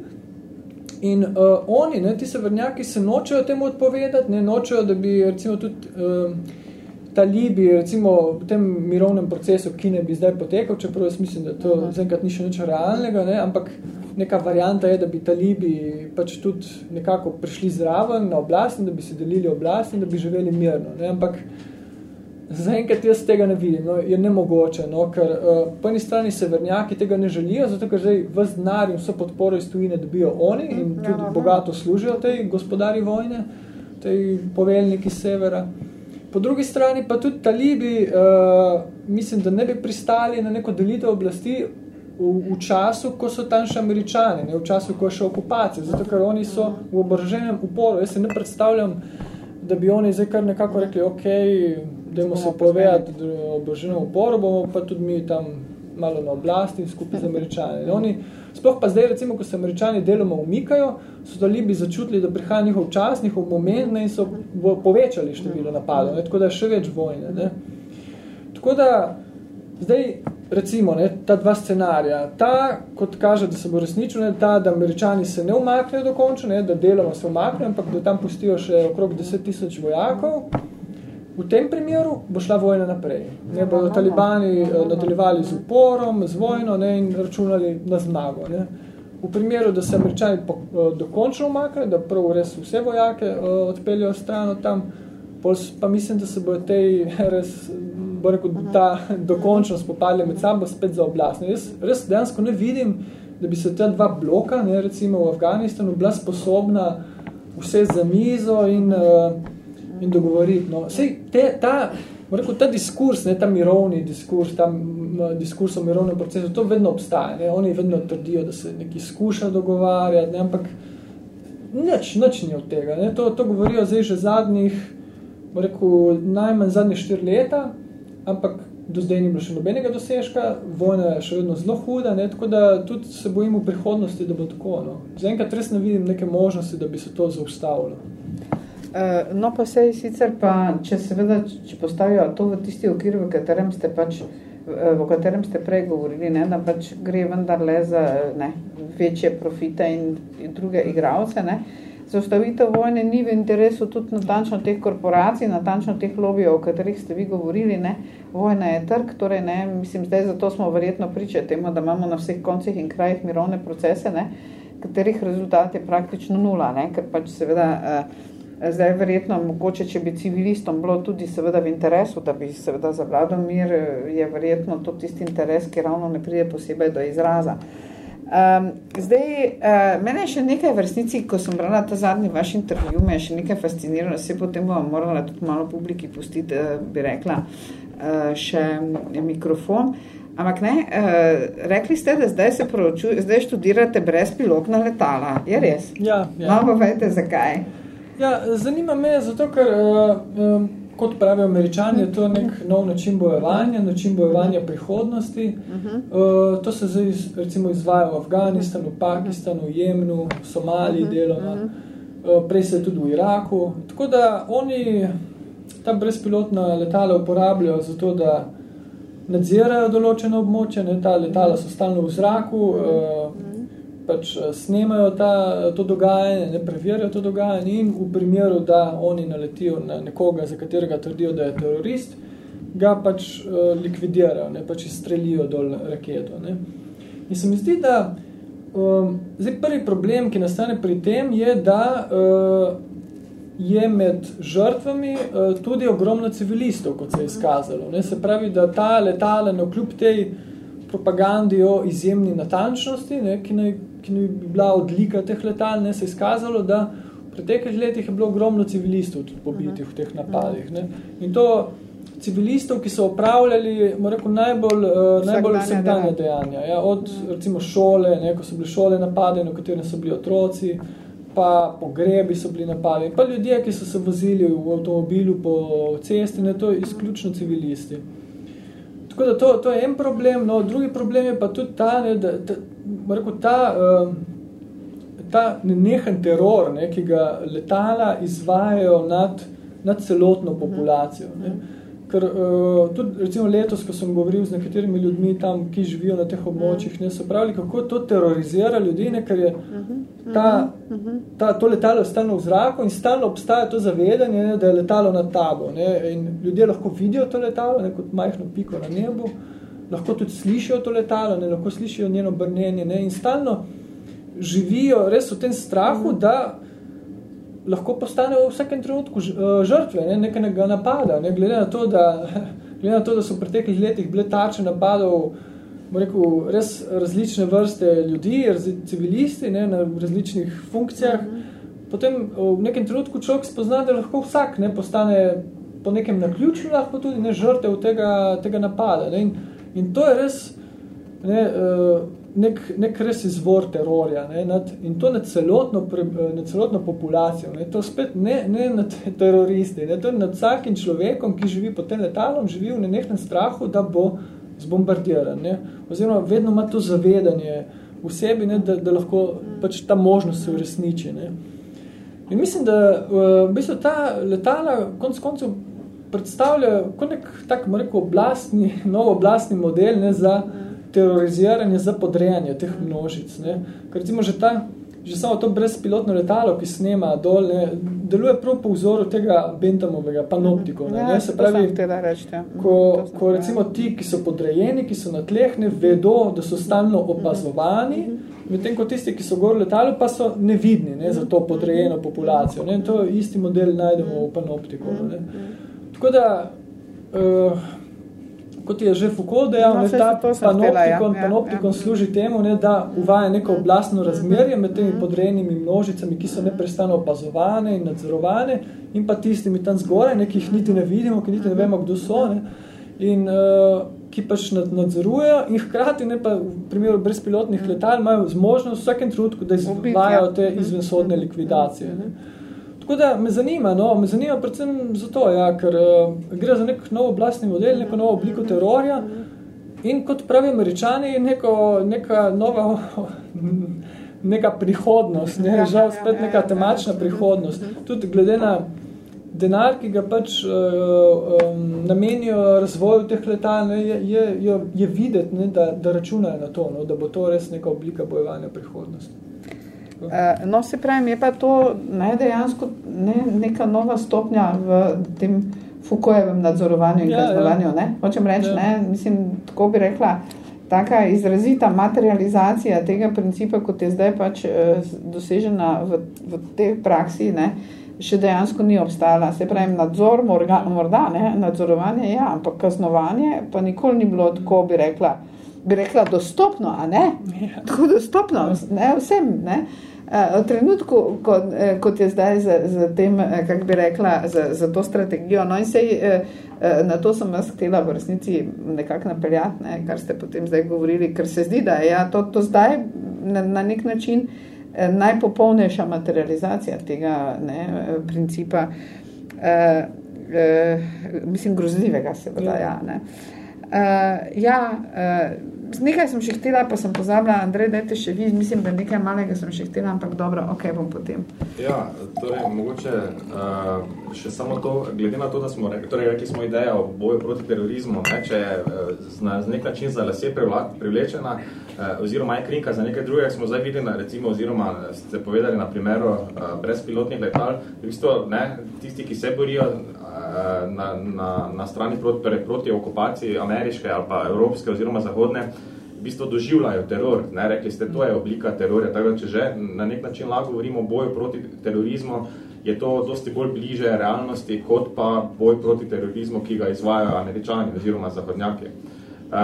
Speaker 2: In uh, oni, ne, ti severnjaki, se nočejo temu odpovedati, ne, nočejo, da bi recimo tudi uh, talibi, recimo v tem mirovnem procesu, ki ne bi zdaj potekal, čeprav jaz mislim, da to uh -huh. zaenkrat ni še nič realnega, ne, ampak neka varianta je, da bi talibi pač tudi nekako prišli zraven na oblast in da bi se delili oblast in da bi živeli mirno. Ne, ampak zaenkrat jaz tega ne vidim, no, je nemogoče, no, ker uh, po eni strani severnjaki tega ne želijo, zato ker zdaj v denar in vso podporo iz tujine dobijo oni in ja, tudi ja, bogato služijo tej gospodari vojne, tej poveljniki severa. Po drugi strani pa tudi talibi, uh, mislim, da ne bi pristali na neko delitev oblasti v, v času, ko so tam še američani, ne, v času, ko je še okupacija, zato ker oni so v oboroženem uporu. Jaz se ne predstavljam, da bi oni zdaj kar nekako rekli, ok, dajmo se povedati o oboroženem uporu, bomo pa tudi mi tam malo na oblasti skupaj z američani. Oni, sploh pa zdaj, recimo, ko se američani deloma umikajo, so talibi začutili, da prihaja njihov čas, njihov moment ne, in so povečali število napadov, ne, tako da je še več vojne. Ne. Tako da, zdaj, recimo, ne, ta dva scenarija, ta, kot kaže, da se bo resničil, ne, ta, da američani se ne umaknejo dokončno, da deloma se umaknejo, ampak da tam pustijo še okrog 10 tisoč vojakov, V tem primeru bo šla vojna naprej. Ne bodo talibani eh, nadaljevali z uporom, z vojno ne, in računali na zmago. Ne. v primeru, da se američani po, uh, dokončno umakne, da prav res vse vojake uh, odpeljajo strano tam, pa mislim, da se bojo tej res, bo rekel, ta dokončno spopadli med sabo spet za oblast. Jaz res dejansko ne vidim, da bi se ta dva bloka, ne, recimo v Afganistanu, bila sposobna vse za mizo in, uh, in dogovoriti. No. Sej, te, ta, rekel, ta diskurs, ne, ta mirovni diskurs, ta diskurs o mirovnem procesu, to vedno obstaja. Ne. Oni vedno trdijo, da se neki skuša dogovarjati, ne, ampak nič, nič ni od tega. Ne. To, to govorijo zdaj že zadnjih, rekel, najmanj zadnjih štiri leta, ampak do zdaj ni bilo še nobenega dosežka, vojna je še vedno zelo huda, ne, tako da tudi se bojim v prihodnosti, da bo tako. No. Zaenkrat res ne vidim neke možnosti, da bi se to zaustavilo.
Speaker 1: Uh, no, pa sej sicer pa, če seveda, če postavijo to v tisti okvir, v katerem ste pač, v katerem ste prej govorili, ne, da pač gre vendar le za ne, večje profite in, druge igralce, ne, uh, Zaustavitev vojne ni v interesu tudi natančno teh korporacij, natančno teh lobijev, o katerih ste vi govorili. Ne? Vojna je trg, torej ne, mislim, zdaj zato smo verjetno pričali temu, da imamo na vseh koncih in krajih mirovne procese, ne? katerih rezultat je praktično nula, ne? ker pač seveda eh, zdaj verjetno mogoče, če bi civilistom bilo tudi seveda v interesu, da bi seveda zavladal mir, je verjetno to tisti interes, ki ravno ne pride posebej do izraza. Um, zdaj, uh, mene je še nekaj v resnici, ko sem brala ta zadnji vaš intervju, me je še nekaj fasciniralo, se potem bom morala tudi malo publiki pustiti, uh, bi rekla, uh, še mikrofon. Ampak ne, uh, rekli ste, da zdaj se poroču, zdaj študirate brezpilotna letala. Je res?
Speaker 2: Ja. ja.
Speaker 1: Malo povejte, zakaj?
Speaker 2: Ja, zanima me, zato ker uh, um, kot pravijo američani, je to nek nov način bojevanja, način bojevanja prihodnosti. Uh, to se zdaj recimo izvaja v Afganistanu, Pakistanu, Jemnu, Somaliji deloma, uh, prej se tudi v Iraku. Tako da oni ta brezpilotna letala uporabljajo zato, da nadzirajo določene območje, ne, ta letala so stalno v zraku, uh, pač eh, snemajo ta, to dogajanje, ne preverjajo to dogajanje in v primeru, da oni naletijo na nekoga, za katerega trdijo, da je terorist, ga pač uh, likvidirajo, ne, pač izstrelijo dol raketo. Ne. In se mi zdi, da um, zdaj prvi problem, ki nastane pri tem, je, da uh, je med žrtvami uh, tudi ogromno civilistov, kot se je izkazalo. Ne. Se pravi, da ta letala, ne kljub tej propagandi o izjemni natančnosti, ne, ki naj ki ni bila odlika teh letal, ne, se je izkazalo, da v preteklih letih je bilo ogromno civilistov tudi pobitih v teh napadih. Ne. In to civilistov, ki so opravljali rekel, najbolj, uh, najbolj vsakdanje dejanja. Ja, od recimo šole, ne, ko so bile šole napadene, v katerem so bili otroci, pa pogrebi so bili napadeni, pa ljudje, ki so se vozili v avtomobilu po cesti, ne, to je izključno civilisti. Tako da to, to je en problem, no, drugi problem je pa tudi ta, ne, da, da rekel, ta, uh, ta nenehen teror, ne, ki ga letala izvajajo nad, nad celotno populacijo. Ne. Ker uh, tudi recimo letos, ko sem govoril z nekaterimi ljudmi tam, ki živijo na teh območjih, ne, so pravili, kako to terorizira ljudi, ne, ker je ta, ta, to letalo stalno v zraku in stalno obstaja to zavedanje, ne, da je letalo nad tabo. Ne, in ljudje lahko vidijo to letalo, ne, kot majhno piko na nebu, lahko tudi slišijo to letalo, ne, lahko slišijo njeno brnenje ne, in stalno živijo res v tem strahu, da lahko postanejo v vsakem trenutku eh, žrtve ne, nekega napada. Ne, glede, na to, da, glede na to, da so v preteklih letih bile tarče napadov rekel, res različne vrste ljudi, civilisti ne, na različnih funkcijah, mm -hmm. potem v nekem trenutku človek spozna, da lahko vsak ne, postane po nekem naključju lahko tudi ne žrtev tega, tega napada. Ne, in, In to je res ne, eh, nek, nek res izvor terorja ne, nad, in to nad celotno, nad celotno populacijo. Ne, to spet ne, ne nad teroristi, ne, to je nad vsakim človekom, ki živi pod tem letalom, živi v nenehnem strahu, da bo zbombardiran. Ne, oziroma vedno ima to zavedanje v sebi, ne, da, da lahko pač ta možnost se uresniči. Ne. In mislim, da v bistvu ta letala konc koncev predstavlja kot nek tak, rekel, oblastni, nov oblastni model ne, za teroriziranje, za podrejanje teh množic. Ne. Ker recimo že, ta, že samo to brezpilotno letalo, ki snema dol, ne, deluje prav po vzoru tega Bentamovega panoptiko. Ne,
Speaker 1: ja,
Speaker 2: ne, se pravi,
Speaker 1: reči,
Speaker 2: ko, ko recimo ti, ki so podrejeni, ki so na tleh, ne vedo, da so stalno opazovani, medtem ko tisti, ki so gor letali, pa so nevidni ne, za to podrejeno populacijo. Ne. To isti model najdemo v panoptiku. Ne. Tako da, uh, kot je že Foucault dejal, no, ta panoptikon, htela, ja. panoptikon ja, ja. služi temu, ne, da uvaja neko oblastno razmerje med temi podrejenimi množicami, ki so neprestano opazovane in nadzorovane, in pa tistimi tam zgoraj, nekih niti ne vidimo, ki niti ne vemo, kdo so. Ne. In uh, ki pač nadzorujejo in hkrati ne pa v primeru brezpilotnih letal imajo zmožnost v vsakem trenutku, da izvajajo te izvensodne likvidacije. Ne. Tako da me zanima, no, me zanima predvsem zato, ja, ker uh, gre za nek nov oblastni model, neko novo obliko terorja in kot pravi američani, neko, neka nova neka prihodnost, ne, žal spet neka temačna prihodnost. Tudi glede na denar, ki ga pač uh, um, namenijo razvoju teh letal, ne, je, je, je, je videti, ne, da, da računajo na to, no, da bo to res neka oblika bojevanja prihodnosti.
Speaker 1: Uh, no, se pravim, je pa to ne, dejansko ne, neka nova stopnja v tem Foucaultjevem nadzorovanju in ja, kaznovanju. Ja. Hočem reči, ja. ne, mislim, tako bi rekla, taka izrazita materializacija tega principa, kot je zdaj pač uh, dosežena v, v tej praksi, ne, še dejansko ni obstala. Se pravi, nadzor morga, morda, ne, nadzorovanje, ja, ampak kaznovanje pa nikoli ni bilo tako, bi rekla, bi rekla dostopno, a ne? Ja. Tako dostopno, ne, vsem, ne? Eh, v trenutku, kot, eh, kot je zdaj za, za tem, eh, kak bi rekla, za, za to strategijo, no in sej, na to sem vas htela v resnici nekako napeljati, ne, kar ste potem zdaj govorili, ker se zdi, da je ja, to, to zdaj na, na nek način najpopolnejša materializacija tega ne, principa, eh, eh, mislim, grozljivega, seveda. Ja, ne. Eh, ja eh, nekaj sem še htela, pa sem pozabila, Andrej, dajte še vi, mislim, da nekaj malega sem še htela, ampak dobro, ok, bom potem.
Speaker 3: Ja, torej, mogoče uh, še samo to, glede na to, da smo rekli, torej, rekli smo ideja o boju proti terorizmu, ne, če je uh, z nek način za lase privlečena, uh, oziroma je krinka za nekaj drugega, smo zdaj videli, recimo, oziroma ste povedali na primeru uh, brezpilotnih letal, v bistvu, ne, tisti, ki se borijo na, na, na strani proti, torej proti okupaciji ameriške ali pa evropske oziroma zahodne, v bistvu doživljajo teror. Ne? Rekli ste, to je oblika terorja. Tako če že na nek način lahko govorimo o boju proti terorizmu, je to dosti bolj bliže realnosti, kot pa boj proti terorizmu, ki ga izvajajo američani oziroma zahodnjaki. Uh,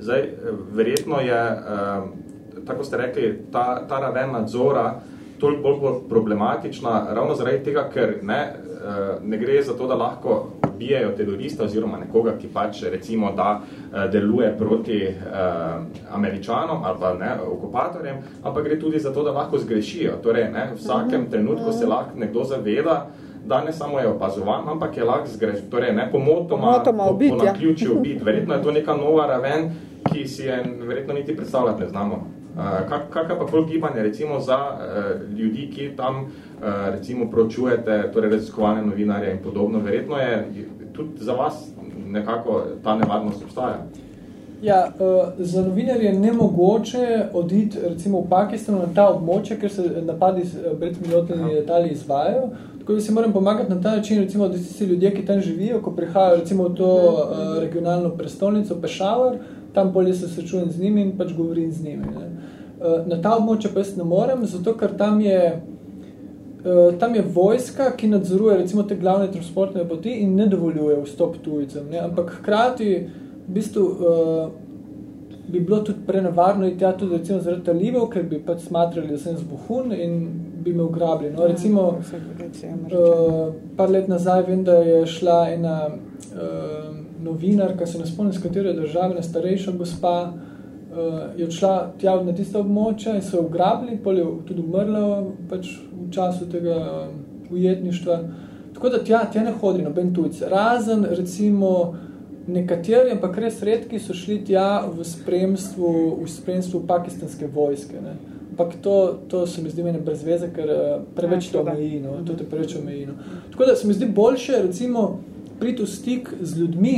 Speaker 3: zdaj, verjetno je, uh, tako ste rekli, ta, ta raven nadzora toliko bolj problematična, ravno zaradi tega, ker ne, Eh, ne gre za to, da lahko ubijajo terorista oziroma nekoga, ki pač recimo da eh, deluje proti uh, američanom ali pa ne, okupatorjem, ampak gre tudi za to, da lahko zgrešijo. Torej, ne, v vsakem trenutku se lahko nekdo zaveda, da ne samo je opazovan, ampak je lahko zgreš, torej ne pomotoma, pomotoma po, po ja. naključju ubit. Verjetno je to neka nova raven, ki si je verjetno niti predstavljati ne znamo. Uh, kak, kakaj pa pol gibanje recimo za uh, ljudi, ki tam uh, recimo pročujete torej raziskovalne novinarje in podobno, verjetno je tudi za vas nekako ta nevarnost obstaja.
Speaker 2: Ja, uh, za novinarje je nemogoče oditi recimo v Pakistanu na ta območje, ker se napadi z brezmilotnimi letali izvajajo. Tako da si moram pomagati na ta način, recimo, da si ljudje, ki tam živijo, ko prihajajo recimo v to uh, regionalno prestolnico Pešavar, tam polje se srečujem z njimi in pač govorim z njimi. Ne. Uh, na ta območje pa jaz ne morem, zato ker tam je Uh, tam je vojska, ki nadzoruje recimo te glavne transportne poti in ne dovoljuje vstop tujcem. Ne? Ampak hkrati v bistvu, uh, bi bilo tudi prenevarno iti tja tudi recimo zaradi talibov, ker bi pač smatrali, da sem zbohun in bi me ugrabili. No? Recimo, uh, par let nazaj vem, da je šla ena uh, novinarka, se ne spomnim, z katere države, na starejša gospa, uh, je odšla tja na tista območja in so ugrabili, pol je tudi umrla pač času tega um, ujetništva. Tako da tja, tja ne hodi noben tujc. Razen, recimo, nekateri, ampak res redki so šli tja v spremstvu, v spremstvu pakistanske vojske. Ne. Ampak to, to se mi zdi meni brez veze, ker uh, preveč ja, to omeji. No. To te preveč omeji. No. Tako da se mi zdi boljše, recimo, priti v stik z ljudmi,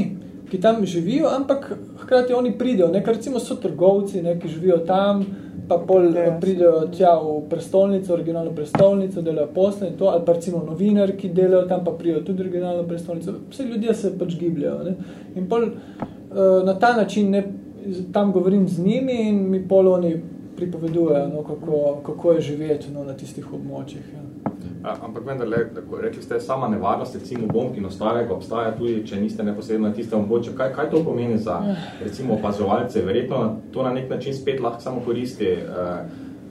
Speaker 2: ki tam živijo, ampak hkrati oni pridejo. Ne, recimo so trgovci, ne, ki živijo tam, pa pol yes. pridejo tja v prestolnico, originalno prestolnico, delajo posle in to, ali pa recimo novinar, ki delajo tam, pa pridejo tudi originalno prestolnico. Vse ljudje se pač gibljajo. Ne? In pol uh, na ta način ne, tam govorim z njimi in mi pol oni pripovedujejo, no, kako, kako je živeti no, na tistih območjih. Ja.
Speaker 3: Ampak vendar, le, rekli ste, sama nevarnost, recimo bomb in ostalega obstaja tudi, če niste neposredno na tistem območju. Kaj, kaj to pomeni za, recimo, opazovalce? Verjetno to na nek način spet lahko samo koristi uh,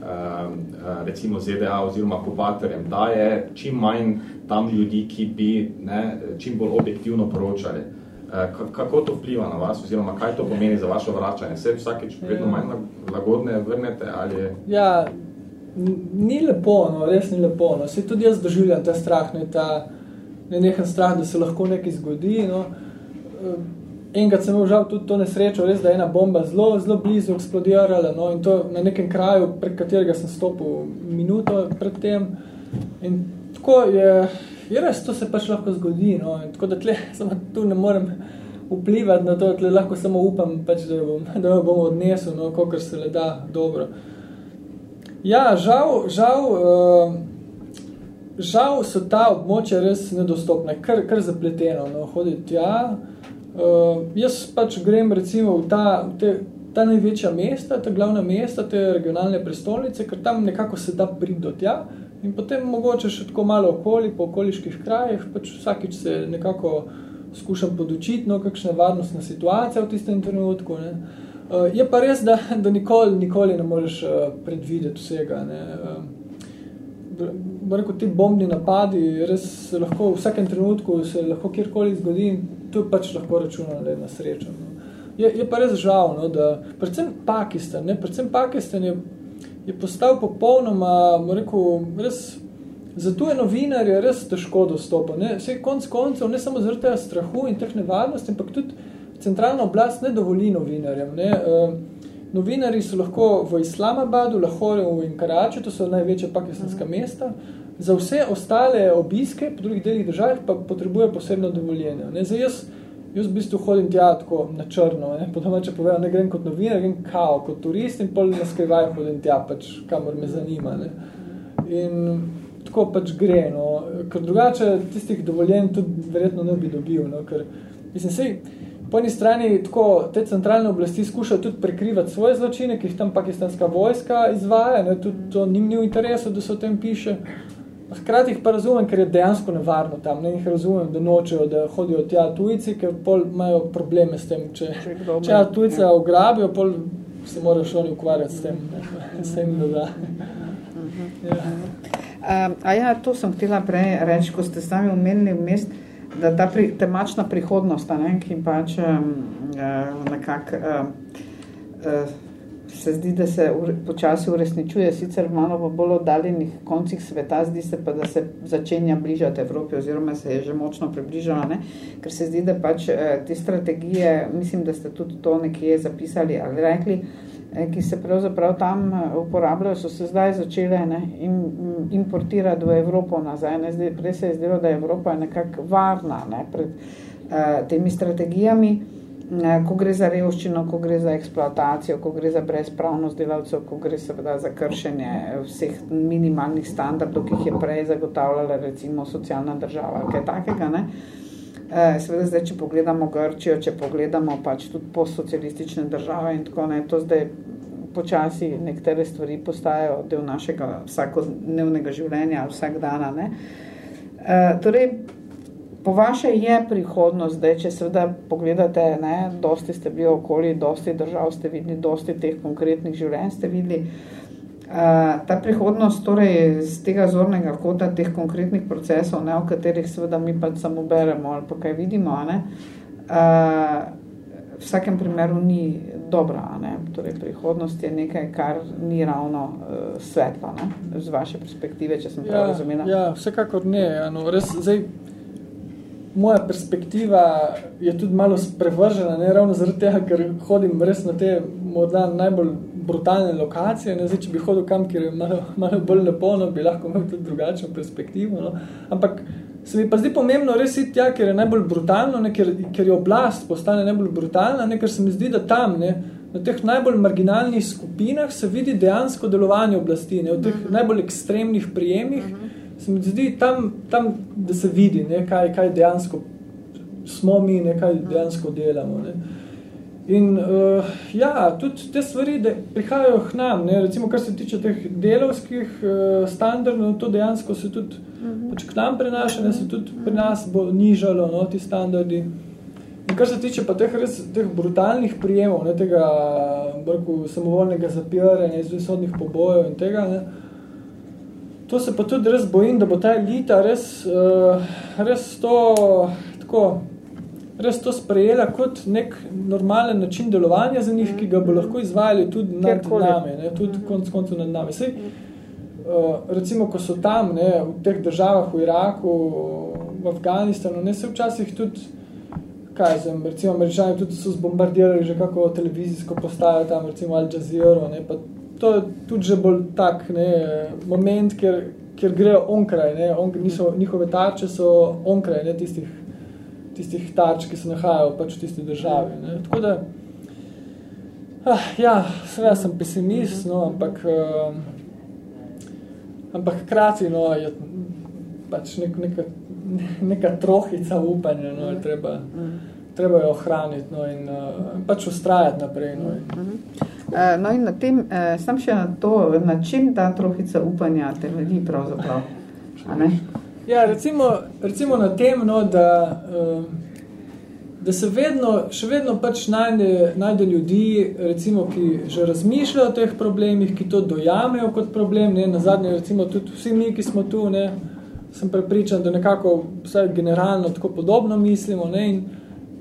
Speaker 3: uh, recimo ZDA oziroma kupatorjem, da je čim manj tam ljudi, ki bi ne, čim bolj objektivno poročali. Uh, kako to vpliva na vas, oziroma kaj to pomeni za vaše vračanje? Se vsakeč vedno manj lagodne vrnete? Ali...
Speaker 2: Ja, ni lepo, no, res ni lepo. No. Se tudi jaz doživljam ta strah, ne, ta nenehen strah, da se lahko nekaj zgodi. No. Enkrat sem žal tudi to nesrečo, res, da je ena bomba zelo, zelo blizu eksplodirala no, in to na nekem kraju, prek katerega sem stopil minuto pred tem. In tako je, je res, to se pač lahko zgodi. No. Tako da tle, samo tu ne morem vplivati na to, tle lahko samo upam, pač, da, bom, da bom odnesel, no, kolikor se le da dobro. Ja, žal, žal, uh, žal so ta območja res nedostopne, kar, kar zapleteno, no, hoditi tja. Uh, jaz pač grem recimo v ta, te, ta največja mesta, ta glavna mesta, te regionalne prestolnice, ker tam nekako se da priti do tja in potem mogoče še tako malo okoli, po okoliških krajih, pač vsakič se nekako skušam podučiti, no, kakšna varnostna situacija v tistem trenutku, ne. Uh, je pa res, da, da nikoli, nikoli ne moreš uh, predvideti vsega. Ne. Uh, rekel, ti bombni napadi res lahko v vsakem trenutku se lahko kjerkoli zgodi in to pač lahko računa le na srečo. No. Je, je pa res žal, no, da predvsem Pakistan, ne, predvsem Pakistan je, je postal popolnoma, rekel, res, zato je novinarje res težko dostopa. Ne. Vse konc koncev, ne samo zaradi tega strahu in teh nevarnosti, ampak tudi centralna oblast ne dovoli novinarjem. Ne? Uh, novinari so lahko v Islamabadu, Lahoreu in Karači, to so največja pakistanska mhm. mesta, za vse ostale obiske po drugih delih državah pa potrebuje posebno dovoljenje. Ne? Zdaj jaz, jaz v bistvu hodim tja tako na črno, ne? potom če povem, ne grem kot novinar, grem kao, kot turist in pol na skrivaj hodim tja, pač kamor me zanima. Ne? In tako pač gre, no? ker drugače tistih dovoljenj tudi verjetno ne bi dobil, no? ker mislim, sej, po eni strani tako te centralne oblasti skušajo tudi prekrivati svoje zločine, ki jih tam pakistanska vojska izvaja, ne, tudi to njim ni v interesu, da se o tem piše. Hkrati jih pa razumem, ker je dejansko nevarno tam, ne jih razumem, da nočejo, da hodijo tja tujci, ker pol imajo probleme s tem, če, če tujca ja. ugrabijo, pol se morajo še oni ukvarjati s tem, ne, s tem, da da.
Speaker 1: Ja. Um, a ja, to sem htela prej reči, ko ste sami omenili v mest, da ta pri, temačna prihodnost, ne, ki pač um, nekako um, uh, se zdi, da se počasi uresničuje, sicer malo v bolj oddaljenih koncih sveta, zdi se pa, da se začenja bližati Evropi oziroma se je že močno približala, ne, ker se zdi, da pač uh, te strategije, mislim, da ste tudi to nekje zapisali ali rekli, Eh, ki se pravzaprav tam eh, uporabljajo, so se zdaj začele ne, importirati v Evropo nazaj. Ne, zdaj, prej se je zdelo, da je Evropa nekako varna ne, pred uh, temi strategijami, ko gre za revščino, ko gre za eksploatacijo, ko gre za brezpravnost delavcev, ko gre seveda za kršenje vseh minimalnih standardov, ki jih je prej zagotavljala recimo socialna država, kaj takega. Ne. Eh, seveda zdaj, če pogledamo Grčijo, če pogledamo pač tudi postsocialistične države in tako ne, to zdaj počasi nekatere stvari postajajo del našega vsakodnevnega življenja, vsak dana. Ne. E, torej, po vaše je prihodnost, zdaj, če seveda pogledate, ne, dosti ste bili okoli, dosti držav ste videli, dosti teh konkretnih življenj ste videli, ta prihodnost, torej z tega zornega kota teh konkretnih procesov, ne, o katerih seveda mi pa samo beremo ali pa kaj vidimo, ne, uh, v vsakem primeru ni dobra. Ne, torej prihodnost je nekaj, kar ni ravno uh, svetlo, ne, z vaše perspektive, če sem ja, prav razumela.
Speaker 2: Ja, vsekakor ne. Ano, res, zdaj, moja perspektiva je tudi malo sprevržena, ne ravno zaradi tega, ker hodim res na te morda najbolj brutalne lokacije, ne, zdaj, če bi hodil kam, kjer je malo, malo bolj lepo, no, bi lahko imel tudi drugačno perspektivo, no. ampak se mi pa zdi pomembno res iti tja, ker je najbolj brutalno, ne, ker, ker je oblast postane najbolj brutalna, ne, ker se mi zdi, da tam, ne, na teh najbolj marginalnih skupinah se vidi dejansko delovanje oblasti, ne, v teh uh mhm. -huh. najbolj ekstremnih prijemih, uh mhm. -huh. Se mi zdi tam, tam da se vidi, ne, kaj, kaj dejansko smo mi, ne, kaj dejansko delamo. Ne. In uh, ja, tudi te stvari da prihajajo k nam, ne? recimo kar se tiče teh delovskih uh, standardov, to dejansko se tudi uh -huh. pač k nam prenaša, ne se tudi pri nas bo nižalo no, ti standardi. In kar se tiče pa teh, res, teh brutalnih prijemov, ne, tega brku, samovolnega zapiranja, izvisodnih pobojev in tega, ne, to se pa tudi res bojim, da bo ta elita res, uh, res to tako res to sprejela kot nek normalen način delovanja za njih, ki ga bo lahko izvajali tudi nad Kjerkoli. nami, ne, tudi -hmm. konc koncu nad nami. Sej, uh, recimo, ko so tam, ne, v teh državah, v Iraku, v Afganistanu, ne, se včasih tudi, kaj zem, recimo, američani tudi so zbombardirali že kako televizijsko postajo tam, recimo Al Jazeera, ne, pa to je tudi že bolj tak ne, moment, kjer, kjer grejo onkraj, ne, on, niso, njihove tarče so onkraj ne, tistih tistih tarč, ki se nahajajo pač v tisti državi. Ne. Tako da, ah, ja, seveda sem pesimist, no, ampak, uh, ampak hkrati no, je pač nek, neka, neka trohica upanja, no, je treba, treba jo ohraniti no, in uh, pač ustrajati naprej. No, in,
Speaker 1: Uh, no in na tem, uh, sem še na to, na čim ta trohica upanja temelji pravzaprav, a ne?
Speaker 2: Ja, recimo, recimo na tem, no, da, um, da se vedno, še vedno pač najde, najde ljudi, recimo, ki že razmišljajo o teh problemih, ki to dojamejo kot problem. Ne, na zadnje, recimo, tudi vsi mi, ki smo tu, ne, sem prepričan, da nekako vsaj generalno tako podobno mislimo. Ne, in,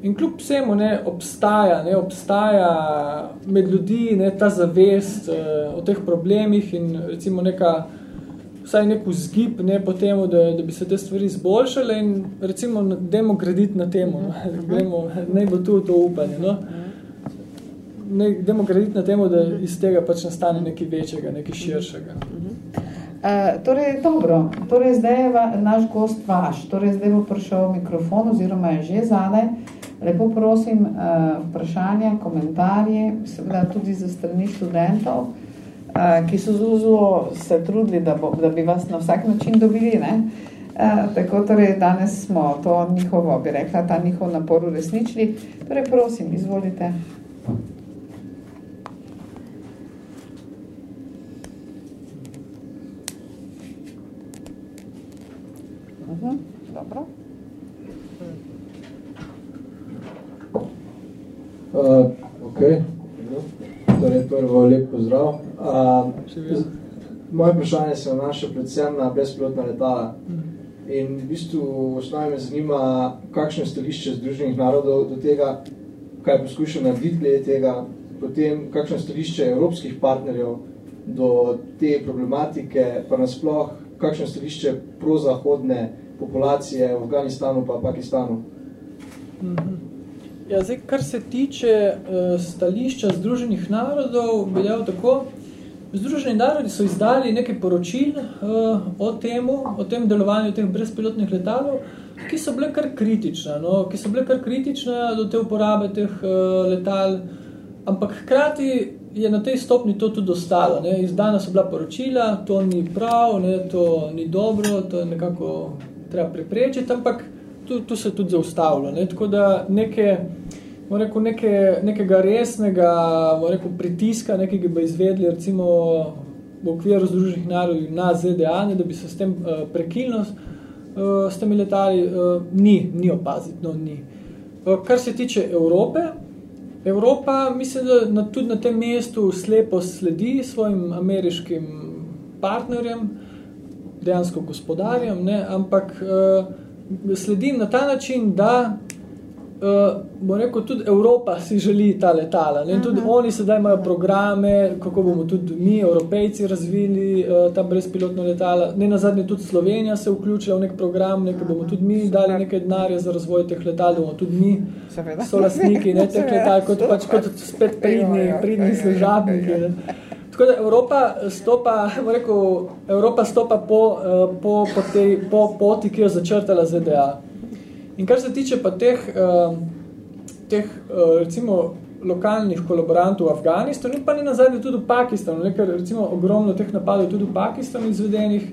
Speaker 2: in kljub vsemu ne, obstaja, ne, obstaja med ljudi ne, ta zavest uh, o teh problemih in recimo neka vsaj nek vzgib ne, po temu, da, da bi se te stvari izboljšale in recimo demo graditi na temu, no. Gremo, naj bo tu to upanje. No. Ne, demo graditi na temu, da iz tega pač nastane nekaj večjega, nekaj širšega.
Speaker 1: Uh, torej, dobro, torej zdaj je naš gost vaš, torej zdaj bo prišel mikrofon oziroma je že zadaj. Lepo prosim uh, vprašanja, komentarje, seveda tudi za strani študentov. Uh, ki so zuzo se trudili, da, bo, da bi vas na vsak način dobili. Ne? Uh, tako torej danes smo to njihovo, bi rekla, ta njihov napor uresničili. Torej, prosim, izvolite. Uh -huh, dobro.
Speaker 4: Uh, okay. Torej, prvo lep pozdrav. Uh, moje vprašanje se nanaša predvsem na brezpilotna letala. In v bistvu osnovi me zanima, kakšno je stališče Združenih narodov do tega, kaj poskuša narediti glede tega, potem kakšno je stališče evropskih partnerjev do te problematike, pa nasploh, kakšno je stališče prozahodne populacije v Afganistanu pa Pakistanu.
Speaker 2: Mm -hmm. Ja, zdaj, kar se tiče uh, stališča Združenih narodov, veljal tako, Združeni narodi so izdali nekaj poročil uh, o temu, o tem delovanju teh brezpilotnih letalov, ki so bile kar kritične, no, ki so bile kar kritične do te uporabe teh uh, letal, ampak hkrati je na tej stopni to tudi ostalo. Ne. Izdana so bila poročila, to ni prav, ne, to ni dobro, to je nekako treba preprečiti, ampak tu, tu se tudi zaustavilo. Ne? Tako da neke, rekel, neke, nekega resnega rekel, pritiska, nekega bi izvedli recimo v okviru Združenih narodov na ZDA, ne, da bi se s tem uh, prekilno uh, s temi letali, uh, ni, ni opaziti, no, ni. Uh, kar se tiče Evrope, Evropa, mislim, da na, tudi na tem mestu slepo sledi svojim ameriškim partnerjem, dejansko gospodarjem, ne, ampak uh, sledim na ta način, da uh, bo rekel, tudi Evropa si želi ta letala. Ne? Tudi Aha. oni sedaj imajo programe, kako bomo tudi mi, Evropejci, razvili uh, ta brezpilotno letala. Ne nazadnje tudi Slovenija se vključila v nek program, nekaj bomo tudi mi dali nekaj denarja za razvoj teh letal, bomo tudi mi so lastniki ne, teh letal, kot, pač, kot spet pridni, pridni služabniki. Ne? Tako da Evropa stopa, rekel, Evropa stopa po, eh, po, po, tej, po poti, ki jo začrtala ZDA. In kar se tiče pa teh, eh, teh eh, recimo, lokalnih kolaborantov v Afganistanu, pa ni nazadnje tudi v Pakistanu, nekaj recimo ogromno teh napadov tudi v Pakistanu izvedenih.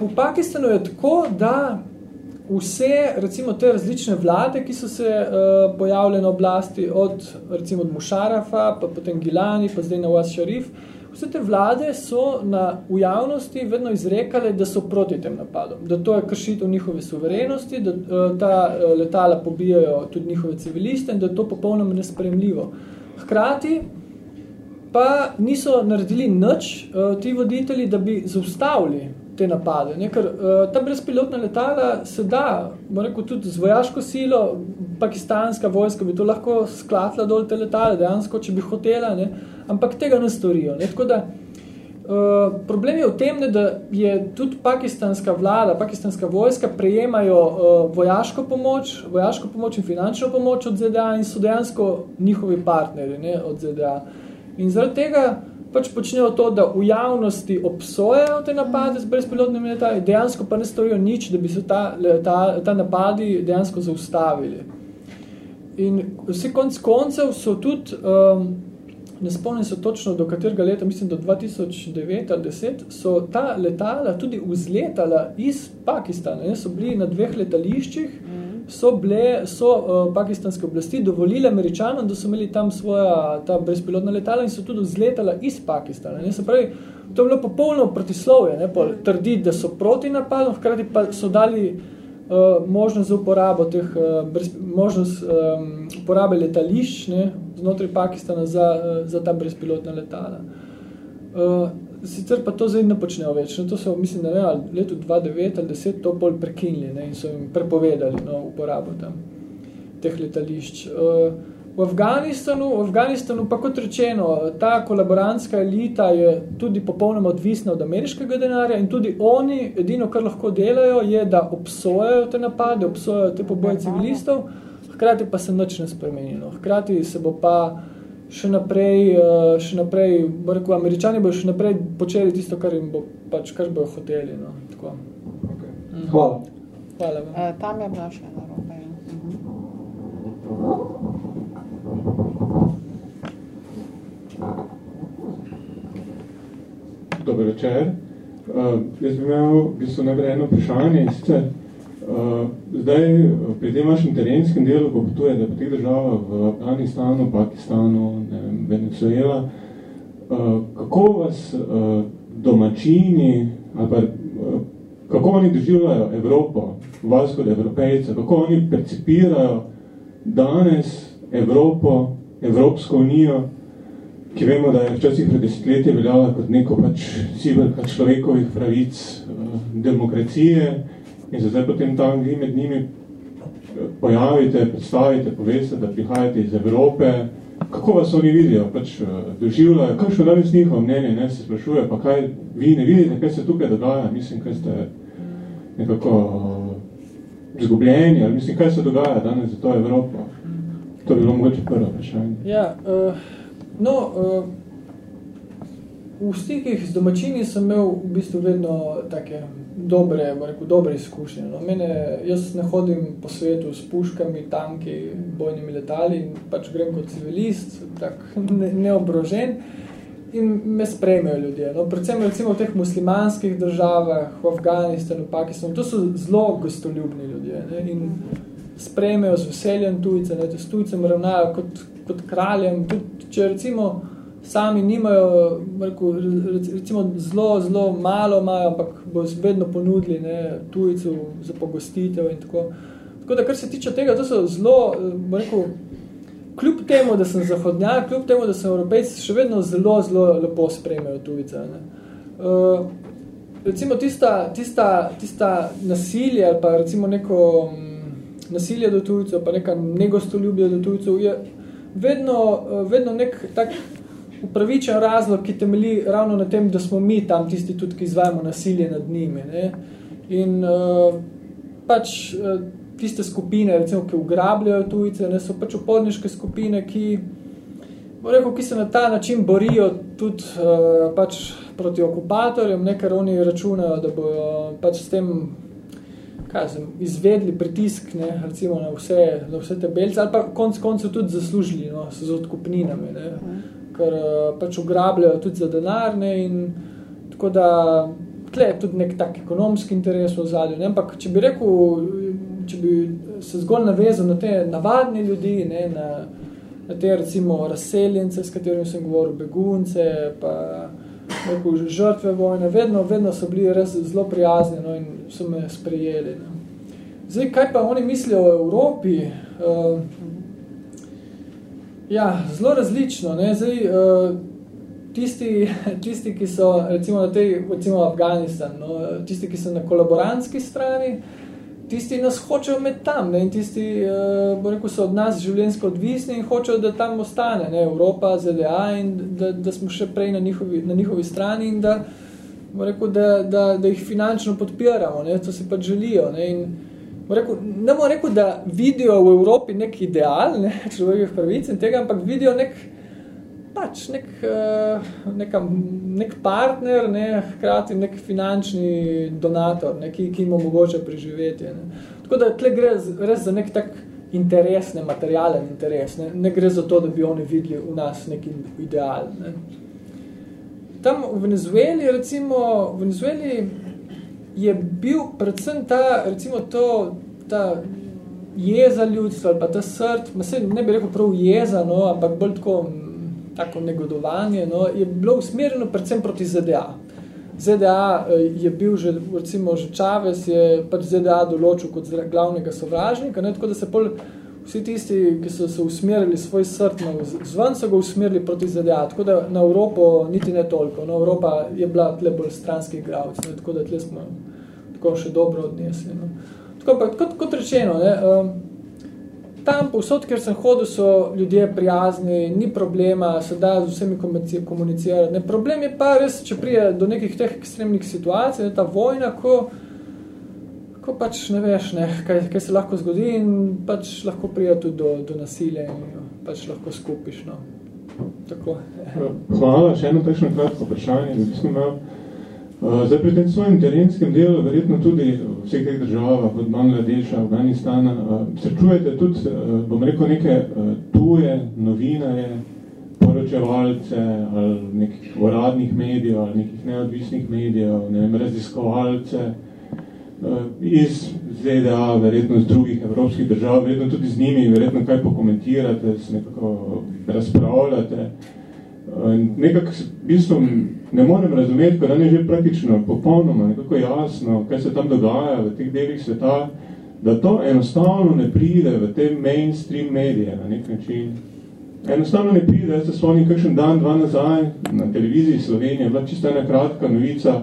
Speaker 2: V Pakistanu je tako, da vse, recimo te različne vlade, ki so se uh, pojavile na oblasti, od recimo od Mušarafa, pa potem Gilani, pa zdaj na Uaz Šarif, vse te vlade so na, v javnosti vedno izrekale, da so proti tem napadom, da to je kršitev njihove suverenosti, da uh, ta uh, letala pobijajo tudi njihove civiliste in da je to popolnoma nespremljivo. Hkrati pa niso naredili nič uh, ti voditelji, da bi zaustavili te napade. Ne? Ker uh, ta brezpilotna letala se da, rekel, tudi z vojaško silo, pakistanska vojska bi to lahko sklatla dol te letale, dejansko, če bi hotela, ne? ampak tega ne storijo. Ne? Tako da, uh, problem je v tem, ne, da je tudi pakistanska vlada, pakistanska vojska prejemajo uh, vojaško pomoč, vojaško pomoč in finančno pomoč od ZDA in so dejansko njihovi partneri ne, od ZDA. In zaradi tega pač počnejo to, da v javnosti obsojajo te napade z brezpilotnimi letali, dejansko pa ne storijo nič, da bi se ta, ta, ta napadi dejansko zaustavili. In vsi konc koncev so tudi, um, ne spomnim se točno do katerega leta, mislim do 2009 ali 10, so ta letala tudi vzletala iz Pakistana. Ne? So bili na dveh letališčih, mm so bile, so uh, pakistanske oblasti dovolili američanom, da so imeli tam svoja ta brezpilotna letala in so tudi vzletala iz Pakistana. Ne? Se pravi, to je bilo popolno protislovje, ne? Pol, trditi, da so proti napadom, hkrati pa so dali uh, možnost za uporabo teh, uh, brez, možnost um, uporabe letališč ne? znotraj Pakistana za, uh, za ta brezpilotna letala. Uh, sicer pa to zdaj ne počnejo več. No, to so, mislim, da ne, ali letu 2009 ali 10 to bolj prekinili ne, in so jim prepovedali no, uporabo tam teh letališč. Uh, v Afganistanu, v Afganistanu pa kot rečeno, ta kolaborantska elita je tudi popolnoma odvisna od ameriškega denarja in tudi oni, edino, kar lahko delajo, je, da obsojajo te napade, obsojajo te poboje civilistov, hkrati pa se nič ne spremenilo. Hkrati se bo pa še naprej, uh, še naprej, rekel, američani bojo še naprej počeli tisto, kar jim bo, pač, kar bojo hoteli, no, tako.
Speaker 4: Okay. Mm. Hvala.
Speaker 2: Hvala vam.
Speaker 1: Uh, tam je bila še narobe. Ja.
Speaker 5: Dobar večer. Uh, jaz bi imel v bistvu najprej eno vprašanje, sicer Eh, zdaj, pri tem vašem terenskem delu, ko potujete po teh državah v Afganistanu, Pakistanu, ne vem, Venezuela, uh, kako vas uh, domačini, ali pa, uh, kako oni doživljajo Evropo, vas kot evropejce, kako oni percipirajo danes Evropo, Evropsko unijo, ki vemo, da je včasih pred desetletje veljala kot neko pač sibelka človekovih pravic, demokracije, in se zdaj potem tam vi med njimi eh, pojavite, predstavite, poveste, da prihajate iz Evrope, kako vas oni vidijo, pač eh, doživljajo, kakšno danes njihovo mnenje, ne, se sprašuje, pa kaj vi ne vidite, kaj se tukaj dogaja, mislim, kaj ste nekako uh, zgubljeni, ali mislim, kaj se dogaja danes za to Evropo. To bi bilo mogoče prvo vprašanje.
Speaker 2: Ja, uh, no, uh, v stikih z domačini sem imel v bistvu vedno take dobre, rekel, dobre izkušnje. No. Mene, jaz ne hodim po svetu s puškami, tanki, bojnimi letali, pač grem kot civilist, tak ne, neobrožen in me sprejmejo ljudje. No. Predvsem recimo v teh muslimanskih državah, v Afganistanu, Pakistanu, to so zelo gostoljubni ljudje ne. in sprejmejo z veseljem tujce, ne. s tujcem ravnajo kot, kot kraljem, tudi če recimo sami nimajo, rekel, recimo zelo, zelo malo imajo, ampak bo vedno ponudili ne, tujcu za pogostitev in tako. Tako da, kar se tiče tega, to so zelo, rekel, kljub temu, da sem zahodnjak, kljub temu, da sem evropejci, še vedno zelo, zelo lepo sprejmejo tujce. Ne. Uh, recimo tista, tista, tista nasilje ali pa recimo neko um, nasilje do tujcev, pa neka negostoljubje do tujcev, je vedno, uh, vedno nek tak upravičen razlog, ki temelji ravno na tem, da smo mi tam tisti tudi, ki izvajamo nasilje nad njimi. Ne? In uh, pač uh, tiste skupine, recimo, ki ugrabljajo tujce, ne, so pač uporniške skupine, ki, rekel, ki se na ta način borijo tudi uh, pač proti okupatorjem, ne, ker oni računajo, da bojo pač s tem kaj sem, izvedli pritisk ne, recimo na vse, na vse te belce, ali pa konc koncev tudi zaslužili no, z odkupninami. Ne ker uh, pač ugrabljajo tudi za denarne in tako da tle je tudi nek tak ekonomski interes v zadju, ne? ampak če bi rekel, če bi se zgolj navezal na te navadne ljudi, ne? Na, na te recimo razseljence, s katerimi sem govoril, begunce, pa rekel, žrtve vojne, vedno, vedno so bili res zelo prijazni no? in so me sprejeli. Ne? Zdaj, kaj pa oni mislijo o Evropi? Uh, ja, zelo različno. Ne? Zdaj, uh, tisti, tisti, ki so recimo na tej, recimo Afganistan, no, tisti, ki so na kolaborantski strani, tisti nas hočejo med tam, ne, in tisti, uh, bo rekel, so od nas življenjsko odvisni in hočejo, da tam ostane, ne, Evropa, ZDA in da, da smo še prej na njihovi, na njihovi strani in da, rekel, da, da, da jih finančno podpiramo, ne, to si pač želijo, ne, in rekel, ne bomo rekel, da vidijo v Evropi nek ideal, ne, človekovih pravic in tega, ampak vidijo nek, pač nek, eh, neka, nek partner, ne, hkrati nek finančni donator, ne, ki, ki jim omogoča preživetje. Ne. Tako da tle gre res za nek tak interes, ne, materialen interes. Ne. ne gre za to, da bi oni videli v nas nek ideal. Ne. Tam v Venezueli, recimo, v Venezueli je bil predvsem ta, recimo to, ta jeza ljudstva ali pa ta srd, ne bi rekel prav jeza, no, ampak bolj tako tako negodovanje, no, je bilo usmerjeno predvsem proti ZDA. ZDA eh, je bil že, recimo, že Chavez je pač ZDA določil kot glavnega sovražnika, ne, tako da se pol vsi tisti, ki so se usmerili svoj srd na zven, so ga usmerili proti ZDA, tako da na Evropo niti ne toliko. No, Evropa je bila tle bolj stranski igralec, ne, tako da tle smo tako še dobro odnesli. No. Tako pa, kot, kot rečeno, ne, um, tam povsod, kjer sem hodil, so ljudje prijazni, ni problema, se da z vsemi komunicirati. Ne, problem je pa res, če prije do nekih teh ekstremnih situacij, ne, ta vojna, ko, ko pač ne veš, ne, kaj, kaj se lahko zgodi in pač lahko prije tudi do, do nasilja in pač lahko skupiš. No. Tako.
Speaker 5: Hvala, še eno takšno kratko vprašanje. Mislim, Eh, zdaj, pri tem svojem terenskem delu, verjetno tudi v vseh teh državah, od Bangladeša, Afganistana, eh, srečujete tudi, eh, bom rekel, neke tuje novinarje, poročevalce ali nekih uradnih medijev ali nekih neodvisnih medijev, ne vem, raziskovalce iz ZDA, verjetno iz drugih evropskih držav, verjetno tudi z njimi, verjetno kaj pokomentirate, se nekako razpravljate. Nekako, v bistvu, ne morem razumeti, ker je že praktično popolnoma nekako jasno, kaj se tam dogaja v teh delih sveta, da to enostavno ne pride v te mainstream medije na nek način. Enostavno ne pride, jaz se spomnim kakšen dan, dva nazaj na televiziji Slovenije, bila čisto ena kratka novica,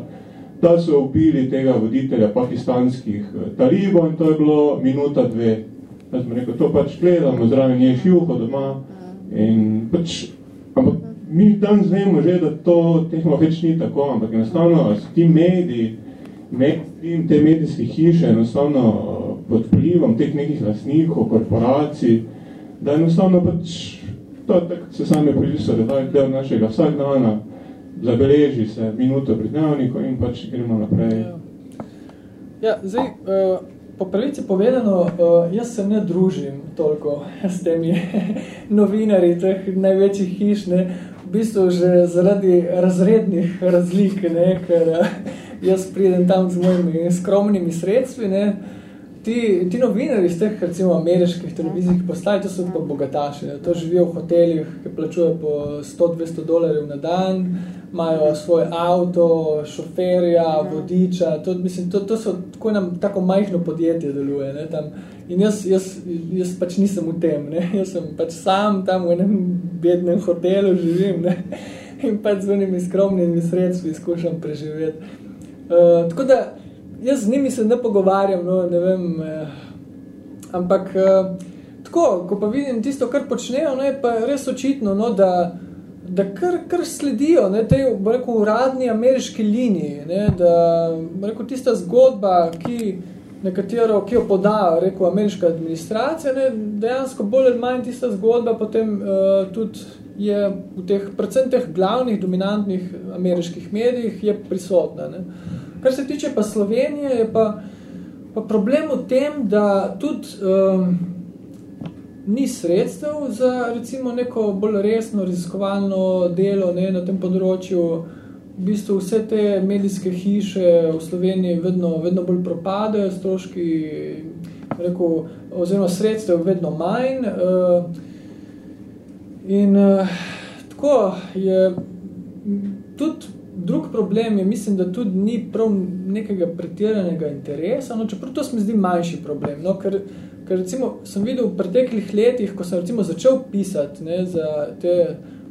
Speaker 5: da so ubili tega voditelja pakistanskih eh, talibov in to je bilo minuta dve. Jaz sem rekel, to pač gledamo, zraven je šjuho doma in pač, ampak mi danes vemo že, da to tehno več ni tako, ampak enostavno ti mediji, medijim, te medijske hiše, enostavno pod vplivom teh nekih lasnikov, korporacij, da enostavno pač to tako se same poliso, da je našega vsak dana, zabeleži se minuto pred dnevnikom in pač gremo naprej.
Speaker 2: Ja, ja zdaj, uh, po pravici povedano, uh, jaz se ne družim toliko s temi novinari teh največjih hiš, ne, bistvu že zaradi razrednih razlik, ne, ker eh, jaz pridem tam z mojimi skromnimi sredstvi, ne, ti, ti novinari iz teh, recimo, ameriških televizijskih postaj, to so pa bogataši, ne, to živijo v hotelih, ki plačujejo po 100-200 dolarjev na dan, imajo svoj avto, šoferja, vodiča, to, mislim, to, to so tako, nam, tako majhno podjetje deluje, ne, tam, In jaz, jaz, jaz pač nisem v tem, ne? jaz sem pač sam tam v enem bednem hotelu živim ne? in pač z unimi skromnimi sredstvi skušam preživeti. Uh, tako da jaz z njimi se ne pogovarjam, no, ne vem, uh, ampak uh, tako, ko pa vidim tisto, kar počnejo, no, je pa res očitno, no, da, da kar, kar sledijo ne, tej, rekel, uradni ameriški liniji, ne, da, rekel, tista zgodba, ki nekatero, ki jo poda, rekel, ameriška administracija, ne, dejansko bolj ali manj tista zgodba potem uh, tudi je v teh, predvsem teh glavnih, dominantnih ameriških medijih je prisotna. Ne. Kar se tiče pa Slovenije, je pa, pa problem v tem, da tudi um, ni sredstev za recimo neko bolj resno raziskovalno delo ne, na tem področju, v bistvu vse te medijske hiše v Sloveniji vedno, vedno bolj propadajo, stroški rekel, oziroma sredstev vedno manj. Uh, in uh, tako je tudi drug problem je, mislim, da tudi ni prav nekega pretiranega interesa, no, čeprav to se mi zdi manjši problem, no, ker, ker recimo sem videl v preteklih letih, ko sem recimo začel pisati ne, za te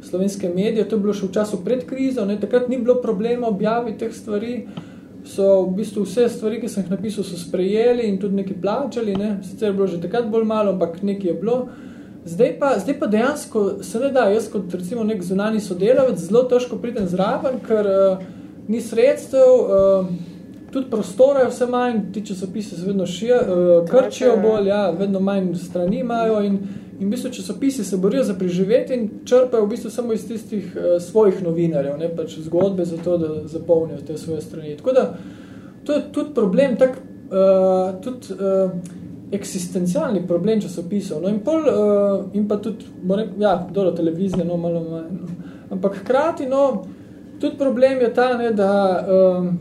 Speaker 2: slovenske medije, to je bilo še v času pred krizo, ne, takrat ni bilo problema objaviti teh stvari, so v bistvu vse stvari, ki sem jih napisal, so sprejeli in tudi neki plačali, ne, sicer je bilo že takrat bolj malo, ampak nekaj je bilo, Zdaj pa, zdaj pa dejansko se ne da, jaz kot recimo nek zunani sodelavec zelo težko pridem zraven, ker uh, ni sredstev, uh, tudi prostora je vse manj, ti časopise se vedno šija, uh, krčijo bolj, ja, vedno manj strani imajo in, in v bistvu časopisi se borijo za preživeti in črpajo v bistvu samo iz tistih uh, svojih novinarjev, ne pač zgodbe za to, da zapolnijo te svoje strani. Tako da, to je tudi problem, tak, uh, tudi, uh, eksistencialni problem časopisov. No, in, pol, uh, in pa tudi, rekel, ja, dobro, televizije, no, malo manj. No. Ampak hkrati, no, tudi problem je ta, ne, da um,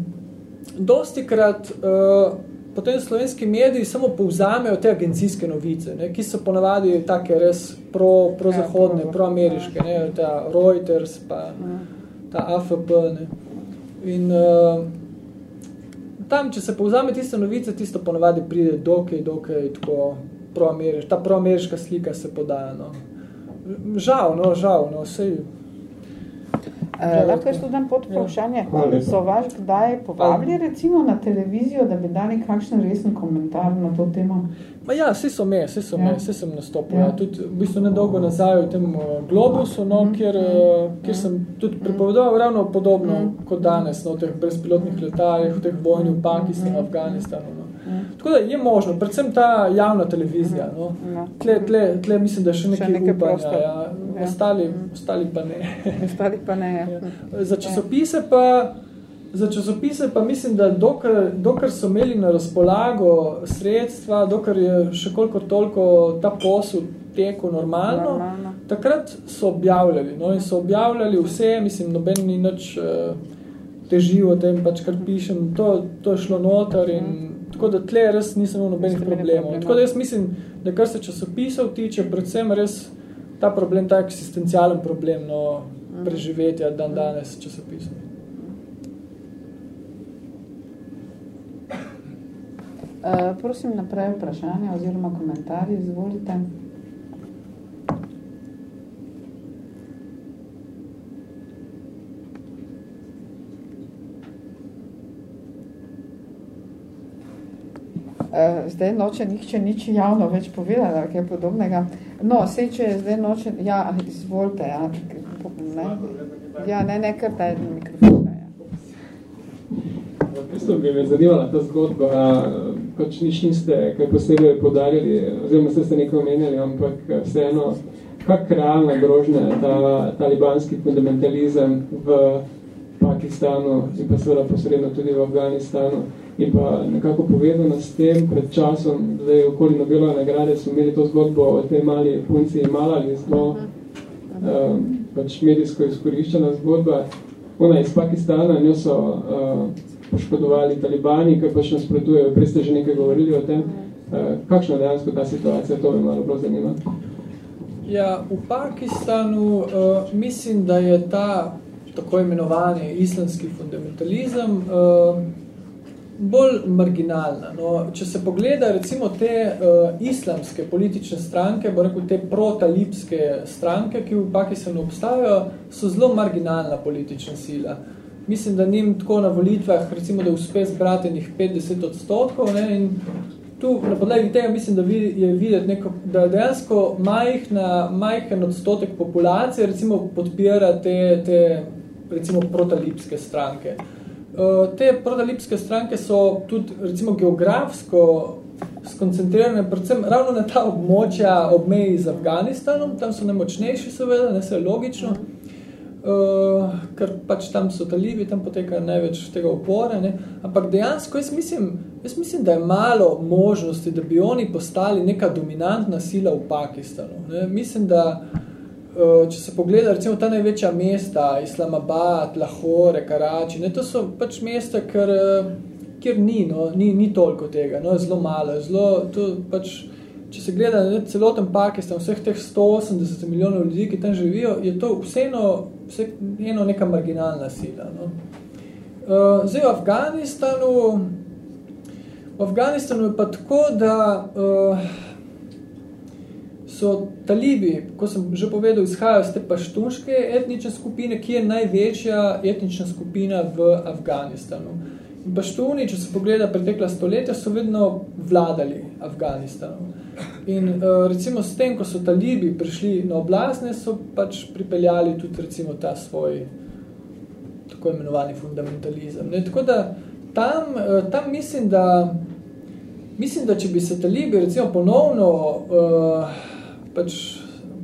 Speaker 2: dosti krat uh, potem slovenski mediji samo povzamejo te agencijske novice, ne, ki so ponavadi take res pro, pro-zahodne, ja, pro-ameriške, ne, ta Reuters, pa ja. ta AFP. Ne. In uh, tam, če se povzame tiste novice, tisto ponavadi pride dokaj, dokaj tako proameriška, ta proameriška slika se podaja, no. Žal, no, žal, no, sej...
Speaker 1: Uh, lahko jaz tudi pod vprašanje. Ja. So vaš kdaj povabili recimo na televizijo, da bi dali kakšen resen komentar na to temo?
Speaker 2: Ma ja, vsi so me, vsi so ja. me, vsi sem nastopil. Ja. Ja. Tudi v bistvu nedolgo nazaj v tem uh, Globusu, no, mm. kjer, uh, kjer sem tudi pripovedal ravno podobno mm. kot danes, no, v teh brezpilotnih letalih, v teh vojni v Pakistanu, mm. Afganistanu. No. Tako da je možno, predvsem ta javna televizija. No. No. Tle, tle, tle mislim, da še nekaj, še nekaj upanja. Ja. Ja. Ostali, ostali pa ne.
Speaker 1: Ostali pa ne, ja.
Speaker 2: ja. Za časopise pa, za časopise pa mislim, da dokar, dokar so imeli na razpolago sredstva, dokar je še koliko toliko ta posel tekel normalno, normalno, takrat so objavljali. No, in so objavljali vse, mislim, noben ni nič uh, težil o tem, pač kar pišem, to, to je šlo noter in mm. Tako da tle res nisem imel nobenih problemov. Problema. Tako da jaz mislim, da kar se časopisov tiče, predvsem res ta problem, ta eksistencialen problem no, mm. preživetja dan danes časopisov.
Speaker 1: Uh, prosim naprej vprašanje oziroma komentarje, izvolite. Zdaj noče nihče nič javno več povedala, kaj podobnega. No, sej, če je zdaj noče, ja, izvolite, ja, ne, ja, ne, ne, kar taj mikrofon.
Speaker 6: V bistvu bi me zanivala ta zgodba, pač nič niste kaj posebej podarili, oziroma ste ste nekaj omenjali, ampak vseeno, kak realna grožnja je ta talibanski fundamentalizem v Pakistanu in pa seveda posredno tudi v Afganistanu in pa nekako povezano s tem pred časom, zdaj okoli Nobelove nagrade smo imeli to zgodbo o tej mali punci Mala, ali zelo um, pač medijsko izkoriščena zgodba. Ona je iz Pakistana, njo so uh, poškodovali talibani, ki pač nasprotujejo, prej ste že nekaj govorili o tem. Uh, kakšna dejansko ta situacija, to me malo prav zanima.
Speaker 2: Ja, v Pakistanu uh, mislim, da je ta tako imenovani islamski fundamentalizem uh, bolj marginalna. No, če se pogleda recimo te uh, islamske politične stranke, bo rekel te pro-talibske stranke, ki v Pakistanu obstajajo, so zelo marginalna politična sila. Mislim, da njim tako na volitvah, recimo, da uspe zbrati njih 50 odstotkov ne, in tu na podlagi tega mislim, da je videti neko, da dejansko majhna, majhen odstotek populacije recimo podpira te, te recimo protalipske stranke. Eh, te prodalipske stranke so tudi recimo geografsko skoncentrirane predvsem ravno na ta območja ob meji z Afganistanom, tam so nemočnejši seveda, ne se logično, uh, ker pač tam so talibi, tam poteka največ tega upora, ne? ampak dejansko jaz mislim, jaz mislim, da je malo možnosti, da bi oni postali neka dominantna sila v Pakistanu. Ne? Mislim, da uh, če se pogleda recimo ta največja mesta, Islamabad, Lahore, Karači, ne, to so pač mesta, ker, uh, kjer ni, no, ni, ni toliko tega, no, zelo malo, zelo, to pač, če se gleda ne, celoten Pakistan, vseh teh 180 milijonov ljudi, ki tam živijo, je to vseeno, vse, eno neka marginalna sila. No. Uh, zdaj v Afganistanu, v Afganistanu je pa tako, da uh, so talibi, ko sem že povedal, izhajajo iz te paštunške etnične skupine, ki je največja etnična skupina v Afganistanu. Paštuni, če se pogleda pretekla stoletja, so vedno vladali Afganistanu. In uh, recimo s tem, ko so talibi prišli na oblast, so pač pripeljali tudi recimo ta svoj tako imenovani fundamentalizem. Ne? Tako da tam, uh, tam mislim, da mislim, da če bi se talibi recimo ponovno uh, pač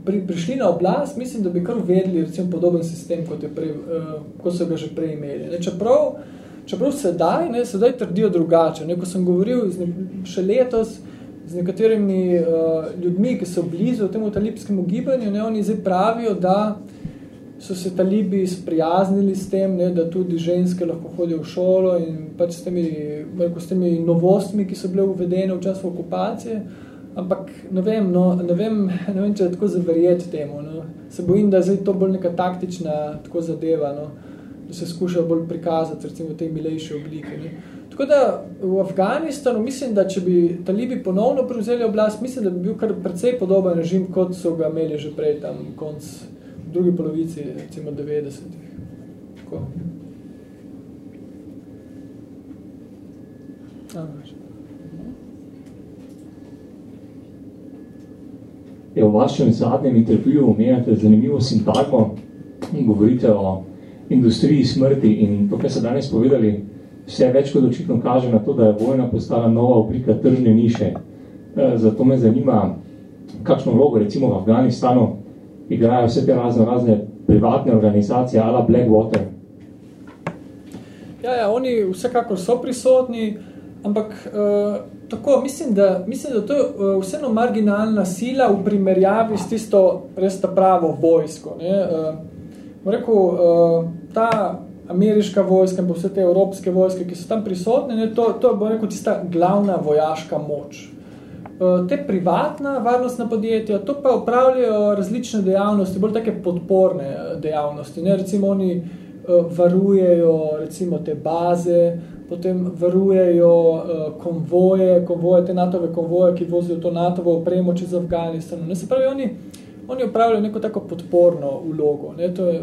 Speaker 2: pri, prišli na oblast, mislim, da bi kar uvedli recimo podoben sistem, kot, je prej, uh, kot so ga že prej imeli. Ne? Čeprav, čeprav sedaj, ne, sedaj trdijo drugače. Ne? Ko sem govoril z, še letos z nekaterimi uh, ljudmi, ki so blizu temu talibskemu gibanju, ne, oni zdaj pravijo, da so se talibi sprijaznili s tem, ne, da tudi ženske lahko hodijo v šolo in pač s temi, s temi novostmi, ki so bile uvedene v času okupacije, Ampak ne vem, no, ne vem, ne vem, če je tako zaverjeti temu. No. Se bojim, da je zdaj to bolj neka taktična tako zadeva, no, da se skušajo bolj prikazati recimo v tej milejši obliki. Ne. Tako da v Afganistanu mislim, da če bi talibi ponovno prevzeli oblast, mislim, da bi bil kar precej podoben režim, kot so ga imeli že prej tam konc v drugi polovici, recimo 90-ih. Tako. Ah,
Speaker 7: je v vašem zadnjem intervjuju omenjate zanimivo sintagmo in govorite o industriji smrti in to, kar se danes povedali, vse več kot očitno kaže na to, da je vojna postala nova oblika tržne niše. E, zato me zanima, kakšno vlogo recimo v Afganistanu igrajo vse te razne, razne privatne organizacije ala Blackwater.
Speaker 2: Ja, ja, oni vsekakor so prisotni, ampak uh, tako, mislim, da, mislim, da to je uh, vseeno marginalna sila v primerjavi s tisto res ta pravo vojsko. Ne? Uh, rekel, uh, ta ameriška vojska in pa vse te evropske vojske, ki so tam prisotne, ne, to, to je bo rekel, tista glavna vojaška moč. Uh, te privatna varnostna podjetja, to pa upravljajo različne dejavnosti, bolj take podporne dejavnosti. Ne? Recimo oni uh, varujejo recimo te baze, potem varujejo uh, konvoje, konvoje, te NATO-ve konvoje, ki vozijo to NATO-vo opremo čez Afganistan. Ne, se pravi, oni, oni upravljajo neko tako podporno vlogo. Ne, to je,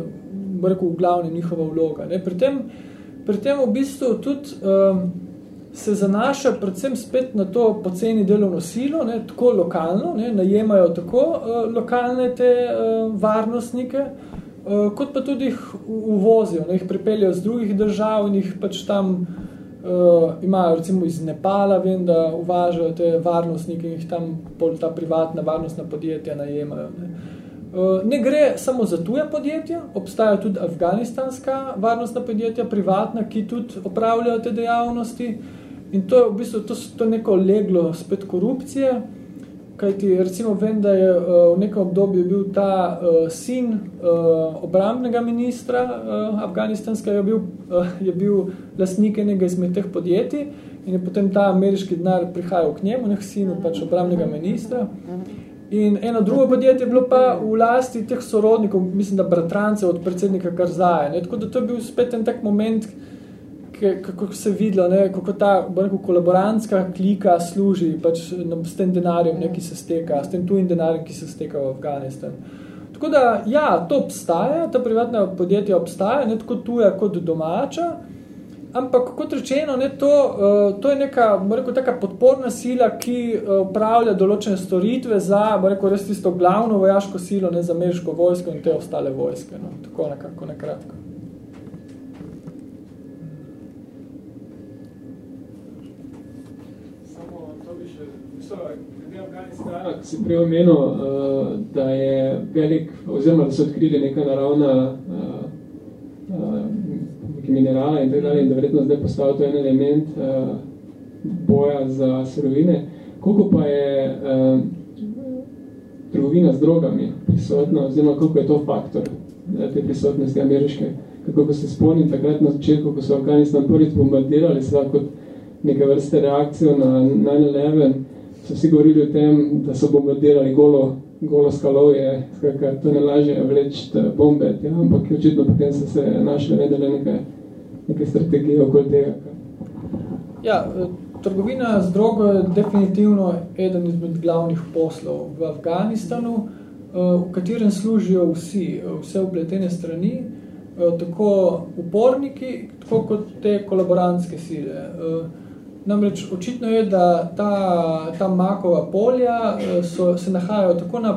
Speaker 2: rekel, v glavni njihova vloga. Ne. Pri, tem, pri tem v bistvu tudi um, se zanaša predvsem spet na to poceni delovno silo, ne, tako lokalno, ne, najemajo tako uh, lokalne te uh, varnostnike, uh, kot pa tudi jih uvozijo, ne, jih pripeljajo z drugih držav in jih pač tam uh, uh, imajo recimo iz Nepala, vem, da uvažajo te varnostnike jih tam pol ta privatna varnostna podjetja najemajo. Ne. Uh, ne gre samo za tuje podjetja, obstajajo tudi afganistanska varnostna podjetja, privatna, ki tudi opravljajo te dejavnosti in to je v bistvu to, to neko leglo spet korupcije, kajti recimo vem, da je uh, v nekem obdobju bil ta uh, sin uh, obrambnega ministra uh, afganistanskega, je bil, uh, je bil lastnik enega izmed teh podjetij in je potem ta ameriški denar prihajal k njemu, nek sinu pač obrambnega ministra. In eno drugo podjetje je bilo pa v lasti teh sorodnikov, mislim, da bratrancev od predsednika Karzaja. Ne? Tako da to je bil spet en tak moment, kako se videlo, ne, kako ta rekel, kolaborantska klika služi pač, s tem denarjem, ne, ki se steka, s tem tujim denarjem, ki se steka v Afganistan. Tako da, ja, to obstaja, ta privatna podjetja obstaja, ne tako tuja kot domača, ampak kot rečeno, ne, to, uh, to je neka, rekel, taka podporna sila, ki uh, upravlja določene storitve za, rekel, res tisto glavno vojaško silo, ne, za ameriško vojsko in te ostale vojske. No, tako nekako, nekratko.
Speaker 6: Afganistana, ki si prej omenil, uh, da je velik, oziroma da so odkrili neka naravna uh, uh, minerala in tako dalje, in da verjetno zdaj postavil to en element uh, boja za surovine. Koliko pa je uh, trgovina z drogami prisotna, oziroma koliko je to faktor te prisotnosti ameriške. Kako se spomnim takrat na začetku, ko so Afganistan prvič bombardirali, seveda kot neke vrste reakcijo na 9-11, so vsi govorili o tem, da so bombardirali golo, golo skalovje, skakaj, to ne lažje vleči bombe, ja, ampak očitno potem so se našli redele neke, neke strategije okoli tega.
Speaker 2: Ja, trgovina z drogo je definitivno eden izmed glavnih poslov v Afganistanu, v katerem služijo vsi, vse upletene strani, tako uporniki, tako kot te kolaborantske sile. Namreč očitno je, da ta, ta makova polja eh, so, se nahajajo tako na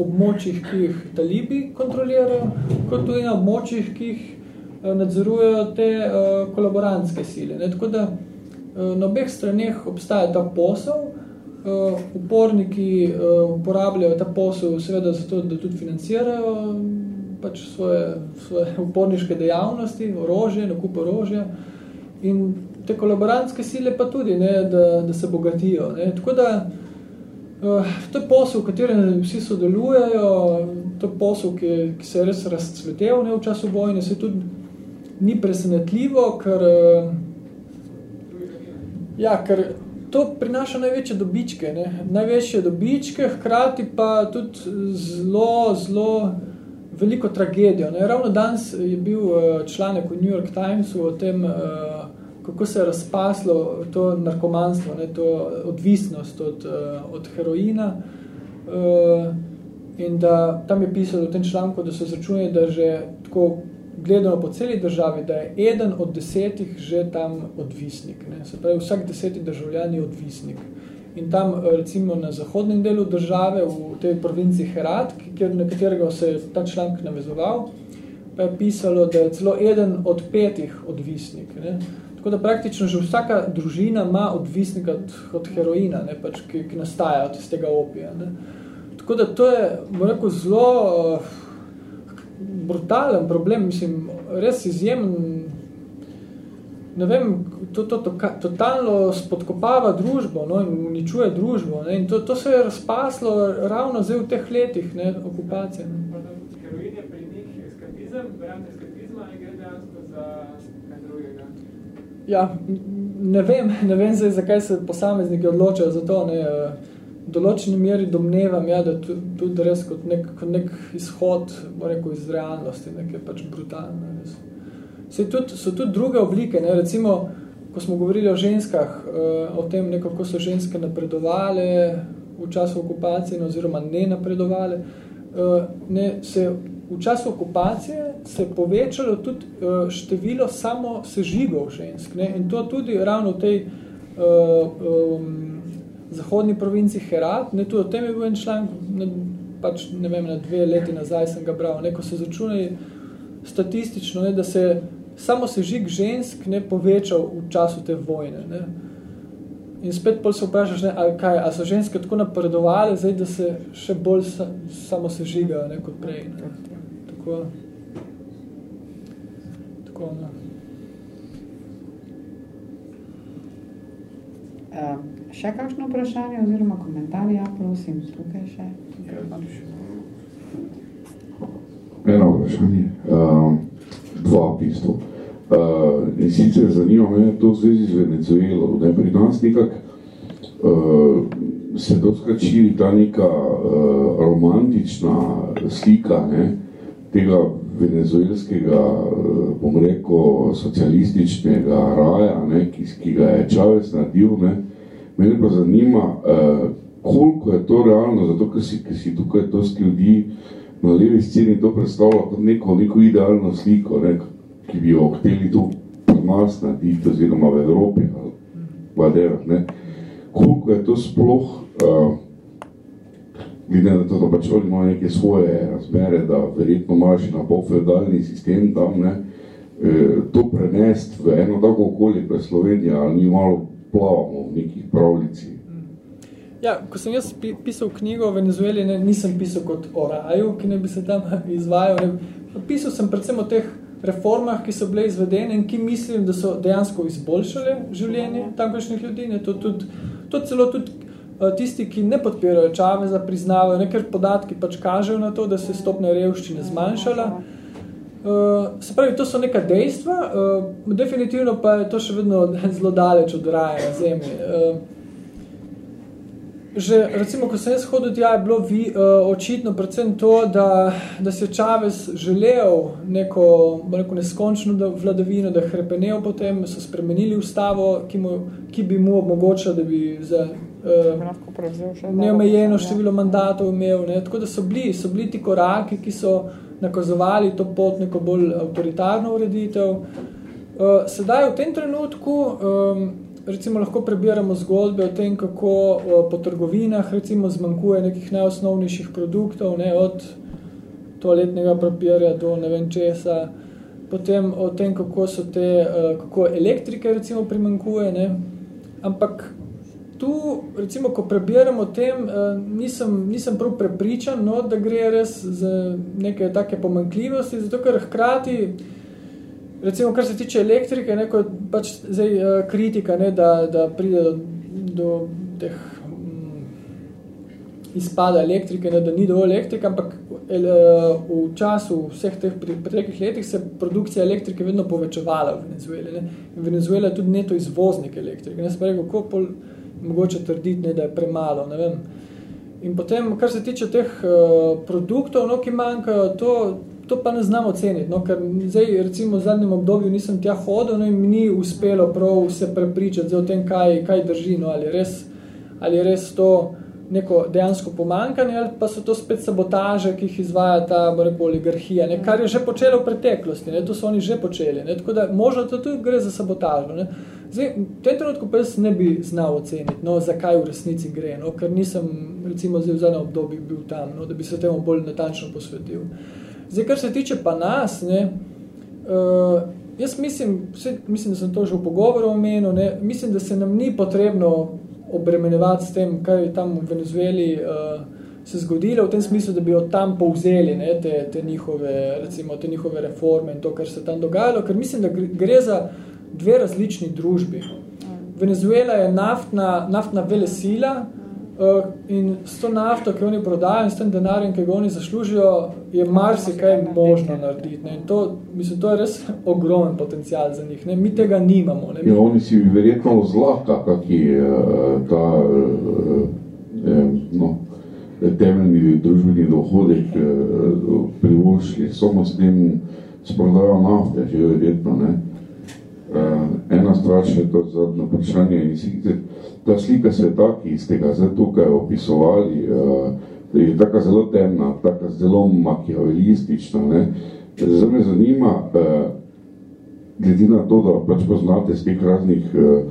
Speaker 2: območjih, ki jih talibi kontrolirajo, kot tudi na območjih, ki jih eh, nadzorujejo te uh, kolaborantske sile. Ne? Tako da uh, na obeh straneh obstaja ta posel, uh, uporniki uh, uporabljajo ta posel seveda zato, da tudi financirajo pač svoje, svoje uporniške dejavnosti, orožje, nakup orožja in te kolaborantske sile pa tudi, ne, da, da se bogatijo. Ne. Tako da, uh, to je posel, v katerem vsi sodelujejo, to je posel, ki, ki se je res razcvetel ne, v času vojne, se tudi ni presenetljivo, ker, uh, ja, ker to prinaša največje dobičke, ne. največje dobičke, hkrati pa tudi zelo, zelo veliko tragedijo. Ne. Ravno danes je bil članek v New York Timesu o tem, uh, kako se je razpaslo to narkomanstvo, ne, to odvisnost od, uh, od heroina. Uh, in da tam je pisalo v tem članku, da so začunili, da že tako gledano po celi državi, da je eden od desetih že tam odvisnik. Ne. Se pravi, vsak deseti državljan je odvisnik. In tam, recimo na zahodnem delu države, v tej provinci Herat, kjer, na katerega se je ta članek navezoval, pa je pisalo, da je celo eden od petih odvisnik. Ne. Tako da praktično že vsaka družina ima odvisnika od, od heroina, ne, pač, ki, ki nastaja od tega opija. Ne. Tako da to je, rekel, zelo uh, brutalen problem, mislim, res izjemen, ne vem, to, to, to, to totalno spodkopava družbo no, in uničuje družbo. Ne, in to, to se je razpaslo ravno zdaj v teh letih ne, okupacije. Ne.
Speaker 6: Heroin je pri njih eskapizem, variant eskapizma in gre dejansko za
Speaker 2: Ja, ne vem, ne vem zdaj, zakaj se posamezniki odločajo za to. Ne, v določeni meri domnevam, ja, da tudi res kot nek, kot nek izhod rekel, iz realnosti, nekaj pač brutalno. Se tudi, so tudi druge oblike, ne, recimo, ko smo govorili o ženskah, uh, o tem, ne, kako so ženske napredovale v času okupacije oziroma ne napredovale, uh, ne, se v času okupacije se je povečalo tudi uh, število samo sežigov žensk. Ne? In to tudi ravno v tej uh, um, zahodni provinci Herat, ne, tudi o tem je bil en članek, ne, pač ne vem, na dve leti nazaj sem ga bral, ne, ko so začunali statistično, ne, da se samo sežig žensk ne povečal v času te vojne. Ne? In spet pol se vprašaš, ne, ali kaj, ali so ženske tako napredovali, zdaj, da se še bolj sa, samo sežigajo ne, kot prej. Ne? tako, tako no.
Speaker 1: Uh, še kakšno vprašanje oziroma komentarje, ja, prosim, tukaj še.
Speaker 8: Eno vprašanje, uh, dva v bistvu. Uh, in sicer zanima me to v zvezi z Venezuelo. Ne? Pri nas nekak uh, se doskrat širi ta neka uh, romantična slika, ne? tega venezuelskega, eh, bom rekel, socialističnega raja, ne, ki, ki ga je Čavez naredil, ne, mene pa zanima, eh, koliko je to realno, zato ker si, ker si tukaj dosti ljudi na levi sceni to predstavlja kot neko, neko idealno sliko, ne, ki bi jo hteli tu pri nas narediti, oziroma v Evropi, ali whatever, ne. Koliko je to sploh uh, glede na to, da pač oni imajo neke svoje razmere, da verjetno imajo še na pol feudalni sistem tam, ne, e, to prenest v eno tako okolje, kot je Slovenija, ali mi malo plavamo v nekih pravljici.
Speaker 2: Ja, ko sem jaz pisal knjigo o Venezueli, ne, nisem pisal kot o raju, ki ne bi se tam izvajal. Ne. Pisal sem predvsem o teh reformah, ki so bile izvedene in ki mislim, da so dejansko izboljšale življenje tamkajšnjih ljudi. Ne. To, tudi, to celo tudi tisti, ki ne podpirajo Čaveza, priznavajo, ne, ker podatki pač kažejo na to, da se stopne revščine zmanjšala. Uh, se pravi, to so neka dejstva, uh, definitivno pa je to še vedno zelo daleč od raja na zemlji. Uh, že, recimo, ko sem jaz hodil tja, je bilo vi, uh, očitno predvsem to, da, da se Čavez želel neko, neko neskončno vladavino, da hrepenel potem, so spremenili ustavo, ki, mu, ki bi mu omogočila, da bi za uh, neomejeno število mandatov imel. Ne? Tako da so bili, so bili ti koraki, ki so nakazovali to pot neko bolj avtoritarno ureditev. Uh, sedaj v tem trenutku um, recimo lahko prebiramo zgodbe o tem, kako o, po trgovinah recimo zmanjkuje nekih najosnovnejših produktov, ne, od toaletnega papirja do ne vem česa, potem o tem, kako so te, kako elektrike recimo primankuje, ne, ampak tu, recimo, ko prebiramo o tem, nisem, nisem prav prepričan, no, da gre res za neke take pomankljivosti, zato ker hkrati recimo, kar se tiče elektrike, ne, kot pač zdaj uh, kritika, ne, da, da pride do, do teh um, izpada elektrike, ne, da ni dovolj elektrike, ampak el, uh, v času vseh teh preteklih letih se produkcija elektrike vedno povečevala v Venezueli. Ne. Venezuela je tudi neto izvoznik elektrike. Ne, se pravi, kako pol mogoče trditi, ne, da je premalo, ne vem. In potem, kar se tiče teh uh, produktov, no, ki manjkajo, to, to pa ne znamo ceniti, no, ker zdaj recimo v zadnjem obdobju nisem tja hodil no, in mi ni uspelo prav se prepričati o tem, kaj, kaj drži, no, ali, res, ali res to neko dejansko pomankanje, ali pa so to spet sabotaže, ki jih izvaja ta rekel, oligarhija, ne, kar je že počelo v preteklosti, ne, to so oni že počeli, ne, tako da možno to tudi gre za sabotažo. Ne. Zdaj, v tem trenutku pa jaz ne bi znal oceniti, no, zakaj v resnici gre, no, ker nisem recimo zdaj v zadnjem obdobju bil tam, no, da bi se temu bolj natančno posvetil. Zdaj, kar se tiče pa nas, ne, uh, jaz mislim, vse, mislim, da sem to že v pogovoru omenil, ne, mislim, da se nam ni potrebno obremenevati s tem, kaj je tam v Venezueli uh, se zgodilo, v tem smislu, da bi od tam povzeli ne, te, te, njihove, recimo, te njihove reforme in to, kar se tam dogajalo, ker mislim, da gre za dve različni družbi. Venezuela je naftna, naftna velesila, Uh, in s to nafto, ki oni prodajo in s tem denarjem, ki ga oni zaslužijo, je marsikaj možno narediti. Ne? In to, mislim, to je res ogromen potencial za njih. Ne? Mi tega nimamo. Ne?
Speaker 8: Ja, oni si verjetno zlahka, kak je uh, ta uh, eh, no, temeljni družbeni dohodek privošli, samo s tem sprodajo nafte, že verjetno. Ne? Ena stvar še to zadnje vprašanje in sicer, ta slika sveta, ki ste ga zdaj tukaj opisovali, uh, je taka zelo temna, taka zelo makiavelistična. Ne? Zdaj me zanima, uh, glede na to, da pač poznate z teh raznih uh,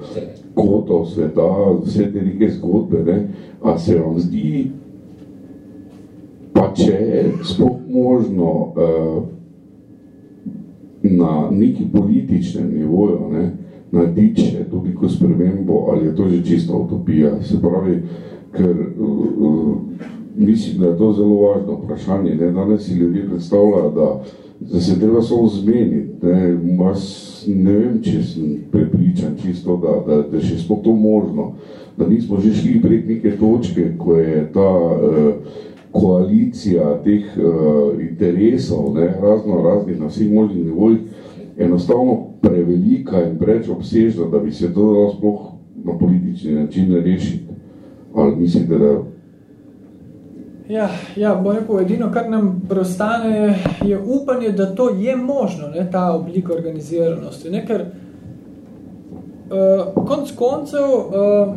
Speaker 8: kotov sveta, vse te neke zgodbe, ne? a se vam zdi, pa če je sploh možno na neki političnem nivoju, ne? Narediti še toliko spremembo, ali je to že čista utopija. Se pravi, ker uh, mislim, da je to zelo važno vprašanje. Ne? Danes si ljudje predstavljajo, da, se treba samo zmeniti. Ne? Mas, ne vem, če sem prepričan čisto, da, da, da še smo to možno. Da nismo že šli prek neke točke, ko je ta uh, koalicija teh uh, interesov, ne? razno raznih na vseh možnih nivojih, enostavno prevelika in preč obsežna, da bi se to dalo sploh na politični način rešiti. Ali mislite, da
Speaker 2: Ja, ja, bo rekel, edino, kar nam preostane, je upanje, da to je možno, ne, ta oblika organiziranosti. Ne, ker uh, konc koncev uh,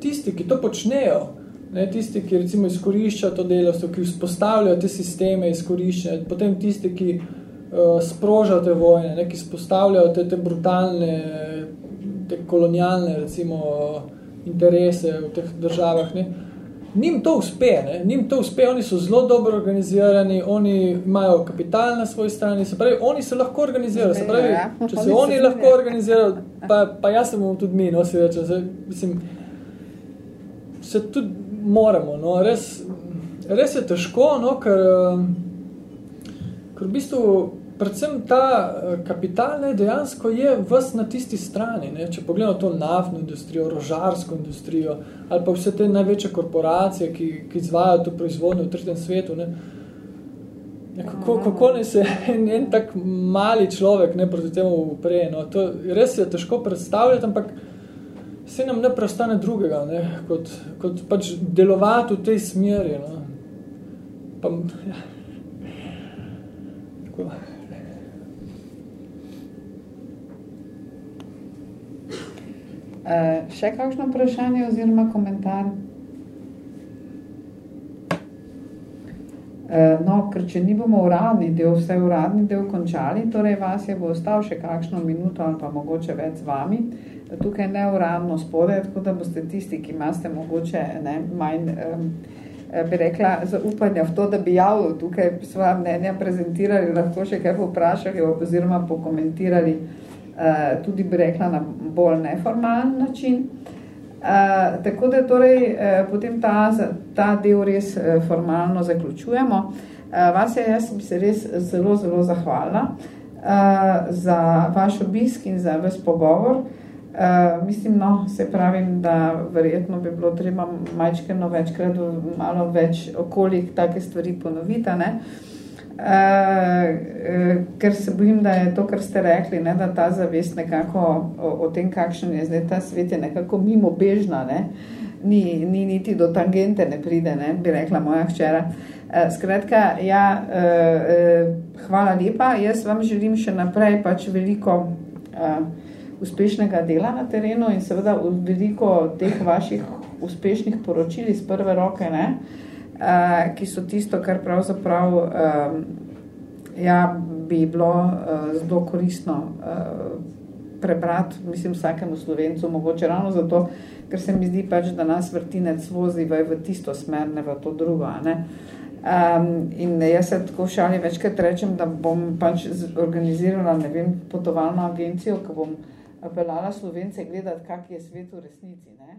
Speaker 2: tisti, ki to počnejo, ne, tisti, ki recimo izkoriščajo to delovstvo, ki vzpostavljajo te sisteme izkoriščajo, potem tisti, ki uh, sprožajo te vojne, ne, ki spostavljajo te, te brutalne, te kolonialne recimo, interese v teh državah. Ne. Nim to uspe, ne. Nim to uspe, oni so zelo dobro organizirani, oni imajo kapital na svoji strani, se pravi, oni se lahko organizirajo, se pravi, ja. če se oni lahko organizirajo, pa, pa jaz sem tudi mi, no, si reče, se, mislim, se tudi moramo, no, res, res je težko, no, ker, ker v bistvu predvsem ta eh, kapital ne, dejansko je vas na tisti strani. Ne. Če pogledamo to naftno industrijo, rožarsko industrijo ali pa vse te največje korporacije, ki, ki izvajajo to proizvodnjo v tretjem svetu, ne, kako, kako ne se en, en tak mali človek ne proti temu upre. No. To res je težko predstavljati, ampak se nam ne preostane drugega, ne, kot, kot pač delovati v tej smeri. No. Pa, ja.
Speaker 1: Uh, še kakšno vprašanje oziroma komentar? Uh, no, ker če ni bomo uradni del, vse uradni del končali, torej vas je bo ostal še kakšno minuto ali pa mogoče več z vami. Tukaj ne uradno spode, tako da boste tisti, ki imate mogoče ne, manj, um, bi rekla, zaupanja v to, da bi javil tukaj svoja mnenja prezentirali, lahko še kaj vprašali oziroma pokomentirali Eh, tudi bi rekla na bolj neformalen način. Uh, tako da torej potem ta, ta del res formalno zaključujemo. Vas je, jaz bi se res zelo, zelo zahvalila uh, za vaš obisk in za vas pogovor. Uh, mislim, no, se pravim, da verjetno bi bilo treba majčkeno večkrat malo več okolih take stvari ponoviti, ne? Uh, Uh, ker se bojim, da je to, kar ste rekli, ne, da ta zavest nekako o, o tem, kakšen je zdaj ta svet, je nekako mimo bežna, ne, ni, ni niti do tangente ne pride, ne, bi rekla moja hčera. Uh, skratka, ja, uh, uh, hvala lepa, jaz vam želim še naprej pač veliko uh, uspešnega dela na terenu in seveda veliko teh vaših uspešnih poročil iz prve roke, ne, uh, uh, ki so tisto, kar pravzaprav um, ja, bi bilo uh, zelo koristno uh, prebrati, mislim, vsakemu slovencu, mogoče ravno zato, ker se mi zdi pač, da nas vrtinec vozi v, v tisto smer, ne v to drugo. Ne? Um, in jaz se tako šali večkrat rečem, da bom pač organizirala, ne vem, potovalno agencijo, ko bom apelala Slovence gledati, kak je svet v resnici. Ne?